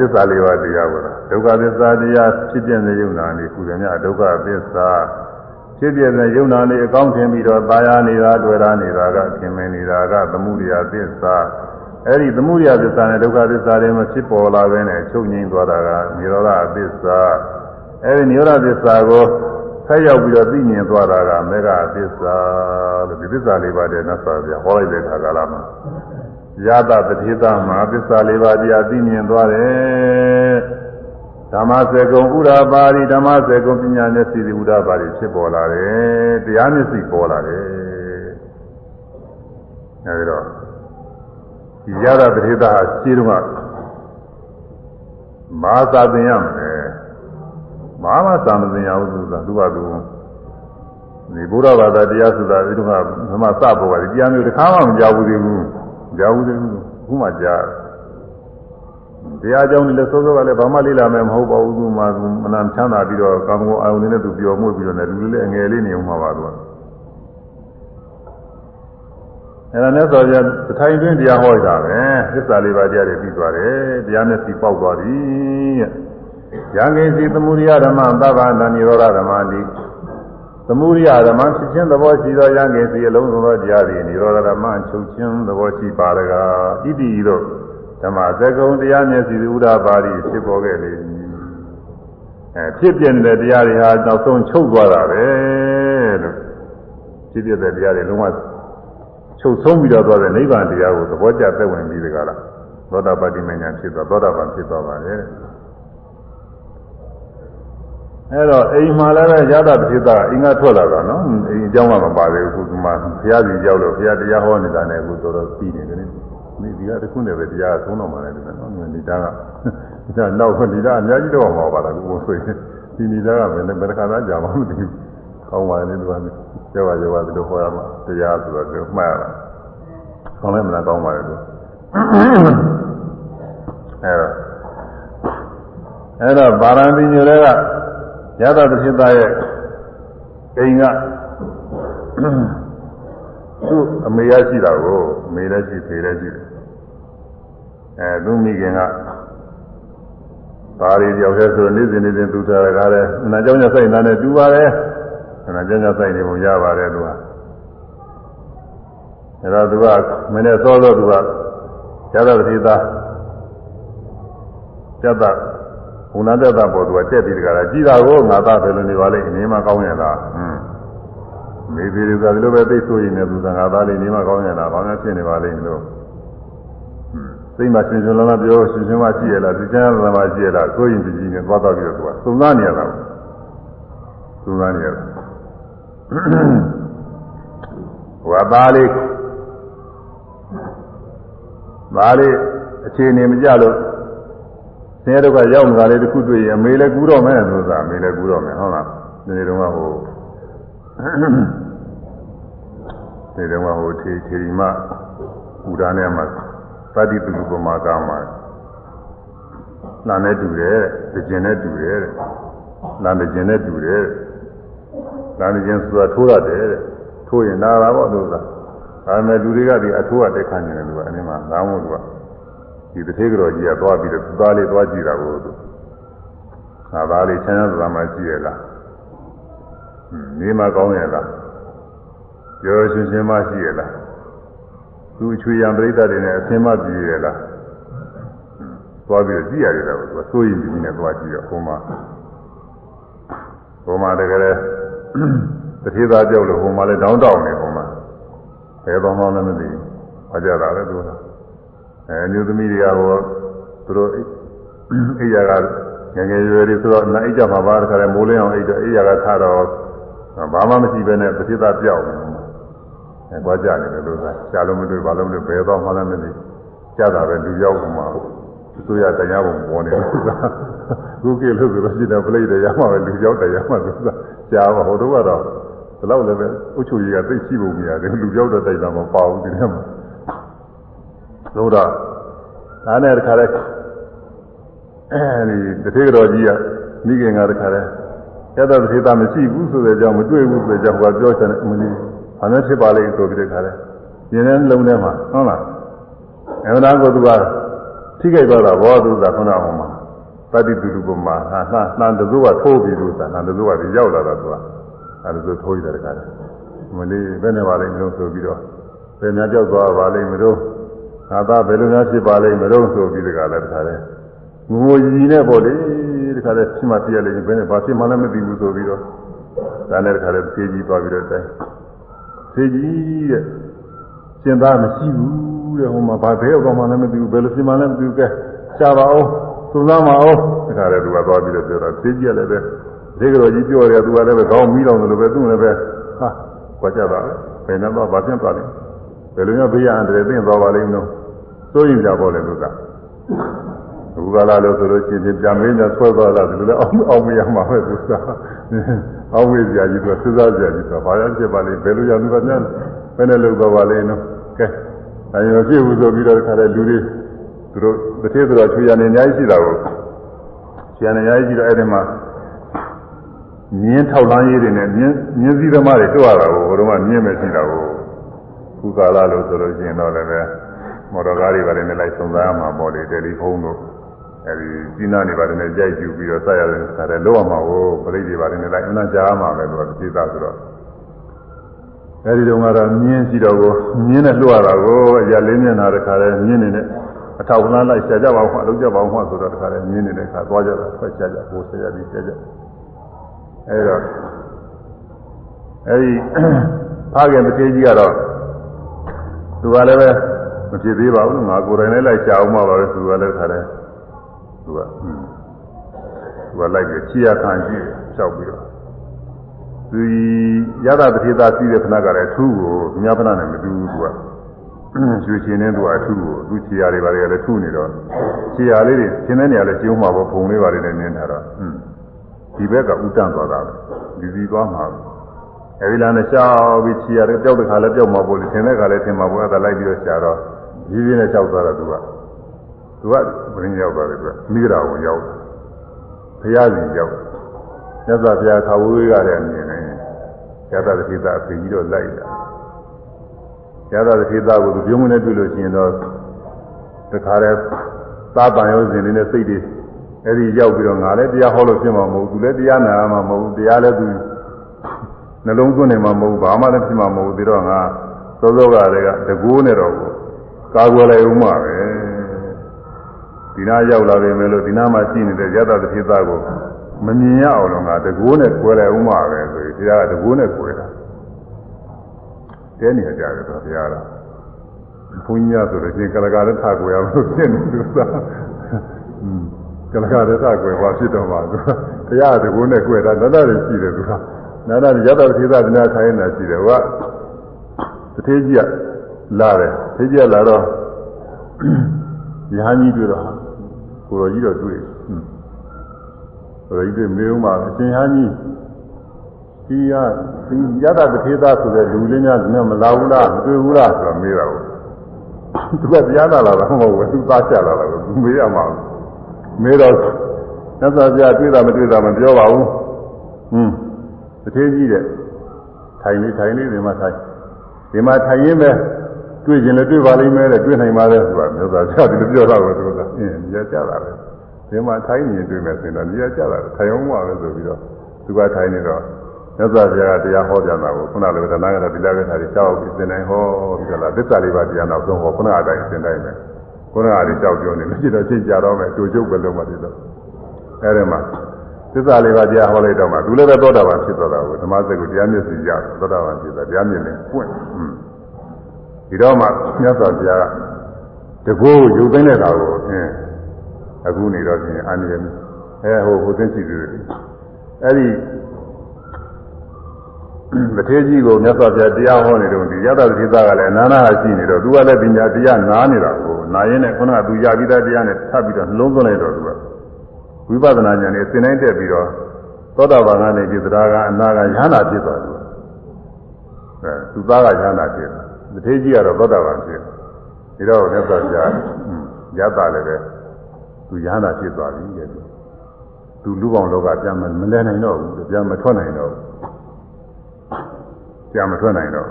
စ္စာလေးပါးတရားကိုဒုက္ခသစ္စာတရားဖြစ်ပြတဲ့ယုံနာနေခုရမြဒုက္ခသစ္စာဖြစ်ပြတဲ့ယုံနာနေအကောင်းထင်ပြီးတော့ตายာနေတာတွေ့တာနေတာကခင်မင်နေတာကသမှုရိယသစ္စာအဲဒီသမှုရိယသစ္စာနဲ့ဒုက္ခသစ္စာတွေမဖြစ်ပေါ်လာဘဲနဲ့ချုပ်ငြိမ်းသွားတာကនិရောဓသစ္စာအဲဒီនិရောဓသစ္စာကို ဆက်ရောက်ပြီးတော့သိမြင်သွားတာကမေဃသစ္စာလို့ဒီသစ္စာလေးပါးတည်းနဲ့ဆိုပြဟောလိုက်တဲ့ခါကာလမှာ ယတတတိသမသစ္စာလေးပါးတရားသိမြင်သွားတယ်ဓမ္မစေကုံဥရာပါရိဓမ္မစေကုံပညာမျက်စိဥရာပါရိဖြစ်ပေါ်လာတယ်တရားမျက်စိပေါ်လာတယ်အဲဒီတော့ဒီယတတတိသဟာရှင်းတော့မာသာသင်ရမယ်ဘာမှသာမသင်ရဘူးသူကသူကသူဒီဘုရားဘာသာတရားဆိုတာဒီတော့ကသမစပေါ်ပါဒီတရားမျိုးတစ်ခါမှမကြောက်ဘူးသေးဘူး ကြောက်ဘူးသေးဘူးခုမှကြားတရားကြောင့်လည်းစိုးစိုးကလည်းဘာမှလေ့လာမယ်မဟုတ်ပါဘူးသူမှမနာချမ်းသာပြီးတော့ကာမဂုဏ်အာယုန်နဲ့သူပျော်မွေ့ပြီးတော့လည်းလူလေးအငယ်လေးနေအောင်မှာပါသူကအဲ့ဒါနဲ့ဆိုကြတထိုင်တွင်းတရားဟောတာပဲသစ္စာလေးပါးတရားတွေပြီးသွားတယ်တရားမျက်စိပေါက်သွားပြီတဲ့ယံကိစီသမုဒိယဓမ္မသဗ္ဗန္တနိရောဓဓမ္မတိ သမုဒိယဓမ္မဖြစ်ခြင်းသဘောရှိသောယံကိစီအလုံးစုံသောတရားတွေနိရောဓဓမ္မချုပ်ခြင်းသဘောရှိပါရကဣတိတို့ဓမ္မသကုံတရားမျက်စိဥဒ္ဓပါတိဖြစ်ပေါ်ခဲ့လေအဲဖြစ်ပြတဲ့တရားတွေဟာနောက်ဆုံးချုပ်သွားတာပဲလို့ဖြစ်ပြတဲ့တရားတွေလုံးဝချုပ်ဆုံးပြီးတော့သွားတဲ့နိဗ္ဗာန်တရားကိုသဘောကျသက်ဝင်ပြီးဒီကလားသောတာပတ္တိမဉ္ဇဉ်ဖြစ်သွားသောတာပန်ဖြစ်သွားပါတယ် အဲ့တော့အိမ်မှာလည်းပဲရတာတိသအင်္ဂါထွက်လာတာနော်အိမ်အကြောင်းကမပါသေးဘူးခုမှဘုရားကြီးကြောက်လို့ဘုရားတရားဟောနေတာနဲ့အခုတော်တော်ပြီးနေတယ်နိဒီကတခုနဲ့ပဲတရားသုံးတော့မှလည်းနော်နိဒါကဒါနောက်နိဒါအများကြီးတော့မှာပါလားကိုဆိုရင်ဒီနိဒါကဘယ်နဲ့ဘယ်ခါသားကြာမှမသိဘူးကောင်းပါလေသူကပြောပါပြောပါဒီလိုဟောရမှာတရားဆိုတော့သူမှတ်ရတာကောင်းလည်းမလားကောင်းပါလေသူအဲ့တော့အဲ့တော့ဗာရဏသီညိုတွေက ရသတဖြစ်သားရဲ့အိမ်ကသူ့အမေရရှိတာကိုအမေလည်းရှိဖေလည်းရှိတယ်အဲသူမိခင်ကပါရီကြောက်ရဲဆိုနေ့စဉ်နေ့စဉ်သူထားရကားတယ်အနာကြောင့်ညဆိုင်တာနဲ့တူပါတယ်အနာကြောင့်ညဆိုင်နေပုံရပါတယ်သူကအဲတော့သူကမင်းနဲ့စောစောသူကရသတဖြစ်သားကျက်တာဘု နာတက်တာပေါ်သူကတက်ပြီးတကလားကြည်တာကိုငါသားပဲလို့နေပါလိမ့်အနေမကောင်းရလားဟွန်းမိဖေတွေကဒီလိုပဲသိဆိုရင်လည်းသူကငါသားလေးနေမကောင်းရလားဘာမှဖြစ်နေပါလိမ့်လို့သိမှရှင်ရှင်လန်းလန်းပြောရှင်ရှင်မရှိရလားဒီကျမ်းသာမရှိရလားဆိုရင်ကြည့်နေသွားတော့ပြီးတော့သူကသုံးသားနေရတာသုံးသားနေရတာဟောသားလေးသားလေးအခြေအနေမကြလို့ ဆင်းရဲဒုက္ခရောက်နေတာလေးတစ်ခုတွေ့ရင်အမေလည်းကူးတော့မယ်ဆိုတာအမေလည်းကူးတော့မယ်ဟုတ်လားဒီနေ့တော့ဟိုဒီတော့ဟိုထေထေရီမဥဒါနဲ့မှာသတိတုပမာကမှာလာနဲ့တူတယ်တဲ့ကျင်နဲ့တူတယ်တဲ့လာတဲ့ကျင်နဲ့တူတယ်လာတဲ့ကျင်ဆိုတာထိုးရတယ်တဲ့ထိုးရင်နာတာပေါ့လို့ဆိုတာဒါပေမဲ့လူတွေကဒီအထိုးကတက်ခါနေတယ်လို့အဲဒီမှာငားမို့လို့က ဒီတထေးကြော်ကြီးကသွားပြီးတော့သူသားလေးသွားကြည့်တာကိုသူငါသားလေးချမ်းသာသာမှကြည့်ရလားနေမကောင်းရလားကြောရှင်းရှင်းမှရှိရလားသူအချွေရံပြိဿတွေနဲ့အသင်မပြည့်ရလားသွားပြီးတော့ကြည့်ရတယ်တော့သူကစိုးရင်ဒီနည်းသွားကြည့်တော့ဟိုမှာဟိုမှာတကယ်တထေးသားကြောက်လို့ဟိုမှာလည်းတောင်းတောင်းနေဟိုမှာဘယ်တော့မှလည်းမသိဘူးဟောကြတာလည်းသူက အဲမျိုးသမီးတွေကဟောသူတို့အိယာကငယ်ငယ်ရွယ်တွေဆိုတော့နာအိကြမှာပါတခါလဲမိုးလင်းအောင်အိတော့အိယာကထားတော့ဘာမှမရှိဘဲနဲ့ပฏิသတ်ပြောက်နေအဲကြွားကြနေတယ်လို့ဆိုရှားလို့မတွေ့ဘာလို့မတွေ့ဘယ်တော့မှလည်းမသိကြတာပဲလူရောက်ကုန်မှာသူရတရားပုံပေါ်နေတယ်ခုကိလို့ဆိုတော့ရှိတယ်ပြိတ္တရမှာပဲလူရောက်တရားမှာဆိုတာရှားပါဟိုတော့ကတော့ဒီလောက်လည်းပဲအုတ်ချူကြီးကသိရှိပုံမရတယ်လူရောက်တဲ့တိုက်တာမပါဘူးဒီထဲမှာ လို့တော့ဒါနဲ့တခါလဲအဲဒီတထေတော်ကြီးကမိခင်ကတခါလဲရတ္တသေတာမရှိဘူးဆိုတဲ့အကြောင်းမတွေ့ဘူးဆိုတဲ့အကြောင်းကပြောချင်တယ်အမလီဘာနဲ့ဖြစ်ပါလိမ့်ဆိုပြီးတခါလဲဉာဏ်နဲ့လုံးထဲမှာဟုတ်လားအဲဒါကိုသူကထိခိုက်သွားတာဘောသူကခုနကဟောမှာတတိတူလူကမှာဟာနှနှတစိုးကထိုးပြီးလို့ဆိုတာနှတစိုးကဒီရောက်လာတာသူကအဲဒါဆိုထိုးရတယ်တခါလဲမလီဘယ်နဲ့ပါလိမ့်မလို့ဆိုပြီးတော့ဘယ်များကြောက်သွားပါလိမ့်မလို့ သာသာဘယ်လိုများဖြစ်ပါလိမ့်မလို့ဆိုပြီးတခါလဲတခါလဲငိုကြီးနဲ့ပေါ့လေတခါလဲဖြစ်မှဖြစ်ရလိမ့်ဘယ်နဲ့ဘာဖြစ်မှလည်းမသိဘူးဆိုပြီးတော့ဒါနဲ့တခါလဲသေကြီးသွားပြီးတော့တိုင်းသေကြီးတဲ့ရှင်သားမရှိဘူးတဲ့ဟိုမှာဘာဘဲရောက်တော့မှလည်းမသိဘူးဘယ်လိုဖြစ်မှလည်းမသိဘူးကဲရှားပါအောင်သုံးသားမအောင်တခါလဲသူကသွားပြီးတော့ပြောတာသေကြီးကလည်းပဲဒီကတော်ကြီးပြောတယ်သူကလည်းပဲခေါင်းမီးတော်လို့ပဲသူ့လည်းပဲဟာကြွားကြတာဘယ်နဲ့တော့ဘာပြန်သွားလဲဘယ်လိုမျိုးဘေးရန်တည်းသိသွားပါလိမ့်မလို့ စိုးရင်ကြပါလေသူကဘုရားလာလို့ဆိုလို့ရှိရင်ပြန်မင်းနဲ့ဆွဲသွားတာဒီလိုလဲအောင်အောင်မရမှာပဲသူကအောင်းဝေးစရာကြီးကစဉ်းစားစရာကြီးဆိုဘာရဖြစ်ပါလိမ့်ဘယ်လိုရသူကများဘယ်နဲ့လုပ်သွားပါလိမ့်နော်ကဲအဲရောဖြစ်ဘူးဆိုပြီးတော့ခါတဲ့လူတွေသူတို့တစ်ထည့်ဆိုတော့ချွေရနေအများကြီးရှိတာကိုချွေရနေအများကြီးရှိတော့အဲ့ဒီမှာမြင်းထောက်လန်းရေးတွေနဲ့မြင်းမြင်းစည်းသမားတွေတွေ့ရတာကိုဘုရားကမြင်းပဲရှိတာကိုခုကာလလို့ဆိုလို့ရှိရင်တော့လည်းပဲ မော်တော်ကားတွေပါတယ်နဲ့လိုက်စုံစမ်းရမှာပေါ့လေတယ်လီဖုန်းတို့အဲဒီစီးနာနေပါတယ်နဲ့ကြိုက်ယူပြီးတော့ဆက်ရတယ်ခါတယ်လောက်ရမှာကိုပြိတ္တိပါတယ်နဲ့လိုက်အမှန်ကြားရမှာပဲသူကသိသားဆိုတော့အဲဒီတုန်းကတော့မြင်းရှိတော့ကိုမြင်းနဲ့လွှတ်ရတာကိုအရာလေးမျက်နှာတခါလဲမြင်းနေနဲ့အထောက်လန်းလိုက်ဆရာကြပါဦးမှအလုပ်ကြပါဦးမှဆိုတော့တခါလဲမြင်းနေတဲ့ခါသွားကြတာဆက်ချကြကိုဆရာကြီးဆရာကြအဲဒါအဲဒီဖခင်မထေးကြီးကတော့သူကလည်းပဲ မဖြစ်သေးပါဘူးငါကိုယ်တိုင်လည်းလိုက်ရှာအောင်မှာပါပဲသူကလည်းခါတယ်သူကသူကလိုက်ပြီးချီရခံကြည့်လျှောက်ပြီးတော့သူရသတတိသာစီးတဲ့ခဏကလည်းအထူးကိုမြတ်ဖနာနဲ့မတူဘူးသူကရွှေချင်းနဲ့သူကအထူးကိုသူချီရတွေပါတယ်လည်းထူနေတော့ချီရလေးတွေရှင်းတဲ့နေရာလည်းကျုံးမှာပေါ့ဘုံလေးပါတယ်လည်းနင်းထားတော့ဒီဘက်ကဥတ္တန်သွားတာပဲဒီစီသွားမှာ အဲဒီလားနဲ့ရှားပြီးချီရတယ်ပျောက်တဲ့ခါလည်းပျောက်မှာပေါ့လေထင်တဲ့ခါလည်းထင်မှာပေါ့အဲ့ဒါလိုက်ပြီးတော့ရှားတော့ရင်းရင်းနဲ့လျှောက်သွားတာသူကသူကဘယ်နည်းရောက်သွားတယ်သူကမိဂရာကိုရောက်ဘုရားရှင်ရောက်မြတ်စွာဘုရားခါဝေးကလည်းမြင်တယ်ရသတိသာအဖေကြီးတော့လိုက်တာရသတိသာကိုသူပြုံးမနဲ့တွေ့လို့ရှိရင်တော့တခါတည်းသာပန်ရောစဉ်နေတဲ့စိတ်တွေအဲ့ဒီရောက်ပြီးတော့ငါလည်းတရားဟောလို့ဖြစ်မှာမဟုတ်ဘူးသူလည်းတရားနာမှာမဟုတ်ဘူးတရားလည်းသူ နှလုံးသွင်းနေမှာမဟုတ်ဘူးဘာမှလည်းဖြစ်မှာမဟုတ်ဘူးဒီတော့ငါစောစောကတည်းကတကူးနဲ့တော့ကာကွယ်လိုက်ဦးမှာပဲဒီနာရောက်လာတယ်မယ်လို့ဒီနာမှာရှိနေတဲ့ရတ္တသတိသားကိုမမြင်ရအောင်လို့ငါတကူးနဲ့ကွယ်လိုက်ဦးမှာပဲဆိုပြီးတရားကတကူးနဲ့ကွယ်တာတဲနေကြတယ်တော့တရားကဘုန်းကြီးဆိုတော့ရှင်ကလကာလည်းထကွယ်ရလို့ဖြစ်နေသူသာကလကာလည်းထကွယ်ပါဖြစ်တော့မှာသူတရားတကူးနဲ့ကွယ်တာနတ္တတွေရှိတယ်သူက နာနာရတ္တသတိသားဒီနာခိုင်းနေတာရှိတယ်ဟိုကတထေးကြီးကလာတယ်ထေးကြီးကလာတော့ရဟန်းကြီးတွေ့တော့ကိုတော်ကြီးတော့တွေ့ကိုတော်ကြီးတွေ့မေးဦးမှာအရှင်ဟန်းကြီးဒီကဒီရတတထေသားဆိုတဲ့လူလေးများကမလာဘူးလားမတွေ့ဘူးလားဆိုတော့မေးတာကိုသူကတရားနာလာတာမဟုတ်ဘူးသူသားချလာတာကိုသူမေးရမှာမေးတော့သက်သာပြတွေ့တာမတွေ့တာမပြောပါဘူးဟွန်း တထေကြီးတဲ့ထိုင်လေးထိုင်လေးဒီမှာထိုင်ဒီမှာထိုင်ရင်းပဲတွေ့ရင်လည်းတွေ့ပါလိမ့်မယ်တဲ့တွေ့နိုင်ပါလေဆိုတာမျိုးသားချဒီလိုပြောတော့သူကအင်းရကြတာပဲဒီမှာထိုင်နေတွေ့မယ်ဆိုရင်တော့ရကြတာထိုင်အောင်ပါပဲဆိုပြီးတော့သူကထိုင်နေတော့မြတ်စွာဘုရားကတရားဟောပြန်တာကိုခုနလိုတဏှာကတိလာကထာတွေရှောက်ပြီးသင်တိုင်းဟောပြီးတော့လားသစ္စာလေးပါးတရားနောက်ဆုံးဟောခုနအတိုင်းသင်တိုင်းပဲခုနကလေးရှောက်ပြောနေလို့ရှိတော့ချိန်ကြတော့မယ်တူကျုပ်ပဲလုံးမတည်တော့အဲဒီမှာ သစ္စာလေးပါးတရားဟောလိုက်တော့မှသူလည်းပဲသောတာပန်ဖြစ်သွားတာကိုဓမ္မစက်ကိုတရားမျက်စိရသောတာပန်ဖြစ်သွားတရားမြင်နေပွင့်ဒီတော့မှမြတ်စွာဘုရားကတကူရုပ်သိမ်းတဲ့တာကိုအင်းအခုနေတော့ပြင်အာနိယအဲဟိုဟိုသိရှိသူတွေအဲ့ဒီမထေကြီးကိုမြတ်စွာဘုရားတရားဟောနေတော့ဒီရတ္တတိသကလည်းအနာနာရှိနေတော့သူကလည်းပညာတရားနားနေတာကိုနာရင်းနဲ့ခုနကသူရပြီးသားတရားနဲ့ထပ်ပြီးတော့နှလုံးသွင်းလိုက်တော့သူက ဝိပဿနာဉာဏ်နဲ့သင်တိုင်းတက်ပြီးတော့သောတာပန်ကနေပြီးသဒ္ဒါကအနာကရဟနာဖြစ်သွားတယ်အဲသူသားကရဟနာဖြစ်တယ်မထေကြီးကတော့သောတာပန်ဖြစ်ဒီတော့မြတ်စွာဘုရားရတ္တလည်းပဲသူရဟနာဖြစ်သွားပြီတဲ့သူလူပေါင်းလောကပြန်မလဲနိုင်တော့ဘူးပြန်မထွက်နိုင်တော့ဘူးပြန်မထွက်နိုင်တော့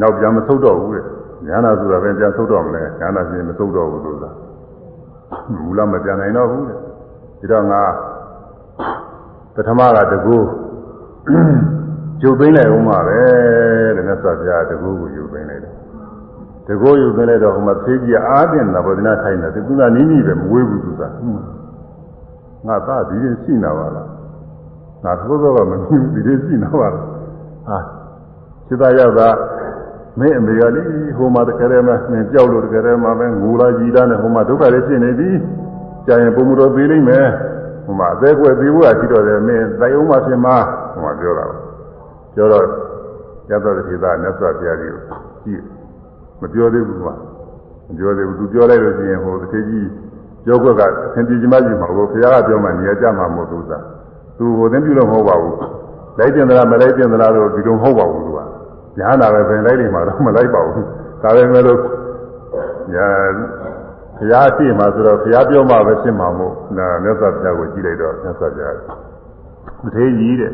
နောက်ပြန်မဆုတ်တော့ဘူးတဲ့ဉာဏဆိုတာပဲပြန်ဆုတ်တော့မလဲဉာဏပြင်မဆုတ်တော့ဘူးလို့သာမူလမပြန်နိုင်တော့ဘူးတဲ့ ဒီတော့ငါပထမကတကူကျုပ်သိမ်းလိုက်ဦးမှာပဲတဲ့မြတ်စွာဘုရားတကူကိုယူသိမ်းလိုက်တယ်တကူယူသိမ်းလိုက်တော့ဟိုမှာသေးကြီးအားတင်တာဗောဒနာထိုင်တယ်သူကနီးနီးပဲမဝေးဘူးသူကငါသားဒီရင်ရှိနေပါလားငါသိုးသောကမမြင်ဘူးဒီလိုရှိနေပါလားဟာစိတ္တရောက်တာမင်းအမေကလေဟိုမှာတကယ်တည်းမှမင်းကြောက်လို့တကယ်တည်းမှပဲငိုလာကြည်တာနဲ့ဟိုမှာဒုက္ခတွေဖြစ်နေပြီ ကြာရင်ပုံမတော်သေးလိမ့်မယ်ဟိုမှာအသေးကွယ်သေးဖို့ကရှိတော့တယ်မင်းတိုင်အောင်မှဖြစ်မှာဟိုမှာပြောတာပြောတော့ရသော်တိသာမြတ်စွာဘုရားကြီးကိုကြည့်မပြောသေးဘူးကွာမပြောသေးဘူးသူပြောလိုက်လို့ရှိရင်ဟိုတစ်ခေကြီးပြောကွက်ကအသင်ပြကြီးမကြီးမှာကိုဘုရားကပြောမှနေရာကြမှာမဟုတ်ဘူးသာသူဟိုသင်ပြုလို့မဟုတ်ပါဘူးလိုက်တင်သလားမလိုက်တင်သလားတော့ဒီလိုမဟုတ်ပါဘူးသူကညာနာပဲပင်လိုက်နေမှာတော့မလိုက်ပါဘူးဒါပဲမဲ့လို့ညာ ဘုရားရှိမှဆိုတော့ဘုရားပြောမှပဲဖြစ်မှာမို့ဒါမြတ်စွာဘုရားကိုကြည့်လိုက်တော့မြတ်စွာဘုရားမထေရကြီးတဲ့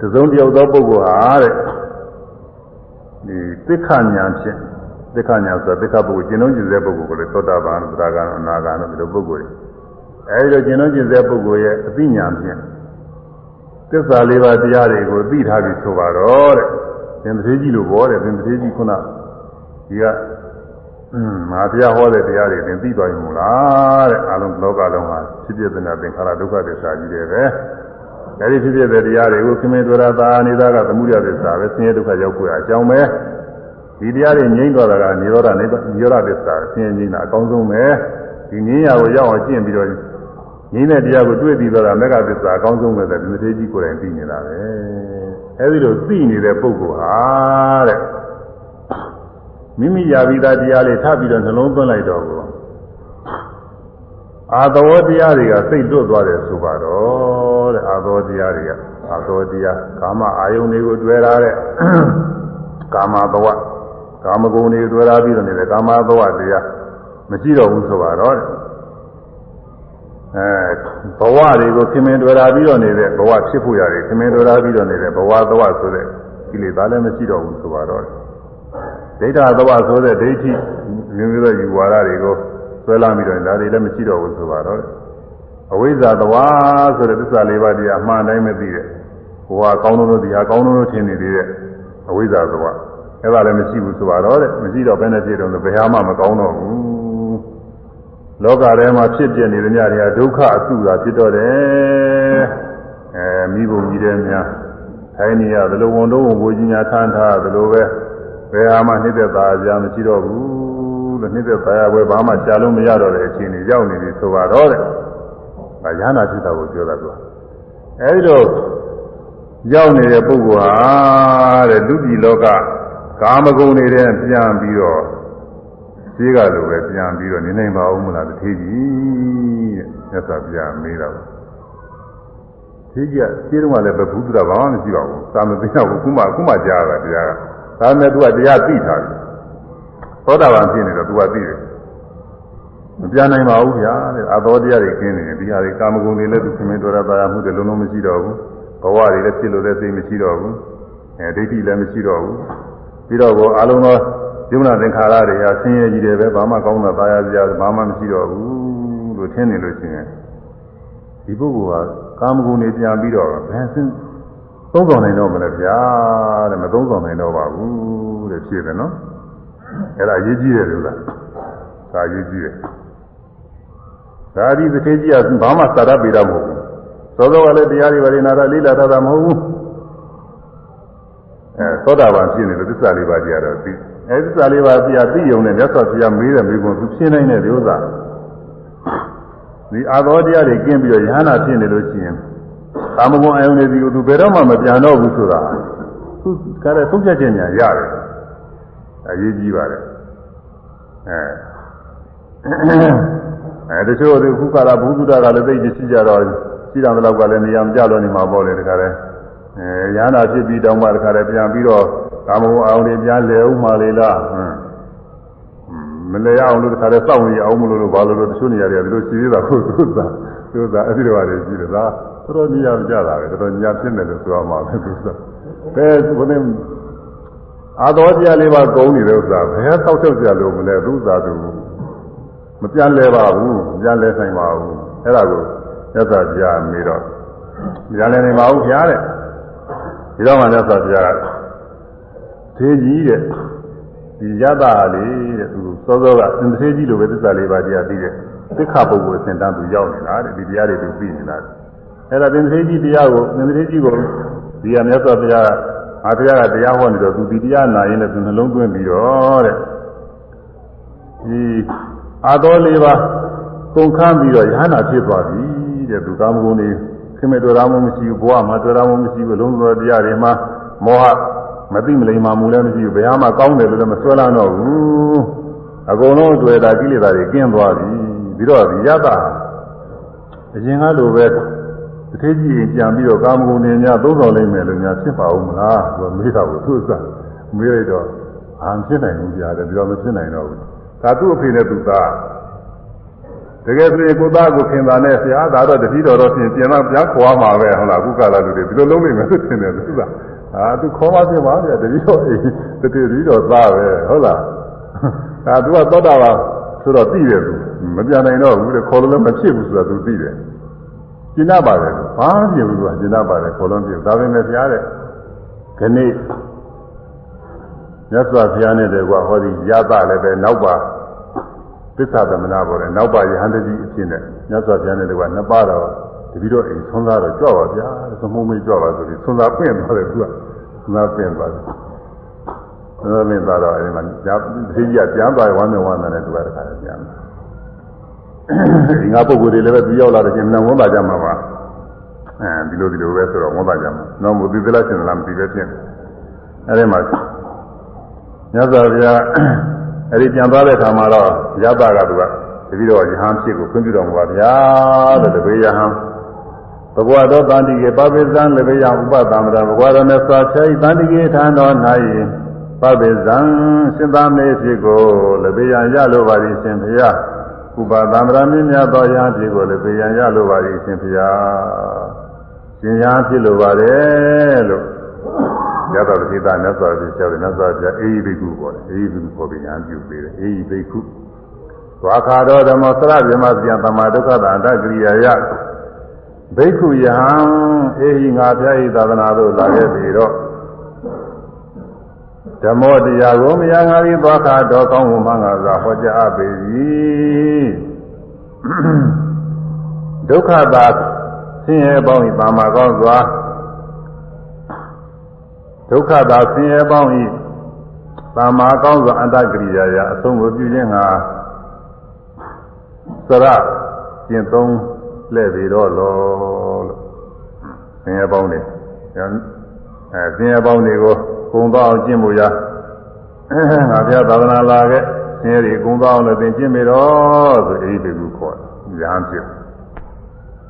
တစုံတယောက်သောပုဂ္ဂိုလ်ဟာတဲ့ဒီသိက္ခာညာဖြင့်သိက္ခာညာဆိုတာသိက္ခာပုဂ္ဂိုလ်ကျင့်လုံးကျင့်စေပုဂ္ဂိုလ်ကိုလေသောတာပန်သရဂံအနာဂံတို့ဒီလိုပုဂ္ဂိုလ်တွေအဲဒီလိုကျင့်လုံးကျင့်စေပုဂ္ဂိုလ်ရဲ့အသိဉာဏ်ဖြင့်သစ္စာလေးပါးတရားတွေကိုသိထားပြီးဆိုပါတော့တဲ့သင်္သေကြီးလိုပေါ်တဲ့သင်္သေကြီးခုနဒီက အင်းငါတရားဟောတဲ့တရားတွေသင်သိသွားပြီမို့လားတဲ့အလုံးလောကလုံးဟာဖြစ်ဖြစ်တဲ့သင်္ခါရဒုက္ခသစ္စာကြီးတွေပဲအဲဒီဖြစ်ဖြစ်တဲ့တရားတွေကိုခင်မင်းတို့ရသာနေတာကသမှုရသစ္စာပဲဆင်းရဲဒုက္ခရောက်ကိုအကြောင်းပဲဒီတရားတွေငြိမ့်သွားတာကនិရောဓနိဗ္ဗာန်និရောဓသစ္စာဆင်းရဲခြင်းတာအကောင်းဆုံးပဲဒီငြိမ်းရာကိုရောက်အောင်ကျင့်ပြီးတော့ငြိမ်းတဲ့တရားကိုတွေ့ပြီးတော့မေဃသစ္စာအကောင်းဆုံးပဲတဲ့ဒီမထေကြီးကိုယ်တိုင်သိနေတာပဲအဲဒီလိုသိနေတဲ့ပုဂ္ဂိုလ်ဟာတဲ့ မိမိရာပြီးသားတရားလေးထပ်ပြီးတော့နှလုံးသွင်းလိုက်တော့ကိုအာသောတရားတွေကစိတ်လွတ်သွားတယ်ဆိုပါတော့တဲ့အာသောတရားတွေကအာသောတရားကာမအာယုန်တွေကိုတွေ့ရတဲ့ကာမဘဝကာမဂုဏ်တွေတွေ့ရပြီးတော့နေတဲ့ကာမဘဝတရားမရှိတော့ဘူးဆိုပါတော့တဲ့အဲဘဝတွေကိုခင်မင်တွေ့ရပြီးတော့နေတဲ့ဘဝဖြစ်ဖို့ရတယ်ခင်မင်တွေ့ရပြီးတော့နေတဲ့ဘဝသဝဆိုတဲ့ကိလေသာလည်းမရှိတော့ဘူးဆိုပါတော့ ဒိဋ္ဌသဝဆိုတဲ့ဒိဋ္ဌိမျိုးမျိုးသောယူဝါဒတွေကိုဆွဲလာပြီးတော့ဒါတွေလည်းမရှိတော့ဘူးဆိုပါတော့အဝိဇ္ဇာသဝဆိုတဲ့သစ္စာလေးပါးတရားအမှန်တိုင်းမသိတဲ့ဘဝကောင်းလို့ဒီဟာကောင်းလို့ထင်နေသေးတဲ့အဝိဇ္ဇာသဝအဲ့ဒါလည်းမရှိဘူးဆိုပါတော့တဲ့မရှိတော့ဘယ်နဲ့ဖြစ်တော့ဘယ်ဟာမှမကောင်းတော့ဘူးလောကထဲမှာဖြစ်ပြနေတဲ့ညတွေကဒုက္ခအစုတာဖြစ်တော့တယ်အဲမိဘကြီးတဲ့များထိုင်းနေရသလိုဝန်တော့ဝန်ကိုကြီးညာထမ်းထားသလိုပဲ ဘယ်ဟာမှနှိမ့်သက်သာကြမရှိတော့ဘူးလို့နှိမ့်သက်သာရပွဲဘာမှရှားလို့မရတော့တဲ့အခြေအနေရောက်နေပြီဆိုပါတော့တဲ့။ဒါရဟနာဖြစ်တာကိုပြောတာကအဲဒီလိုရောက်နေတဲ့ပုဂ္ဂိုလ်ဟာတဲ့လူပြည်လောကကာမဂုဏ်တွေတဲ့ပြန်ပြီးတော့ဈေးကလိုပဲပြန်ပြီးတော့နေနိုင်ပါဦးမလားတထေးကြီးတဲ့မြတ်စွာဘုရားမေးတော့ဈေးကြီးကဈေးတော့လည်းဘုသူတာဘာမှမရှိပါဘူးသာမသိတော့ဘူးခုမှခုမှကြားတာတရားက ဒါနဲ့သူကတရားသိထားတယ်သောတာပန်ဖြစ်နေတော့သူကသိတယ်မပြန်နိုင်ပါဘူးဗျာတဲ့အသောတရားတွေကျင်းနေတယ်ဒီဟာတွေကာမဂုဏ်တွေလည်းသူခင်မင်းတော်ရပါရမှုတွေလုံးလုံးမရှိတော့ဘူးဘဝတွေလည်းဖြစ်လို့လည်းသိမရှိတော့ဘူးအဲဒိဋ္ဌိလည်းမရှိတော့ဘူးပြီးတော့ဘောအလုံးသောယုံနာသင်္ခါရတွေဟာဆင်းရဲကြီးတယ်ပဲဘာမှကောင်းတာသာယာစရာဘာမှမရှိတော့ဘူးလို့ထင်နေလို့ရှိရင်ဒီပုဂ္ဂိုလ်ဟာကာမဂုဏ်တွေပြန်ပြီးတော့ဘယ်စင်း သုံးဆောင်နိုင်တော့မလဲဗျာတဲ့မသုံးဆောင်နိုင်တော့ပါဘူးတဲ့ဖြစ်တယ်နော်အဲ့ဒါအရေးကြီးတယ်လို့လားဒါအရေးကြီးတယ်ဒါဒီတစ်ခေကြီးကဘာမှသာရပေတာမဟုတ်ဘူးသောသောကလည်းတရားတွေပါနေနာတာလေးလာတာမဟုတ်ဘူးအဲသောတာပန်ဖြစ်နေလို့သစ္စာလေးပါးကြရတော့သိအဲသစ္စာလေးပါးပြသိုံနဲ့မြတ်စွာဘုရားမေးတယ်မေးခွန်းသူရှင်းနိုင်တဲ့ဥစ္စာဒီအာသောတရားတွေကင်းပြီးတော့ယဟနာဖြစ်နေလို့ရှိရင် ကာမဂုဏ်အယုန်တွေဒီကိုသူဘယ်တော့မှမပြန်တော့ဘူးဆိုတာသူကလည်းသုံးဖြတ်ခြင်းညာရတယ်အရေးကြီးပါတယ်အဲအဲတချို့ဒီခုကလာဘုသူတာကလည်းသိရှိကြတော့ရှိတယ်တော့ကလည်းနေရာမကြလို့နေမှာပေါ့လေတခါလဲအဲရဟနာဖြစ်ပြီးတောင်းမှတခါလဲပြန်ပြီးတော့ကာမဂုဏ်အောင်တွေပြန်လဲဦးမှလေလားဟမ်မလဲအောင်လို့တခါလဲစောင့်နေအောင်မလို့လို့ဘာလို့လို့တချို့နေရာတွေကဒီလိုရှိသေးတာဟုတ်သူသာသူသာအဲ့ဒီလိုပါလေရှိတယ်သာ တော်တော်နေရာမကြတာပဲတော်တော်ညာဖြစ်နေလို့ဆိုရမှာပဲသူသာဘယ်ဘုန်းအာတော်တရားလေးပါကုန်းနေတဲ့ဥစ္စာဘယ်သောက်ချုပ်ကြလို့မလဲသူသာသူမပြန်လဲပါဘူးမပြန်လဲနိုင်ပါဘူးအဲ့ဒါကိုသက်သာပြာမေးတော့ပြန်လဲနိုင်ပါဘူးဗျာတဲ့ဒီတော့မှသက်သာပြာထေကြီးတဲ့ဒီရတာလေးတဲ့သူစောစောကသင်္သေကြီးလိုပဲသစ္စာလေးပါးတရားသိတဲ့သိက္ခာပုဂ္ဂိုလ်အစဉ်တန်းသူရောက်နေတာတဲ့ဒီတရားတွေသူသိနေတာ အဲ့ဒါသင်္သေးကြီးတရားကိုသင်္သေးကြီးကိုဒီကမြတ်စွာဘုရားအာတရားကတရားဟောနေတော့သူဒီတရားနာရင်လည်းသူနှလုံးသွင်းပြီးတော့တဲ့ဒီအာတော်လေးပါကုန်ခန်းပြီးတော့ယဟနာဖြစ်သွားပြီတဲ့သူကာမဂုဏ်တွေခင်မဲ့တော်ရမှုမရှိဘူးဘဝမှာတော်ရမှုမရှိဘူးလုံးစုံတရားတွေမှာမောဟမသိမလိမ္မာမှုလည်းမရှိဘူးဘယ်ဟာမှကောင်းတယ်လို့လည်းမဆွဲလန်းတော့ဘူးအကုန်လုံးတွေ့တာကိလေသာတွေကင်းသွားပြီပြီးတော့ဒီရတာအရင်ကလိုပဲတ ထေးကြီးရင်ပြန်ပြီးတော့ကာမဂုဏ်တွေများသုံးတော်လိမ့်မယ်လို့များဖြစ်ပါဦးမလားသူကမေးတာကိုသူ့စမေးလိုက်တော့အာမဖြစ်နိုင်ဘူးကြားတယ်ဒီတော့မဖြစ်နိုင်တော့ဘူးဒါသူ့အဖေနဲ့သူ့သားတကယ်ဆိုရင်ကိုသားကိုခင်တာနဲ့ဆရာဒါတော့တတိတော်တော့ပြင်ပြန်တော့ပြန်ခေါ်မှာပဲဟုတ်လားအခုကလာလူတွေဒီလိုလုံးနေမယ်လို့ထင်တယ်သူကအာသူခေါ်ပါပြင်ပါဗျာတတိတော်အေးတတိတတိတော်သားပဲဟုတ်လားဒါသူကသောတာပါဆိုတော့သိတယ်သူမပြန်နိုင်တော့ဘူးလေခေါ်လို့လည်းမဖြစ်ဘူးဆိုတာသူသိတယ် ကျင်နာပါတယ်ဘာမှဖြစ်ဘူးသူကကျင်နာပါတယ်ခေါ်လို့မဖြစ်ဒါပေမဲ့ဆရာတဲ့ခဏိမြတ်စွာဘုရားနဲ့တည်းကဟောဒီရသလည်းပဲနောက်ပါသစ္စာသမဏပေါ်တယ်နောက်ပါယဟန်တကြီးအဖြစ်နဲ့မြတ်စွာဘုရားနဲ့တည်းကနှစ်ပါးတော့တပီတော့အိမ်ဆွမ်းသားတော့ကြွပါဗျာသမုံမေးကြွပါဆိုပြီးဆွမ်းသားပြင့်သွားတယ်သူကဆွမ်းသားပြင့်သွားတယ်ဆွမ်းသားပြင့်သွားတော့အဲဒီမှာညာသိကြီးကပြန်သွားဝမ်းမြောက်ဝမ်းသာနဲ့သူကတခါပြန် ဒီငါပုဂ္ဂိုလ်တွေလည်းပဲသူရောက်လာတဲ့ချိန်မှဝန်တာကြမှာပါအဲဒီလိုဒီလိုပဲဆိုတော့ဝန်တာကြမှာတော့မသိသလားရှင်လားမသိပဲဖြစ်အဲဒီမှာမြတ်စွာဘုရားအဲဒီပြန်သွားတဲ့အခါမှာတော့ရသကသူကတပည့်တော်ယဟန်ဖြစ်ကိုခွင့်ပြုတော်မူပါဗျာတဲ့တပည့်ယဟန်ဘဂဝါတော်တန်တိကေပပိဇံလေဘေယဥပသမ္မရာဘဂဝါတော်မြတ်စွာဘုရားတန်တိကေထံတော်၌ပပိဇံရှင်သာမေဖြစ်ကိုလေဘေယရလိုပါသည်ရှင်ဘုရား ဥပသမ္မရာမြင့်မြတ်သောယဟန်ဖြစ်ကိုလေဘေယရလိုပါသည်ရှင်ဘုရားရှင်ယဟန်ဖြစ်လိုပါတယ်လို့ရသော်တိသာမြတ်စွာဘုရားပြောတယ်မြတ်စွာဘုရားအေဟိဘိက္ခုပေါ်တယ်အေဟိဘိက္ခုပေါ်ပြီးညာပြုပေးတယ်အေဟိဘိက္ခုသွားခါတော်ဓမ္မသရဗြဟ္မပြန်သမာဒုက္ခတာအတ္တကရိယာယဘိက္ခုယဟံအေဟိငါဘုရားဤသာသနာသို့လာခဲ့ပြီတော့ ဓမ္မောတရားကိုမရငါပြီးသွားခါတော်ကောင်းမှုမှငါသာဟောကြားအပ်ပေ၏ဒုက္ခတာဆင်းရဲပေါင်းဤပါမကောင်းစွာဒုက္ခသာဆင်းရဲပေါင်းဤသာမာကောင်းစွာအတ္တကရိယာယအဆုံးကိုပြုခြင်းငါသရကျင့်သုံးလဲ့ပြီးတော့လောလို့ဆင်းရဲပေါင်းတွေအဲဆင်းရဲပေါင်းတွေကို ကုံတော့အောင်ကျင့်ဖို့ရငါဘုရားသာသနာလာခဲ့ဆင်းရဲတွေကုံတော့အောင်လည်းသင်ကျင့်ပြီးတော့ဆိုအေးဒီကူခေါ်တယ်ညာဖြစ်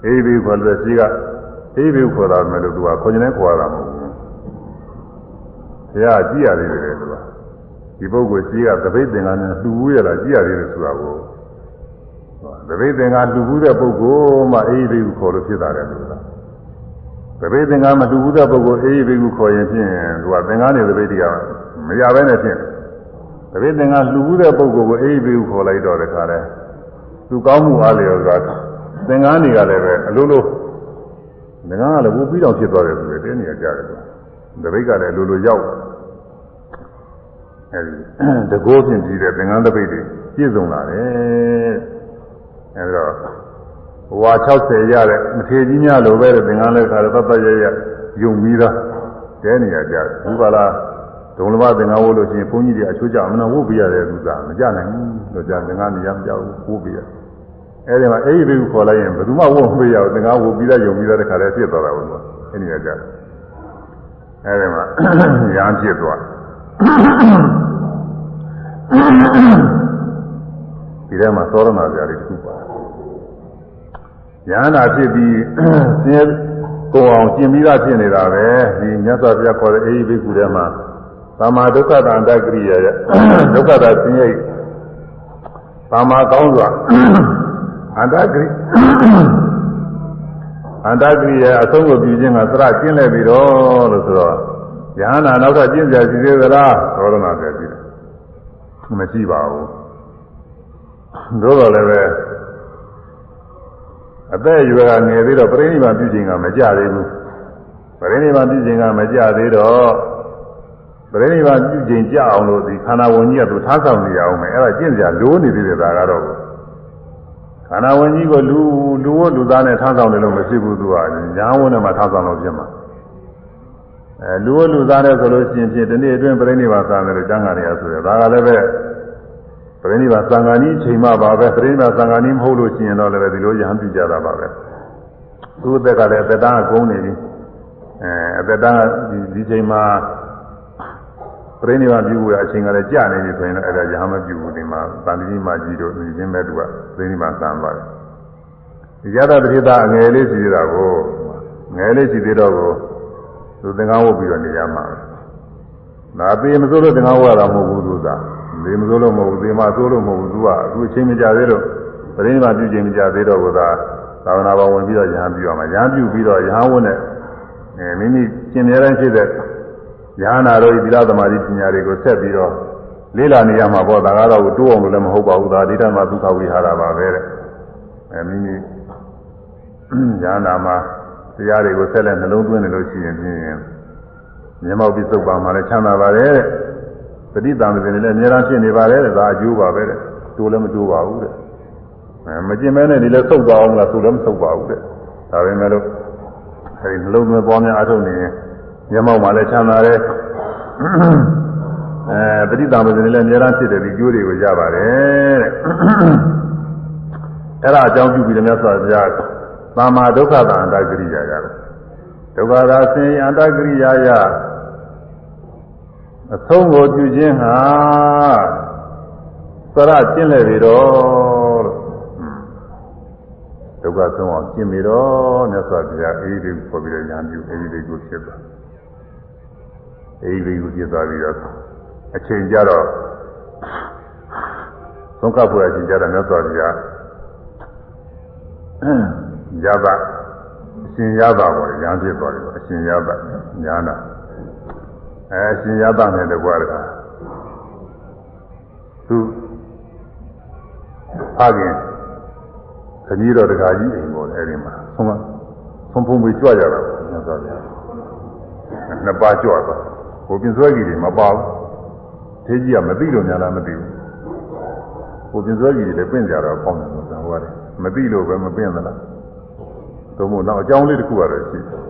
အေးဒီခေါ်လို့ရှိကအေးဒီခေါ်တာမယ်လို့သူကခွန်ကျင်နဲ့ခေါ်ရတာမဟုတ်ဘူးဘုရားကြည့်ရတယ်လေသူကဒီပုဂ္ဂိုလ်ရှိကသပိတ်သင်္ကန်းနဲ့လှူဘူးရလားကြည့်ရတယ်ဆိုတာကိုသပိတ်သင်္ကန်းလှူဘူးတဲ့ပုဂ္ဂိုလ်မှအေးဘေးကိုခေါ်လို့ဖြစ်တာတယ်လို့လား သပိတ်သင်္ကန်းမလှူဘူးတဲ့ပုဂ္ဂိုလ်အေးဘေးကိုခေါ်ရင်ဖြင့်သူကသင်္ကန်းနေသပိတ်တရားမရဘဲနဲ့ဖြင့်သပိတ်သင်္ကန်းလှူဘူးတဲ့ပုဂ္ဂိုလ်ကိုအေးဘေးကိုခေါ်လိုက်တော့တခါတည်းသူကောင်းမှုအားလျော်စွာသင်္ကန်းတွေကလည်းပဲအလိုလိုသင်္ကန်းကလည်းဝူပြီးတော့ဖြစ်သွားတယ်ဆိုရင်တင်းနေကြတယ်ကွာတပိတ်ကလည်းလိုလိုရောက်အဲဒီတကိုးဖြင့်ပြီးတဲ့သင်္ကန်းတပိတ်တွေပြည့်စုံလာတယ်အဲဒီတော့ ဝါ60ရတဲ့မထေကြီးများလိုပဲတဲ့သင်္ကန်းလည်းခါတော့တတ်တရရယုံပြီးသားတဲနေရကြတယ်ဘုရားလားဒုံလဘသင်္ကန်းဝတ်လို့ရှိရင်ဘုန်းကြီးတွေအချိုးကြအမနာဝတ်ပြရတယ်သူကမကြနိုင်ဘူးလို့ကြာသင်္ကန်းနေရမကြောက်ဘူးဝတ်ပြရအဲဒီမှာအဲ့ဒီဘိက္ခုခေါ်လိုက်ရင်ဘယ်သူမှဝတ်မပြရဘူးသင်္ကန်းဝတ်ပြီးသားယုံပြီးသားတခါတည်းဖြစ်သွားတာဘုရားအဲ့ဒီရကြတယ်အဲဒီမှာရမ်းဖြစ်သွားဒီထဲမှာသောရဏဇာတိတစ်ခုပါ ရဟန္တာဖြစ်ပြီးဆင်းရဲကိုအောင်ကျင်ပြီးသားဖြစ်နေတာပဲဒီမြတ်စွာဘုရားခေါ်တဲ့အေဟိဘိက္ခုထဲမှာသမာဒုက္ခတန္တကရိယာရဲ့ဒုက္ခတာဆင်းရဲသမာကောင်းစွာအန္တကရိအန္တကရိယာအဆုံးကိုပြုခြင်းကသရကျင့်လဲပြီးတော့လို့ဆိုတော့ယဟနာနောက်ထပ်ကျင့်ကြစီသေးသလားသောရဏပြရှိတယ်မရှိပါဘူးသို့တော်လည်းပဲ အသက်အရွယ်ကငယ်သေးတော့ပြိဋိဘံပြုခြင်းကမကြသေးဘူးပြိဋိဘံပြုခြင်းကမကြသေးတော့ပြိဋိဘံပြုခြင်းကြအောင်လို့ဒီခန္ဓာဝင်ကြီးကသူထားဆောင်နေရအောင်မယ်အဲ့ဒါကျင့်ကြလိုနေသေးတယ်ဒါကတော့ခခန္ဓာဝင်ကြီးကိုလူလူဝလူသားနဲ့ထားဆောင်တယ်လို့မဖြစ်ဘူးသူကညာဝန်နဲ့မှထားဆောင်လို့ဖြစ်မှာအဲလူဝလူသားနဲ့ဆိုလို့ရှိရင်ဖြင့်ဒီနေ့အတွင်းပြိဋိဘာသံတယ်လို့ကျမ်းဂန်ရဆိုရဒါကလည်းပဲ ပြိဋိဘာသံဃာနီးချိန်မှပါပဲပြိဋိဘာသံဃာနီးမဟုတ်လို့ရှိရင်တော့လည်းဒီလိုရဟန်းပြုကြတာပါပဲသူ့အသက်ကလည်းအသက်တန်းကကုန်နေပြီအဲအသက်တန်းကဒီချိန်မှာပြိဋိဘာပြုဖို့အချိန်ကလည်းကြာနေပြီဆိုရင်တော့အဲ့ဒါရဟန်းမပြုဘူးဒီမှာတန်တိမကြီးတို့ဒီချင်းမဲ့သူကပြိဋိဘာသံပါတယ်ဒီရတတိသာငယ်လေးရှိသေးတာကိုငယ်လေးရှိသေးတော့ကိုသူသင်္ကန်းဝတ်ပြီးတော့နေရမှာဒါပေမစိုးလို့သင်္ကန်းဝတ်ရတာမဟုတ်ဘူးသူက ပေမစိုးလို့မဟုတ်ဘူးသေမစိုးလို့မဟုတ်ဘူးသူကသူအချိန်မကြသေးတော့ပရိနိဗ္ဗာန်ပြုချိန်မကြသေးတော့ကသာသာဝနာဘောဝင်ပြီးတော့ယဟန်ပြုရမှာယဟန်ပြုပြီးတော့ယဟန်ဝတ်နဲ့အဲမိမိကျင်မြဲတိုင်းဖြစ်တဲ့ယဟနာတို့ဤသီလသမာဓိပညာတွေကိုဆက်ပြီးတော့လေးလာနေရမှာပေါ့ဒါကတော့တိုးအောင်လို့လည်းမဟုတ်ပါဘူးဒါဒိဋ္ဌမသုခဝိဟာရပါပဲတဲ့အဲမိမိယဟနာမှာတရားတွေကိုဆက်လက်နှလုံးသွင်းနေလို့ရှိရင်ဖြင့်မျက်မှောက်ပြီးသုတ်ပါမှလည်းချမ်းသာပါတယ်တဲ့ ပဋိသန္ဓေတွေလည်းအများအားဖြင့်နေပါတယ်တဲ့ဒါအကျိုးပါပဲတဲ့တိုးလည်းမတိုးပါဘူးတဲ့အဲမကျင်မဲနဲ့ဒီလည်းသုတ်သွားအောင်လားသုတ်လည်းမသုတ်ပါဘူးတဲ့ဒါပေမဲ့လို့အဲဒီနှလုံးသွင်းပေါ်များအထုတ်နေရင်မျက်မှောက်မှလည်းချမ်းသာတယ်အဲပဋိသန္ဓေတွေလည်းအများအားဖြစ်တယ်ဒီကျိုးတွေကိုရပါတယ်တဲ့အဲ့ဒါအကြောင်းပြုပြီးတော့မြတ်စွာဘုရားသမ္မာဒုက္ခတာအန္တကရိယာရတယ်ဒုက္ခသာဆင်းရဲအန္တကရိယာယ အဆုံးကိုပြုခြင်းဟာသရကျင့်လေပြီတော့လို့ဒုက္ခဆုံးအောင်ကျင့်ပြီတော့မြတ်စွာဘုရားအေးဒီပေါ်ပြီးတော့ညာပြုအေးဒီကိုဖြစ်သွားအေးဒီကိုဖြစ်သွားပြီးတော့အချိန်ကြတော့သုံးကပ်ဖို့အချိန်ကြတော့မြတ်စွာဘုရားရပါအရှင်ရပါပေါ်ရံဖြစ်သွားတယ်အရှင်ရပါညာနာ အဲအရှင်ရပါနဲ့တကွာတကားသူဖခင်ခကြီးတော်တကားကြီးအိမ်ပေါ်တယ်အဲဒီမှာဆုံးမဆုံးဖုံးပြီးကြွကြတာမြတ်စွာဘုရားနှစ်ပါးကြွသွားဟိုပြင်စွဲကြီးတွေမပါဘူးသေးကြီးကမသိလို့များလားမသိဘူးဟိုပြင်စွဲကြီးတွေလည်းပြင့်ကြတော့ပေါင်းတယ်လို့ပြောရတယ်မသိလို့ပဲမပြင့်သလားသို့မဟုတ်တော့အကြောင်းလေးတစ်ခုကတော့ရှိတယ်။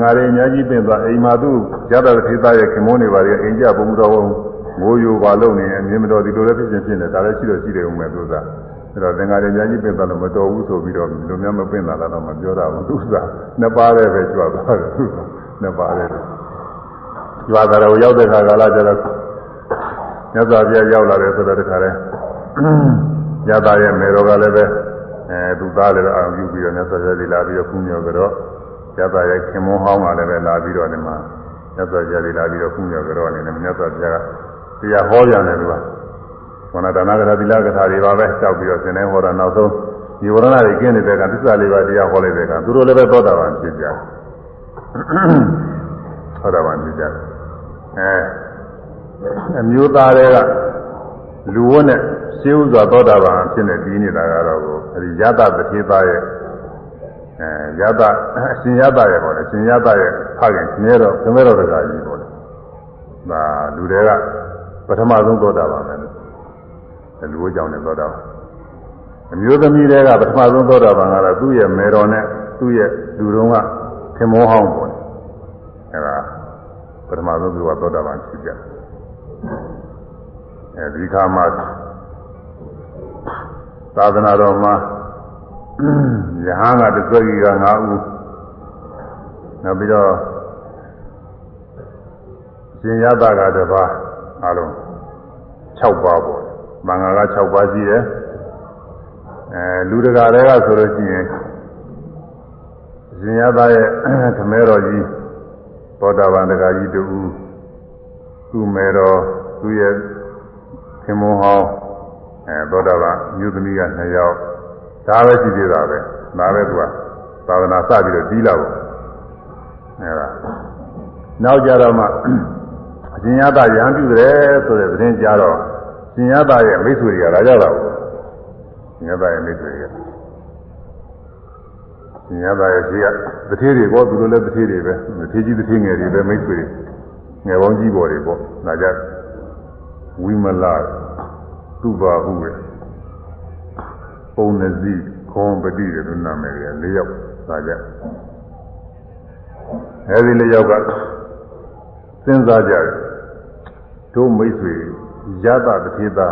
ငါတွေအများကြီးပြင်သွားအိမ်မှာသူရတထေသားရဲ့ခင်မုန်းတွေပါလေအိမ်ကြဘုံတော်မိုးယိုပါလို့နေအမြင်မတော်ဒီလိုလည်းဖြစ်ချင်းဖြစ်နေဒါလည်းရှိတော့ရှိတယ်ဦးမယ်သူက။အဲတော့ငါတွေအများကြီးပြင်သွားလို့မတော်ဘူးဆိုပြီးတော့လူများမပင့်တာလားတော့မပြောတာဘူးသူကနှစ်ပါးတည်းပဲကြွသွားတယ်သူကနှစ်ပါးတည်းကြွတာတော့ရောက်တဲ့ခါကာလကျတော့မြတ်စွာဘုရားရောက်လာတယ်ဆိုတော့တခါလဲရတာရဲ့မေတော်ကလည်းပဲအဲသူသားလည်းအာရုံပြုပြီးတော့မြတ်စွာဘုရားလေးလာပြီးတော့ခုမြော်ကြတော့ ရတာရဲ့ခင်မုန်းဟောင်းကလည်းပဲလာပြီးတော့ဒီမှာမြတ်စွာဘုရားလေးလာပြီးတော့ခုမြော်ကြတော့အနေနဲ့မြတ်စွာဘုရားကတရားဟောပြန်တယ်သူကဝဏဒါနကရာသီလကထာတွေပါပဲတောက်ပြီးတော့သင်တိုင်းဟောတာနောက်ဆုံးဒီဝရဏတွေကင်းနေတဲ့ကသစ္စာလေးပါးတရားဟောလိုက်တဲ့ကသူတို့လည်းပဲသောတာပန်ဖြစ်ကြသောတာပန်ဖြစ်ကြအဲအမျိုးသားတွေကလူဝတ်နဲ့ရှင်းဥစွာသောတာပန်ဖြစ်နေပြီးနေတာကတော့အဲဒီယတတတိသားရဲ့ အဲယတအရှင်ယတရဲ့ပေါ့လေအရှင်ယတရဲ့ဖခင်ခမဲတော်ခမဲတော်တကာကြီးပေါ့လေဒါလူတွေကပထမဆုံးသောတာပန်ပဲလို့လူဝတ်ကြောင့်လည်းသောတာပန်အမျိုးသမီးတွေကပထမဆုံးသောတာပန်ကတော့သူ့ရဲ့မေတော်နဲ့သူ့ရဲ့လူတော်ကခင်မောဟောင်းပေါ့လေအဲဒါပထမဆုံးသူကသောတာပန်ဖြစ်ကြတယ်အဲဒီခါမှာသာသနာတော်မှာ ယဟန်ကတဆွေကြီးက9ဦးနောက်ပြီးတော့ရှင်ရသကတပါးအလုံး6ပါးပေါ့မင်္ဂလာက6ပါးရှိတယ်အဲလူတကာတွေကဆိုလို့ရှိရင်ရှင်ရသရဲ့ခမဲတော်ကြီးသောတာပန်တကာကြီးတူသူ့မဲတော်သူ့ရဲ့ခင်မုန်းဟောင်းအဲသောတာပန်မြို့သမီးက2ယောက် ဒါပဲရှိသေးတာပဲဒါပဲသူကသာသနာစပြီးတော့ပြီးလာပေါ့အဲဒါနောက်ကြတော့မှအရှင်ရသရဟန်းပြုတယ်ဆိုတဲ့သတင်းကြားတော့ရှင်ရသရဲ့မိတ်ဆွေတွေကလာကြတာပေါ့ရှင်ရသရဲ့မိတ်ဆွေတွေကရှင်ရသရဲ့ရှိကတထေးတွေပေါ့သူတို့လည်းတထေးတွေပဲတထေးကြီးတထေးငယ်တွေပဲမိတ်ဆွေတွေငယ်ပေါင်းကြီးပေါ်တွေပေါ့လာကြဝိမလသူပါဟုပဲ ပုံနစီခွန်ပတိတဲ့နာမည်က၄ယောက်သာကြအဲဒီ၄ယောက်ကစဉ်းစားကြတယ်တို့မိတ်ဆွေရတတတိသာ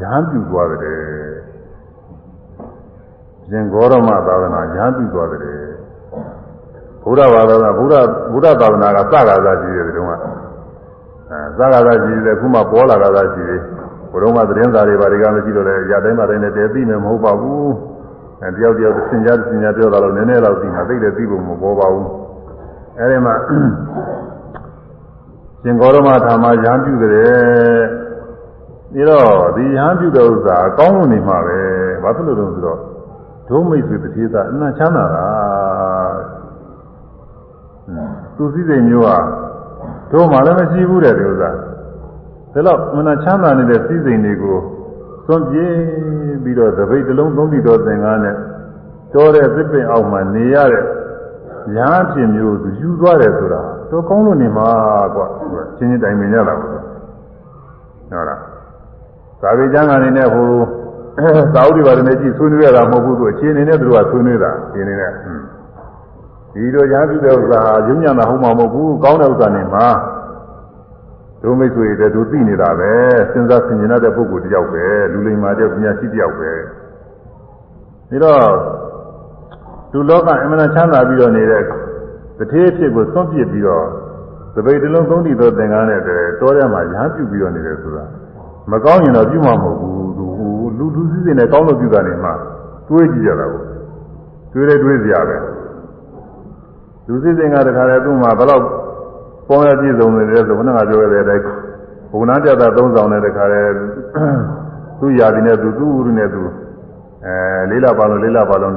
ရဟန်းပြုသွားတယ်ရှင်ဂေါရမသာသနာရဟန်းပြုသွားတယ်ဘုရားဘာသာဘုရားဘုရားသာသနာကစကားသာရှိတယ်တုန်းကအဲစကားသာရှိတယ်ခုမှပေါ်လာတာသာရှိတယ် ဘုရုံးကသတင်းစာတွေဘာတွေကမရှိတော့လေရတိုင်းမတိုင်းနဲ့တည်သိမယ်မဟုတ်ပါဘူးအဲတယောက်တယောက်သင်ကြားသင်ကြားပြောတာလို့နည်းနည်းတော့သိမှသိတယ်သိဖို့မပေါ်ပါဘူးအဲဒီမှာရှင်ဂေါရမထာမရဟန်းပြုတယ်ပြီးတော့ဒီရဟန်းပြုတဲ့ဥစ္စာအကောင်းလို့နေမှာပဲဘာဖြစ်လို့လဲဆိုတော့ဒုမိတ်ဆွေတတိသာအနချမ်းသာတာသူစည်းစိမ်မျိုးဟာတို့မှလည်းမရှိဘူးတဲ့ဒီဥစ္စာ ဒါတော့မနာချမ်းသာနေတဲ့စည်းစိမ်တွေကိုသွန်ပြေးပြီးတော့သပိတ်တစ်လုံးသုံးပြီးတော့သင်္ကားနဲ့တောတဲ့သစ်ပင်အောက်မှာနေရတဲ့ညာဖြစ်မျိုးသူယူသွားတယ်ဆိုတာတော့ကောင်းလို့နေမှာကွာချင်းချင်းတိုင်ပင်ရတာပေါ့ဟုတ်လားသာဝေကျမ်းကနေနဲ့ဟိုသာဝတိပါရနဲ့ကြည့်ဆွေးနွေးရတာမဟုတ်ဘူးသူအခြေအနေနဲ့သူတို့ကဆွေးနွေးတာအခြေအနေနဲ့ဒီလိုညာပြုတဲ့ဥစ္စာဟာရုံညံတာဟုတ်မှာမဟုတ်ဘူးကောင်းတဲ့ဥစ္စာနေမှာ ဒုမိတ်ဆွေတွေသူသိနေတာပဲစဉ်းစားဆင်ခြင်တဲ့ပုဂ္ဂိုလ်တယောက်ပဲလူလိမ္မာတဲ့ပညာရှိတယောက်ပဲဒါတော့လူလောကအမှန်ချမ်းသာပြီးတော့နေတဲ့တထေးဖြစ်ကိုသွန့်ပစ်ပြီးတော့သပိတ်တလုံးသုံးတိသောသင်္ကန်းနဲ့တည်းတောထဲမှာရဟန်းပြုပြီးတော့နေတယ်ဆိုတာမကောင်းရင်တော့ပြုမှာမဟုတ်ဘူးသူလူလူစည်းစိမ်နဲ့ကောင်းလို့ပြုတာနေမှာတွေးကြည့်ရတာကိုတွေးရဲတွေးစရာပဲလူစည်းစိမ်ကတခါလဲသူ့မှာဘယ်တော့ ပေါင်းရပြည့်စုံနေတယ်ဆိုခဏကပြောရတဲ့အတိုင်းဘုံနာပြတာသုံးဆောင်တဲ့တခါလဲသူ့ယာဒီနဲ့သူသူ့ဥရုနဲ့သူအဲလေးလာပါလုံးလေးလာပါလုံး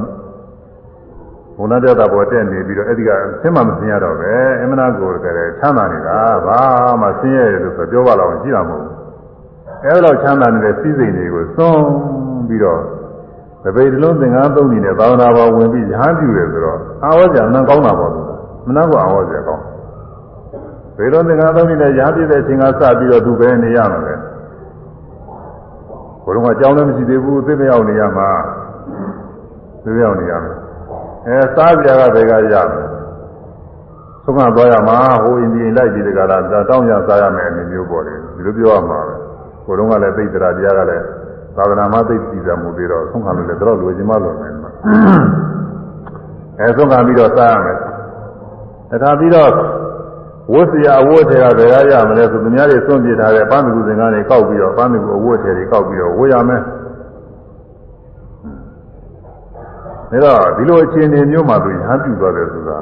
ဘုံနာပြတာပေါ်တက်နေပြီးတော့အဲ့ဒီကဆင်းမမဆင်းရတော့ပဲအမနာကိုတကယ်ချမ်းသာနေတာဘာမှဆင်းရဲတယ်လို့ဆိုပြောပါတော့ရှိတာမဟုတ်ဘူးအဲ့လိုချမ်းသာနေတဲ့စည်းစိမ်တွေကိုသွန်းပြီးတော့တပိတ်တလုံးသင်္ကန်းသုံးနေနဲ့သာဝနာပေါ်ဝင်ပြီးရဟန်းပြုတယ်ဆိုတော့အာဝဇ္ဇာမကောင်းတာပေါ့လို့မနာကအာဝဇ္ဇာကောင်း ဘေလုံးသင်္ကန်းသုံးနေနဲ့ရဟန်းပြုတဲ့အချိန်ကစပြီးတော့သူပဲနေရမှာပဲဘုရုံကအကြောင်းလည်းမရှိသေးဘူးသိမရောက်နေရမှာသိရောက်နေရမှာအဲစားကြရကဘယ်ကရမလဲဆုံးမသွားရမှာဟိုအိန္ဒိယလိုက်ပြီးတကလားတောင်းရစားရမယ်အနေမျိုးပေါ့လေဒီလိုပြောရမှာပဲကိုယ်တော့ကလည်းသိတရာတရားကလည်းသာသနာ့မသိသိကြမှုပြီးတော့ဆုံးခံလို့လည်းတော့လူချင်းမလို့နိုင်မှာအဲဆုံးခံပြီးတော့စားရမယ်တခါပြီးတော့ ဝတ်စရာအဝတ်တွေကဘယ်ရရမလဲဆိုသူများတွေစွန့်ပြထားတဲ့ပန်းသူစင်ကားတွေကောက်ပြီးတော့ပန်းသူအဝတ်တွေကောက်ပြီးတော့ဝတ်ရမယ်ဒါတော့ဒီလိုအခြေအနေမျိုးမှာသူရဟန်းပြုသွားတယ်ဆိုတာ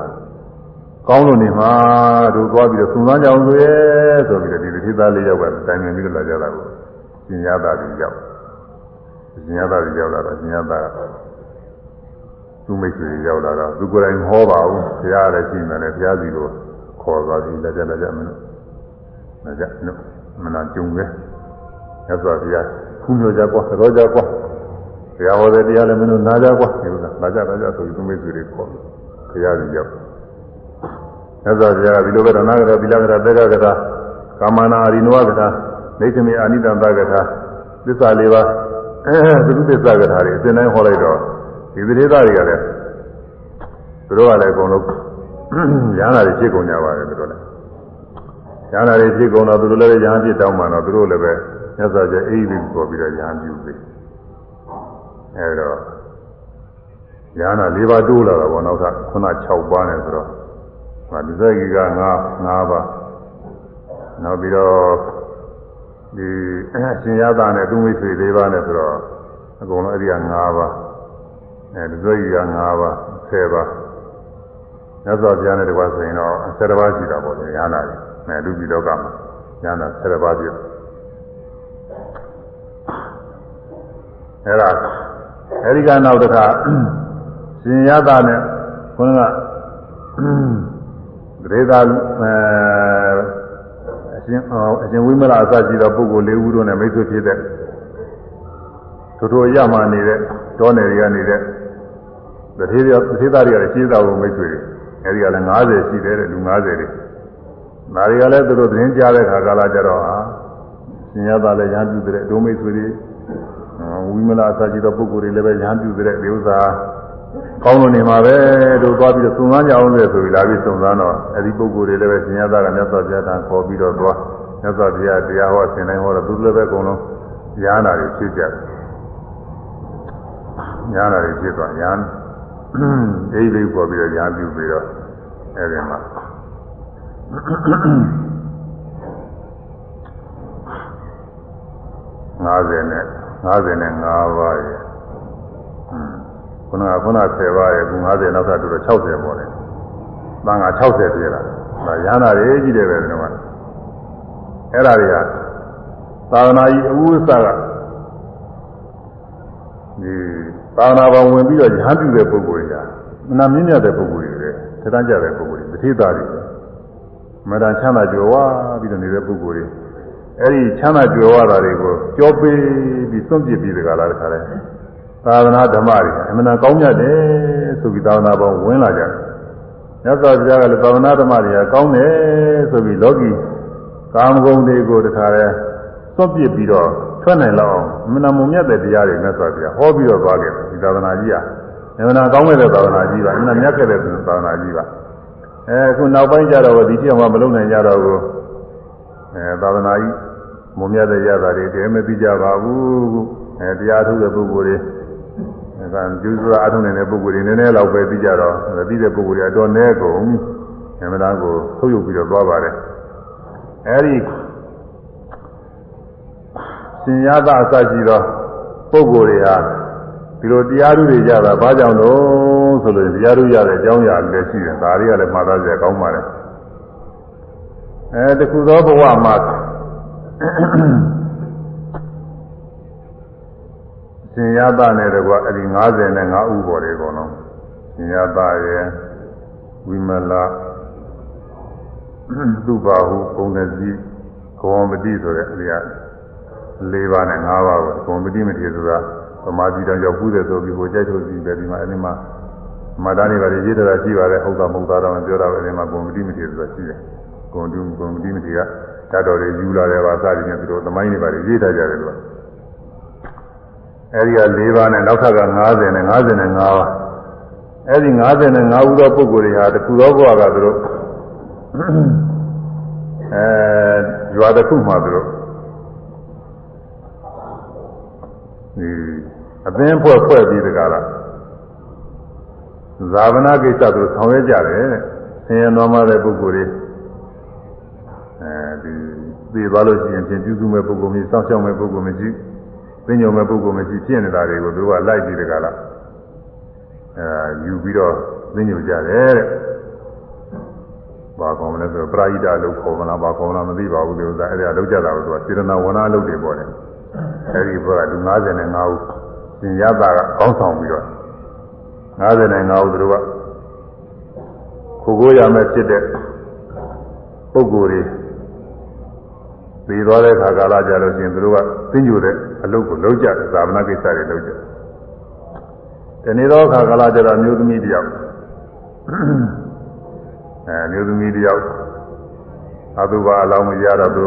ကောင်းလို့နေမှာတို့သွားပြီးတော့သုံးသားကြအောင်ဆိုရဲဆိုပြီးတော့ဒီတိသားလေးယောက်ကတိုင်ပင်ပြီးတော့လာကြတာကိုရှင်ရတာကြီးရောက်ရှင်ရတာကြီးရောက်လာတော့ရှင်ရတာသူမိတ်ဆွေရောက်လာတော့သူကိုယ်တိုင်ဟောပါဘူးဘုရားလည်းရှိနေတယ်ဘုရားစီကို ခေါ်သွားပြီးလက်ကြလက်ကြမလို့လက်ကြနုမနာကြုံပဲရသော်ဘုရားဖူးမျိုးကြကွာရောကြကွာဘုရားဟောတဲ့တရားလည်းမင်းတို့နားကြကွာဒီဥစ္စာနားကြနားကြဆိုပြီးသူမိတ်ဆွေတွေခေါ်ဘုရားစီရောက်မြတ်စွာဘုရားဒီလိုပဲရဏဂရပိလဂရတေဂဂရကာမနာအရိနဝဂရနေသမေအာနိတံသဂရသစ္စာလေးပါးအဲသတိသစ္စာဂရတွေအစဉ်တိုင်းဟောလိုက်တော့ဒီသတိသားတွေကလည်းသူတို့ကလည်းအကုန်လုံး ရဟန္တာတွေဖြစ်ကုန်ကြပါတယ်သူတို့လည်းရဟန္တာတွေဖြစ်ကုန်တော့သူတို့လည်းရဟန်းဖြစ်တောင်းမှတော့သူတို့လည်းပဲမြတ်စွာဘုရားအေးပြီးပေါ်ပြီးတော့ရဟန်းပြုပြီအဲဒါရဟန္တာ၄ပါးတိုးလာတာပေါ့နောက်ထပ်ခုန6ပါးနဲ့ဆိုတော့။ဒီဇက်ကြီးက9 9ပါး။နောက်ပြီးတော့ဒီရှင်ရတာနဲ့သူမိတ်ဆွေ၄ပါးနဲ့ဆိုတော့အကုန်လုံးအဲ့ဒီက9ပါး။အဲဒီဇက်ကြီးက9ပါး10ပါး။ မြတ်စွာဘုရားနဲ့တကွာဆိုရင်တော့10ပါးရှိတာပေါ့လေရဟနာတွေ။အဲလူပြည်လောကမှာရဟနာ10ပါးပြည့်။အဲ့ဒါအဲဒီကနောက်တစ်ခါရှင်ရတာနဲ့ခေါင်းကဒေသာအဲအရှင်အရှင်ဝိမလအစရှိသောပုဂ္ဂိုလ်၄ဦးတို့နဲ့မိတ်ဆွေဖြစ်တဲ့ထိုထိုရမှနေတဲ့တောနယ်တွေကနေတဲ့တထေးတထေးသားတွေကလည်းရှင်းသားကိုမိတ်ဆွေတွေ အဲဒီကလည်း90ရှိတယ်တဲ့လူ90တွေဒါတွေကလည်းသူတို့သတင်းကြားတဲ့ခါကာလကြတော့ဟာရှင်ရသားလည်းရဟန်းပြုတဲ့ဒုမိတ်ဆွေတွေဝိမလာအစာရှိသောပုဂ္ဂိုလ်တွေလည်းပဲရဟန်းပြုတဲ့ဒီဥစ္စာကောင်းလို့နေမှာပဲတို့သွားပြီးတော့သုံးသားကြအောင်လေဆိုပြီးလာပြီးသုံးသားတော့အဲဒီပုဂ္ဂိုလ်တွေလည်းပဲရှင်ရသားကမြတ်စွာဘုရားထံခေါ်ပြီးတော့သွားမြတ်စွာဘုရားတရားဟောဆင်တိုင်းဟောတော့သူလည်းပဲအကုန်လုံးရဟန္တာတွေဖြစ်ကြတယ်ရဟန္တာတွေဖြစ်သွားရဟန်း အိလေးပေါ်ပြီးတော့ရဟန်းပြုပြီးတော့အဲဒီမှာ50နဲ့55ပါးရဲ့ခုနကခုန10ပါးရဲ့ခု50နောက်ထပ်တူတော့60ပေါ်တယ်။တန်ခါ60ပြည့်လာ။ဒါရဟနာတွေကြီးတယ်ပဲဒီမှာ။အဲ့ဒါတွေကသာသနာကြီးအဝိသကဒီ သာသနာပေါ်ဝင်ပြီးတော့ရဟန်းပြုတဲ့ပုဂ္ဂိုလ်တွေကမနာမြင့်မြတ်တဲ့ပုဂ္ဂိုလ်တွေတဲ့ထထမ်းကြတဲ့ပုဂ္ဂိုလ်တွေတတိသားတွေမတန်ချမ်းသာကြွယ်ဝပြီးတော့နေတဲ့ပုဂ္ဂိုလ်တွေအဲ့ဒီချမ်းသာကြွယ်ဝတာတွေကိုကြောပေးပြီးစွန့်ပစ်ပြီးတကလားတခါလဲသာသနာဓမ္မတွေအမှန်တန်ကောင်းမြတ်တယ်ဆိုပြီးသာသနာပေါင်းဝင်လာကြတယ်မြတ်စွာဘုရားကလည်းသာသနာဓမ္မတွေကကောင်းတယ်ဆိုပြီးလောကီကာမဂုဏ်တွေကိုတခါလဲ စွန့်ပစ်ပြီးတော့ထွက်နိုင်လောက်အောင်အမှန်တန်မုံမြတ်တဲ့တရားတွေမြတ်စွာဘုရားဟောပြီးတော့သွားခဲ့တယ်ဒီသာသနာကြီးကအမှန်တန်ကောင်းတဲ့သာသနာကြီးပါအမှန်တန်မြတ်ခဲ့တဲ့သာသနာကြီးပါအဲခုနောက်ပိုင်းကျတော့ဒီတိအောင်မလုံးနိုင်ကြတော့ဘူးအဲသာသနာကြီးမုံမြတ်တဲ့ရတာတွေတည်းမသိကြပါဘူးအဲတရားထုတ်တဲ့ပုဂ္ဂိုလ်တွေအဲကကျူးစွာအထုံးနေတဲ့ပုဂ္ဂိုလ်တွေနည်းနည်းလောက်ပဲသိကြတော့သိတဲ့ပုဂ္ဂိုလ်တွေအတော်နည်းကုန်အမှန်တန်ကိုထုတ်ယူပြီးတော့သွားပါတယ်အဲဒီ ရှင်ရသအစရှိသောပုဂ္ဂိုလ်တွေဟာဒီလိုတရားဓုတွေကြတာဘာကြောင့်လို့ဆိုလို့တရားဓုရတဲ့အကြောင်းအရာလည်းရှိတယ်ဒါတွေကလည်းမှားသားစရာကောင်းပါတယ်အဲတခုသောဘဝမှာရှင်ရသနဲ့တကွအဲ့ဒီ55ဥပေါ်တွေကုန်လုံးရှင်ရသရဲ့ဝိမလာသူပါဟုပုံသတိကောမတိဆိုတဲ့အဲ့ဒီက ၄ပါးနဲ့၅ပါးကိုကောမတိမထေဆိုတာသမာဓိတောင်ရောက်ဘူးတဲ့ဆိုပြီးဟိုကြိုက်ထုတ်စီပဲဒီမှာအဲ့ဒီမှာမာတာနေပါလေရေးတာရှိပါတယ်ဟုတ်တာမဟုတ်တာတော့ပြောတာပဲဒီမှာကောမတိမထေဆိုတာရှိတယ်ကွန်တူကွန်မတိမထေကဓာတ်တော်တွေယူလာတယ်ပါစသည်နဲ့သူတို့သမိုင်းတွေပါရေးထားကြတယ်လို့အဲဒီက၄ပါးနဲ့နောက်ထပ်က90နဲ့55ပါးအဲဒီ55ဦးသောပုဂ္ဂိုလ်တွေဟာတခုသောဘဝကသူတို့အဲရွာတစ်ခုမှသူတို့ဒီ အသင်းဖွဲ့ဖွဲ့ပြီးတကားလားဇာဝနာကိစ္စသူဆောင်ရွက်ကြတယ်ဆင်းရဲတော်မှတဲ့ပုဂ္ဂိုလ်တွေအဲဒီသိသွားလို့ရှိရင်ဖြင့်ပြုစုမဲ့ပုဂ္ဂိုလ်မျိုးစောင့်ရှောက်မဲ့ပုဂ္ဂိုလ်မျိုးကြီးသိညုံမဲ့ပုဂ္ဂိုလ်မျိုးကြီးဖြစ်နေတာတွေကိုသူကလိုက်ပြီးတကားလားအဲယူပြီးတော့သိညုံကြတယ်တဲ့ဘာကောင်းမလဲဆိုတော့ပရာဟိတလို့ခေါ်မလားဘာကောင်းလားမသိပါဘူးဒီဥစ္စာအဲ့ဒါလောက်ကြတာကိုသူကစေရနာဝနာလုပ်တယ်ပေါ့လေ အဲ့ဒီဘက်ကလူ55ဦးရှင်ရတာကကောင်းဆောင်ပြီးတော့55ဦးသူတို့ကခိုးကိုရမယ်ဖြစ်တဲ့ပုဂ္ဂိုလ်တွေပြီးသွားတဲ့ခါကာလကြလို့ရှိရင်သူတို့ကသိညိုတဲ့အလုပ်ကိုလုပ်ကြတယ်သာမဏေကိစ္စတွေလုပ်ကြတယ်ဒီနေ့တော့ခါကာလကြတော့မျိုးသမီးတယောက်အဲမျိုးသမီးတယောက်အတုပါအလောင်းမရတော့သူ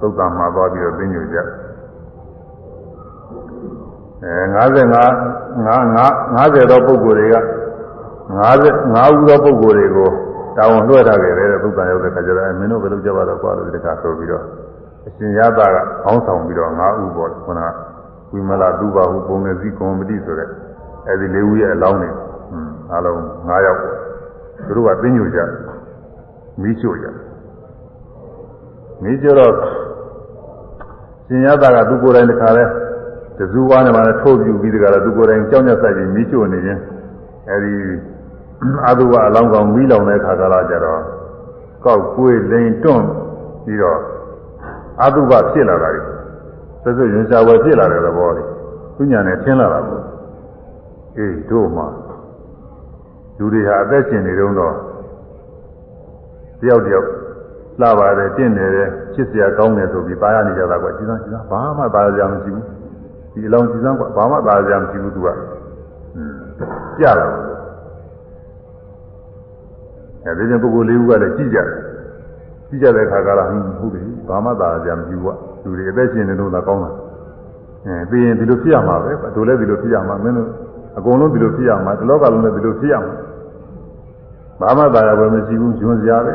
သုတ်တံမှာသွားပြီးတော့သိညိုကြ အဲ55 50တော့ပုဂ္ဂိုလ်တွေက50 5ဦးသောပုဂ္ဂိုလ်တွေကိုတောင်းလွှဲထားခဲ့တယ်သုတ်တံရောက်တဲ့ခါကျတော့မင်းတို့ဘယ်လိုကြပါတော့ကွာလို့ဒီတခါဆိုပြီးတော့အရှင်ရတာကအောင်းဆောင်ပြီးတော့၅ဦးပေါ့ခုနကဝိမလာဒုဘာဟုပုံနေစည်းကွန်မတိဆိုတဲ့အဲဒီ၄ဦးရဲ့အလောင်းတွေအားလုံး၅ယောက်ပေါ့သူတို့ကသိညိုကြမိချိုကြမိချိုတော့ရှင်ရတာကသူကိုယ်တိုင်တခါလဲ တဇူဝါနဲ့မှလည်းထိုးပြူပြီးတခါလဲသူကိုယ်တိုင်ကြောင်းညက်ဆိုင်ပြီးမိချိုနေခြင်းအဲဒီအတုဝအလောင်းကောင်မိလောင်တဲ့ခါကလာကြတော့ကောက်ကွေးလိန်တွန့်ပြီးတော့အတုပဖြစ်လာတာကြီးသစ္စာရင်ရှားဝယ်ဖြစ်လာတဲ့သဘောလေးသူညာနဲ့ထင်းလာတာပေါ့အေးတို့မှလူတွေဟာအသက်ရှင်နေတော့တော့တယောက်တယောက်လှပါတယ်တင့်နေတယ်ချစ်စရာကောင်းတယ်ဆိုပြီးပါရနေကြတာကွာကြည်စမ်းကြည်စမ်းဘာမှပါရကြမရှိဘူး ဒီအလောင်းကြည်စမ်းကွာဘာမှပါရကြမရှိဘူးသူကကြလာအဲဒီကျပုဂ္ဂိုလ်လေးဦးကလည်းကြည့်ကြတယ်ကြည့်ကြတဲ့အခါကလာဟုတ်ပြီဘာမှသာကြမရှိဘူးကလူတွေအသက်ရှင်နေလို့သာကောင်းတာအဲပြီးရင်ဒီလိုဖြစ်ရမှာပဲတို့လည်းဒီလိုဖြစ်ရမှာမင်းတို့အကုန်လုံးဒီလိုဖြစ်ရမှာတလောကလုံးလည်းဒီလိုဖြစ်ရမှာဘာမှသာယာပဲမရှိဘူးညွန်စရာပဲ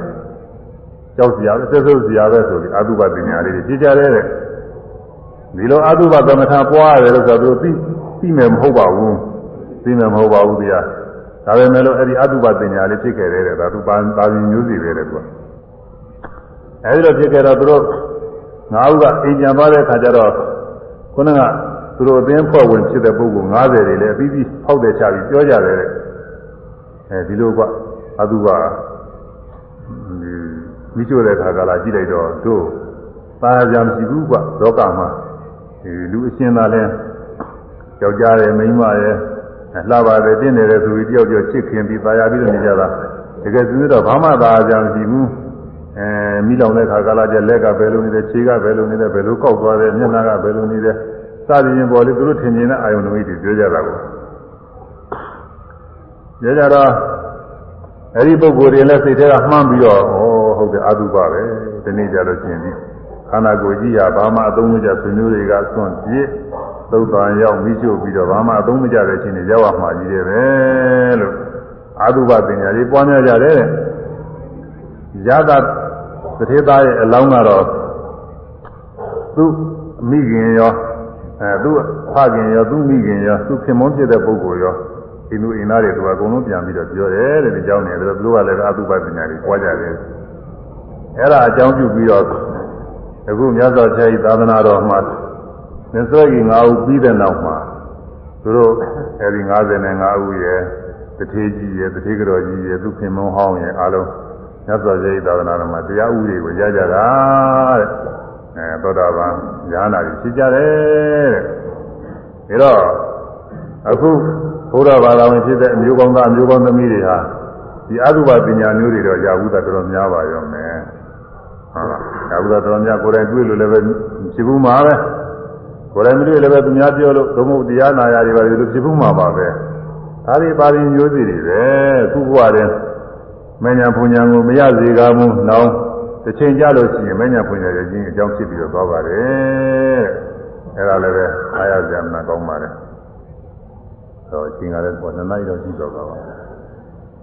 ကြောက်စရာပဲသက်သုပ်စရာပဲဆိုပြီးအတုပပညာလေးတွေဖြစ်ကြတယ်တဲ့ ဒီလိုအတုပသမထပွားရတယ်လို့ဆိုတော့သူသိမယ်မဟုတ်ပါဘူးသိမယ်မဟုတ်ပါဘူးတရားဒါပေမဲ့လို့အဲ့ဒီအတုပပညာလေးဖြစ်ခဲ့တယ်တဲ့ဒါသူပါပါရင်မျိုးစီပဲတဲ့သူကအဲဒီလိုဖြစ်ခဲ့တော့သူတို့ငါးဦးကအိမ်ပြန်သွားတဲ့အခါကျတော့ခုနကသူတို့အသင်းဖွဲ့ဝင်ဖြစ်တဲ့ပုဂ္ဂိုလ်90တွေလည်းအပြီးပြီးဖောက်တယ်ချပြီးပြောကြတယ်တဲ့အဲဒီလိုကအတုပမိချို့တဲ့ခါကလာကြည့်လိုက်တော့တို့သာယာမရှိဘူးကွလောကမှာဒီ လူအရှင်သာလဲယောက်ျားရဲ့မိန်းမရဲ့လှပါတယ်တင်းနေတယ်ဆိုပြီးတယောက်တယောက်ချစ်ခင်ပြီးသာယာပြီးတော့နေကြတာတကယ်သူတို့ဘာမှသာယာမရှိဘူးအဲမိလောင်တဲ့ခါကလာကျလက်ကဘယ်လိုနေတယ်ခြေကဘယ်လိုနေတယ်ဘယ်လိုကောက်သွားတယ်မျက်နှာကဘယ်လိုနေတယ်စသည်ချင်းပေါ်လေသူတို့ထင်မြင်တဲ့အာယုန်နမိတ်တွေပြောကြတာကိုပြောကြတော့အဲ့ဒီပုဂ္ဂိုလ်တွေလည်းစိတ်ထဲကမှန်းပြီးတော့ဩဟုတ်တယ်အတုပပဲဒီနေ့ကြလို့ရှိရင်ဒီခ န္ဓာကိုယ်ကြီးဟာဘာမှအသုံးမကျဆွေမျိုးတွေကဆွန့်ပြစ်သုတ်တန်ရောက်မိရှုပြီးတော့ဘာမှအသုံးမကျတဲ့အချိန်တွေရောက်ရမှာကြီးတယ်ပဲလို့အတုပပညာလေးပွားများကြတယ်ရတာသတိသားရဲ့အလောင်းကတော့သူ့မိခင်ရောအဲသူ့ဖခင်ရောသူ့မိခင်ရောသူ့ခင်မွန်းဖြစ်တဲ့ပုဂ္ဂိုလ်ရောဒီလူအင်သားတွေသူကအကုန်လုံးပြန်ပြီးတော့ပြောတယ်တဲ့ဒီကြောင်းနေတယ်သူတို့ကလည်းအတုပပညာတွေပွားကြတယ်အဲ့ဒါအကြောင်းပြုပြီးတော့ အခုမြတ်စွာဘုရားဤသာသနာတော်မှာသစ္စာကြီး၅ဦးပြီးတဲ့နောက်မှာသူတို့အဲဒီ55ဦးရဲ့တထေးကြီးရဲ့တထေးကြော်ကြီးရဲ့သူခင်မုံဟောင်းရဲ့အားလုံးမြတ်စွာဘုရားဤသာသနာတော်မှာတရားဥတွေကိုရကြတာတဲ့အဲသောတာပန်ဉာဏ်နာကြီးဖြစ်ကြတယ်တဲ့ဒါတော့အခုဘုရားဘာသာဝင်ဖြစ်တဲ့အမျိုးကောင်းသားအမျိုးကောင်းသမီးတွေဟာဒီအတုပပညာမျိုးတွေတော့ယာဘူးတာတော်တော်များပါရောမယ်ဟုတ်လား ယာဘူးတာတော်တော်များကိုယ်တိုင်တွေ့လို့လည်းပဲဖြစ်ဘူးမှာပဲကိုယ်တိုင်မတွေ့လည်းပဲသူများပြောလို့ဘုံမတရားနာရတွေပါလို့ဖြစ်ဘူးမှာပါပဲဒါတွေပါရင်မျိုးစီတွေပဲခုဘဝတည်းမညာပူညာကိုမရစေကားမှုနောင်တစ်ချိန်ကြလို့ရှိရင်မညာပူညာရဲ့ချင်းအကြောင်းဖြစ်ပြီးတော့သွားပါတယ်အဲ့ဒါလည်းပဲအားရကြမှာကောင်းပါတယ်တော့အချိန်ကလည်းပေါ့နှစ်နာရီတော့ကြည့်တော့ပါပါ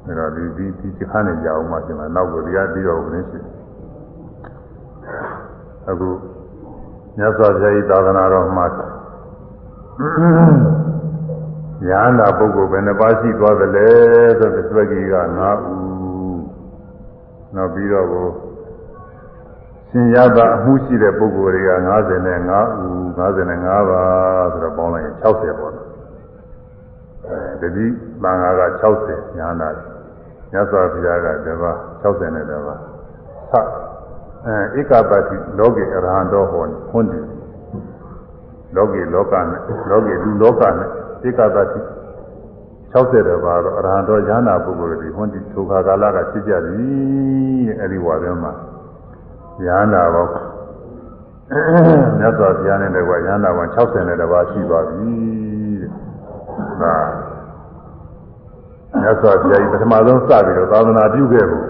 အဲ့တော့ဒီဒီဒီခါနဲ့ကြာအောင်မှပြင်မှာနောက်ကိုတရားပြီးတော့ဘယ်နည်းရှိ အခုမြတ်စွာဘုရားဤသာသနာတော်မှာရဟန္တာပုဂ္ဂိုလ်ဘယ်နှပါးရှိသွားသလဲဆိုတဲ့သက်ကကြီးက9ဦးနောက်ပြီးတော့ကိုရှင်ရတာအမှုရှိတဲ့ပုဂ္ဂိုလ်တွေက55ဦး55ပါးဆိုတော့ပေါင်းလိုက်ရင်60ပေါ့နော်တတိသံဃာက60ညာနာမြတ်စွာဘုရားကတပါး60နဲ့တပါးသ အဲဧကပတိလောကေအရဟံတော်ဟောဟွန်းတယ်လောကေလောကနဲ့လောကေလူလောကနဲ့ဧကပတိ60တပါးတော့အရဟံတော်ညာနာပုဂ္ဂိုလ်တွေဟွန်းဒီဒုက္ခကာလကဖြစ်ကြပြီအဲ့ဒီဝါထဲမှာညာနာပေါင်းမြတ်စွာဘုရားနဲ့လည်းကညာနာပေါင်း60နဲ့တပါးရှိသွားပြီဒါမြတ်စွာဘုရားကြီးပထမဆုံးစပြီးတော့သာသနာပြုခဲ့ဖို့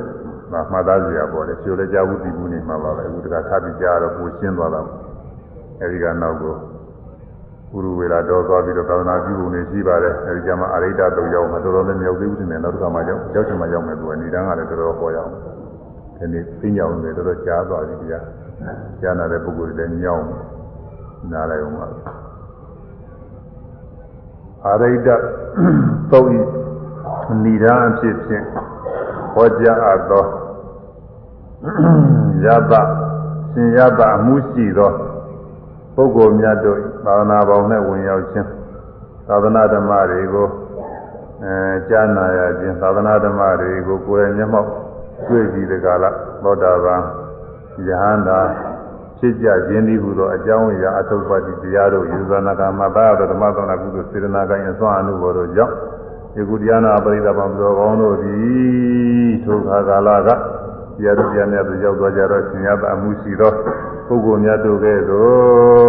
ဒါမှတ်သားစရာပေါ်တယ်ကျိုးလည်းကြာဘူးတည်ဘူးနေမှာပါပဲအခုတခါထပ်ပြီးကြာတော့ပူရှင်းသွားတာအဲဒီကနောက်ကိုဥရဝေလာတော်သွားပြီးတော့သာသနာပြုပုံနေရှိပါတယ်အဲဒီကျမှအရိဒ္ဓတုံရောက်မှတော်တော်လည်းမြောက်သေးဘူးတင်တယ်နောက်တစ်ခါမှရောက်ရောက်ချင်မှရောက်မယ်သူကဏ္ဍကလည်းတော်တော်ဟောရအောင်ဒီနေ့သိညောင်းနေတော်တော်ကြားသွားပြီကြာကြားနာတဲ့ပုဂ္ဂိုလ်တွေလည်းညောင်းနားလိုက်အောင်ပါအာရိဒ္ဓသုတ်ဤဏိဒာအဖြစ်ဖြင့်ဟောကြားအပ်သော ယတရှင်ယတအမှုရှိသောပုဂ္ဂိုလ်များတို့သာသနာပေါင်းနဲ့ဝင်ရောက်ခြင်းသာသနာဓမ္မတွေကိုအဲကြားနာရခြင်းသာသနာဓမ္မတွေကိုကိုယ်ရဲ့မျက်မှောက်တွေ့ပြီးတကားလားသောတာပန်ယဟန္တာဖြစ်ကြခြင်းဒီဟုသောအကြောင်းအရာအထုပ်ပါတိတရားတို့ယူဇာနာကမဘာသောဓမ္မသောနာကုသိုလ်စေတနာကိုင်းအစွမ်းအမှုဘောတို့ကြောင့်ဒီကုတရားနာပရိသတ်ပေါင်းတော်ကောင်းတို့သည်ထိုခါကာလက တရားတော်များများသို့ရောက်သွားကြတော့ရှင်ရသအမှုရှိသောပုဂ္ဂိုလ်များတို့ကဲ့သို့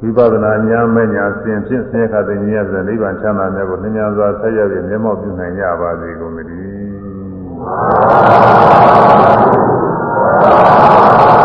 ဝိပဿနာဉာဏ်မညာဆင်ဖြင့်ဆင်းရဲခတဲ့ဉာဏ်ဖြင့်နိဗ္ဗာန်ချမ်းသာများကိုလင်းညာစွာဆက်ရောက်ပြီးမျက်မှောက်ပြုနိုင်ကြပါစေကုန်သတည်း